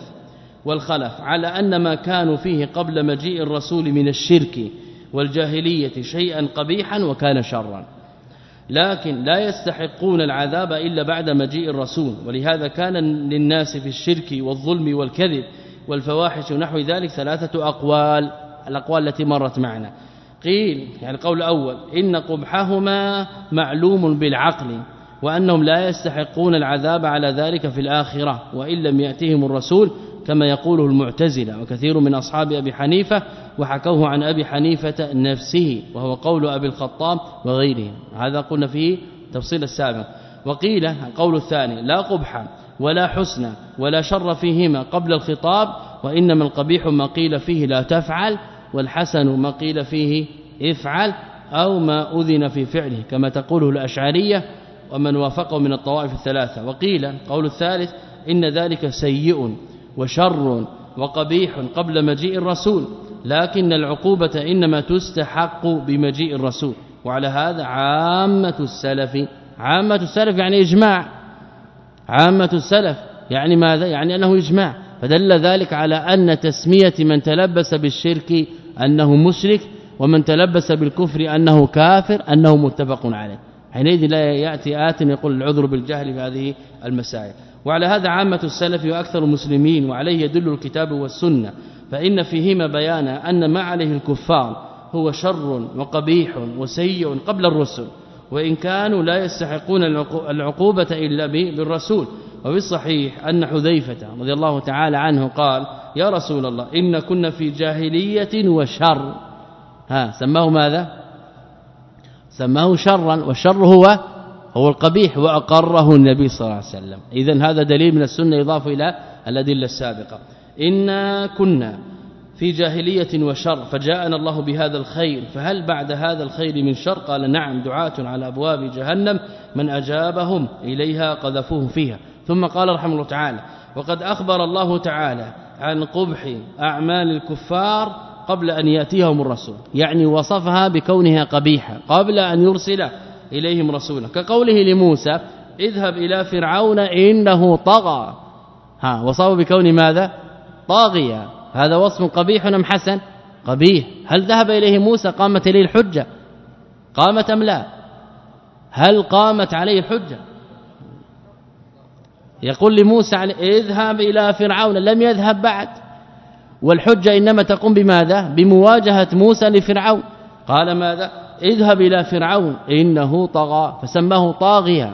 والخلف على أن ما كانوا فيه قبل مجيء الرسول من الشرك والجاهلية شيئا قبيحا وكان شرا. لكن لا يستحقون العذاب إلا بعد مجيء الرسول. ولهذا كان للناس في الشرك والظلم والكذب والفواحش ونحو ذلك ثلاثة أقوال الأقوال التي مرت معنا. قيل يعني القول الأول إن قبحهما معلوم بالعقل وأنهم لا يستحقون العذاب على ذلك في الآخرة وإن لم يأتهم الرسول كما يقوله المعتزلة وكثير من أصحاب أبي حنيفة وحكوه عن أبي حنيفة نفسه وهو قول أبي الخطاب وغيره. هذا قلنا فيه تفصيل السابق. وقيل القول الثاني لا قبح ولا حسن ولا شر فيهما قبل الخطاب وإنما القبيح ما قيل فيه لا تفعل والحسن ما قيل فيه افعل أو ما أذن في فعله كما تقوله الأشعرية ومن وافقه من الطوائف الثلاثة. وقيل قول الثالث إن ذلك سيء وشر وقبيح قبل مجيء الرسول لكن العقوبة إنما تستحق بمجيء الرسول. وعلى هذا عامة السلف عامة السلف يعني إجماع. عامة السلف يعني ماذا؟ يعني أنه إجماع. فدل ذلك على أن تسمية من تلبس بالشرك أنه مشرك ومن تلبس بالكفر أنه كافر أنه متفق عليه. حينئذ لا يأتي آت يقول العذر بالجهل في هذه المسائل. وعلى هذا عامة السلف وأكثر المسلمين وعليه يدل الكتاب والسنة فإن فيهما بيان أن ما عليه الكفار هو شر وقبيح وسيء قبل الرسل وإن كانوا لا يستحقون العقوبة إلا بالرسول. وبالصحيح أن حذيفة رضي الله تعالى عنه قال يا رسول الله إن كنا في جاهلية وشر. ها سماه ماذا؟ سماه شرا والشر هو هو القبيح وأقره النبي صلى الله عليه وسلم. اذا هذا دليل من السنة يضاف إلى الأدلة السابقة. إنا كنا في جاهلية وشر فجاءنا الله بهذا الخير فهل بعد هذا الخير من شر؟ قال نعم دعاة على أبواب جهنم من أجابهم إليها قذفوه فيها. ثم قال رحمه الله تعالى وقد أخبر الله تعالى عن قبح أعمال الكفار قبل أن يأتيهم الرسول يعني وصفها بكونها قبيحة قبل أن يرسل إليهم رسولا. كقوله لموسى اذهب إلى فرعون إنه طغى. ها وصفه بكون ماذا؟ طاغيا. هذا وصف قبيح أم حسن؟ قبيح. هل ذهب إليه موسى قامت إليه الحجة؟ قامت أم لا؟ هل قامت عليه الحجة؟ يقول لموسى اذهب إلى فرعون لم يذهب بعد. والحجة إنما تقوم بماذا؟ بمواجهة موسى لفرعون. قال ماذا؟ اذهب إلى فرعون إنه طغى فسماه طاغيا.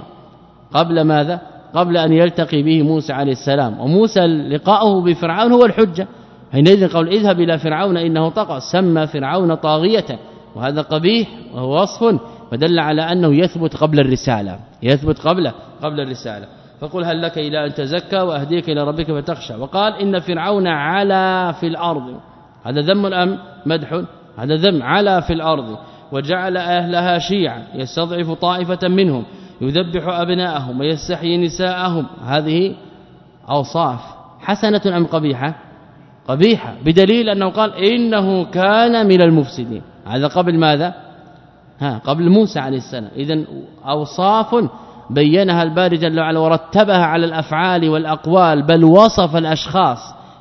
قبل ماذا؟ قبل أن يلتقي به موسى عليه السلام. وموسى لقاؤه بفرعون هو الحجة. حينئذ قول اذهب إلى فرعون إنه طغى. سمى فرعون طاغية وهذا قبيح وهو وصف ودل على أنه يثبت قبل الرسالة يثبت قبل قبل الرسالة. فقل هل لك إلى أن تزكى وأهديك إلى ربك فتخشى. وقال إن فرعون علا في الأرض. هذا ذم ام مدح. هذا ذم علا في الأرض. وجعل أهلها شيعا يستضعف طائفة منهم يذبح أبناءهم ويستحيي نساءهم. هذه أوصاف حسنة أم قبيحة؟ قبيحة بدليل أنه قال إنه كان من المفسدين. هذا قبل ماذا؟ ها قبل موسى عليه السلام. اذا أوصاف بينها الباري جل وعلا ورتبها على الأفعال والأقوال بل وصف الأشخاص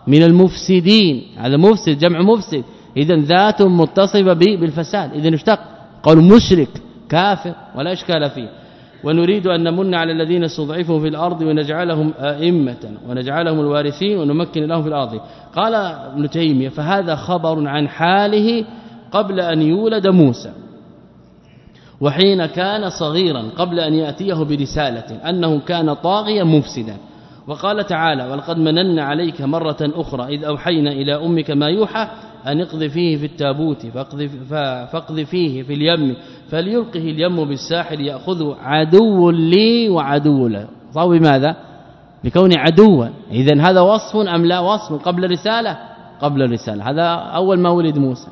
من المفسدين. هذا مفسد جمع مفسد. اذا ذات متصفة بالفساد. اذا اشتق. قول مشرك كافر ولا إشكال فيه. ونريد أن نمن على الذين استضعفوا في الأرض ونجعلهم أئمة ونجعلهم الوارثين ونمكن لهم في الأرض. قال ابن تيمية فهذا خبر عن حاله قبل أن يولد موسى. وحين كان صغيرا قبل أن يأتيه برسالة أنه كان طاغيا مفسدا. وقال تعالى ولقد مننا عليك مرة أخرى إذ أوحينا إلى أمك ما يوحى أن اقذفيه في التابوت فاقذفيه في اليم فليلقه اليم بالساحل ياخذه عدو لي وعدو له. فهو بماذا بكون عدوا. اذا هذا وصف أم لا وصف؟ قبل رسالة؟ قبل الرساله هذا أول ما ولد موسى.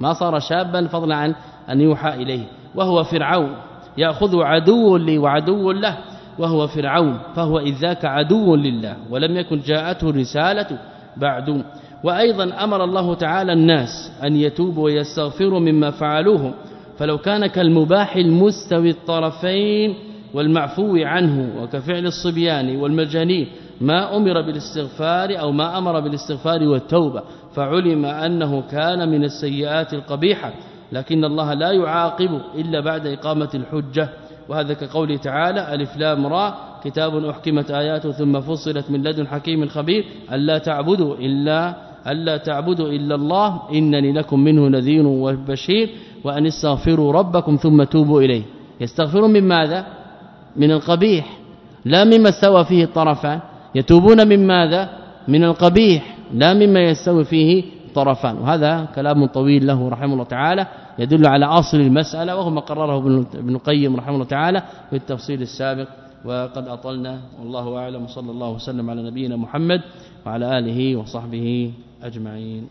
ما صار شابا فضلا عن أن يوحى إليه. وهو فرعون. يأخذ عدو لي وعدو له. وهو فرعون. فهو اذ ذاك عدو لله. ولم يكن جاءته الرسالة بعد. وأيضا أمر الله تعالى الناس أن يتوبوا ويستغفروا مما فعلوه فلو كان كالمباح المستوي الطرفين والمعفو عنه وكفعل الصبيان والمجانين ما أمر بالاستغفار أو ما أمر بالاستغفار والتوبة فعلم أنه كان من السيئات القبيحة لكن الله لا يعاقب إلا بعد إقامة الحجة. وهذا كقوله تعالى ألف لام را كتاب أحكمت آياته ثم فصلت من لدن حكيم خبير ألا تعبدوا إلا ألا تعبدوا إلا الله إنني لكم منه نذير وبشير وأن استغفروا ربكم ثم توبوا إليه. يستغفرون من ماذا؟ من القبيح. لا مما استوى فيه الطرفان يتوبون من ماذا؟ من القبيح. لا مما يستوي فيه طرفان. وهذا كلام طويل له رحمه الله تعالى يدل على أصل المسألة وهو ما قرره ابن القيم رحمه الله تعالى في التفصيل السابق. وقد أطلنا والله أعلم صلى الله وسلم على نبينا محمد وعلى آله وصحبه أجمعين.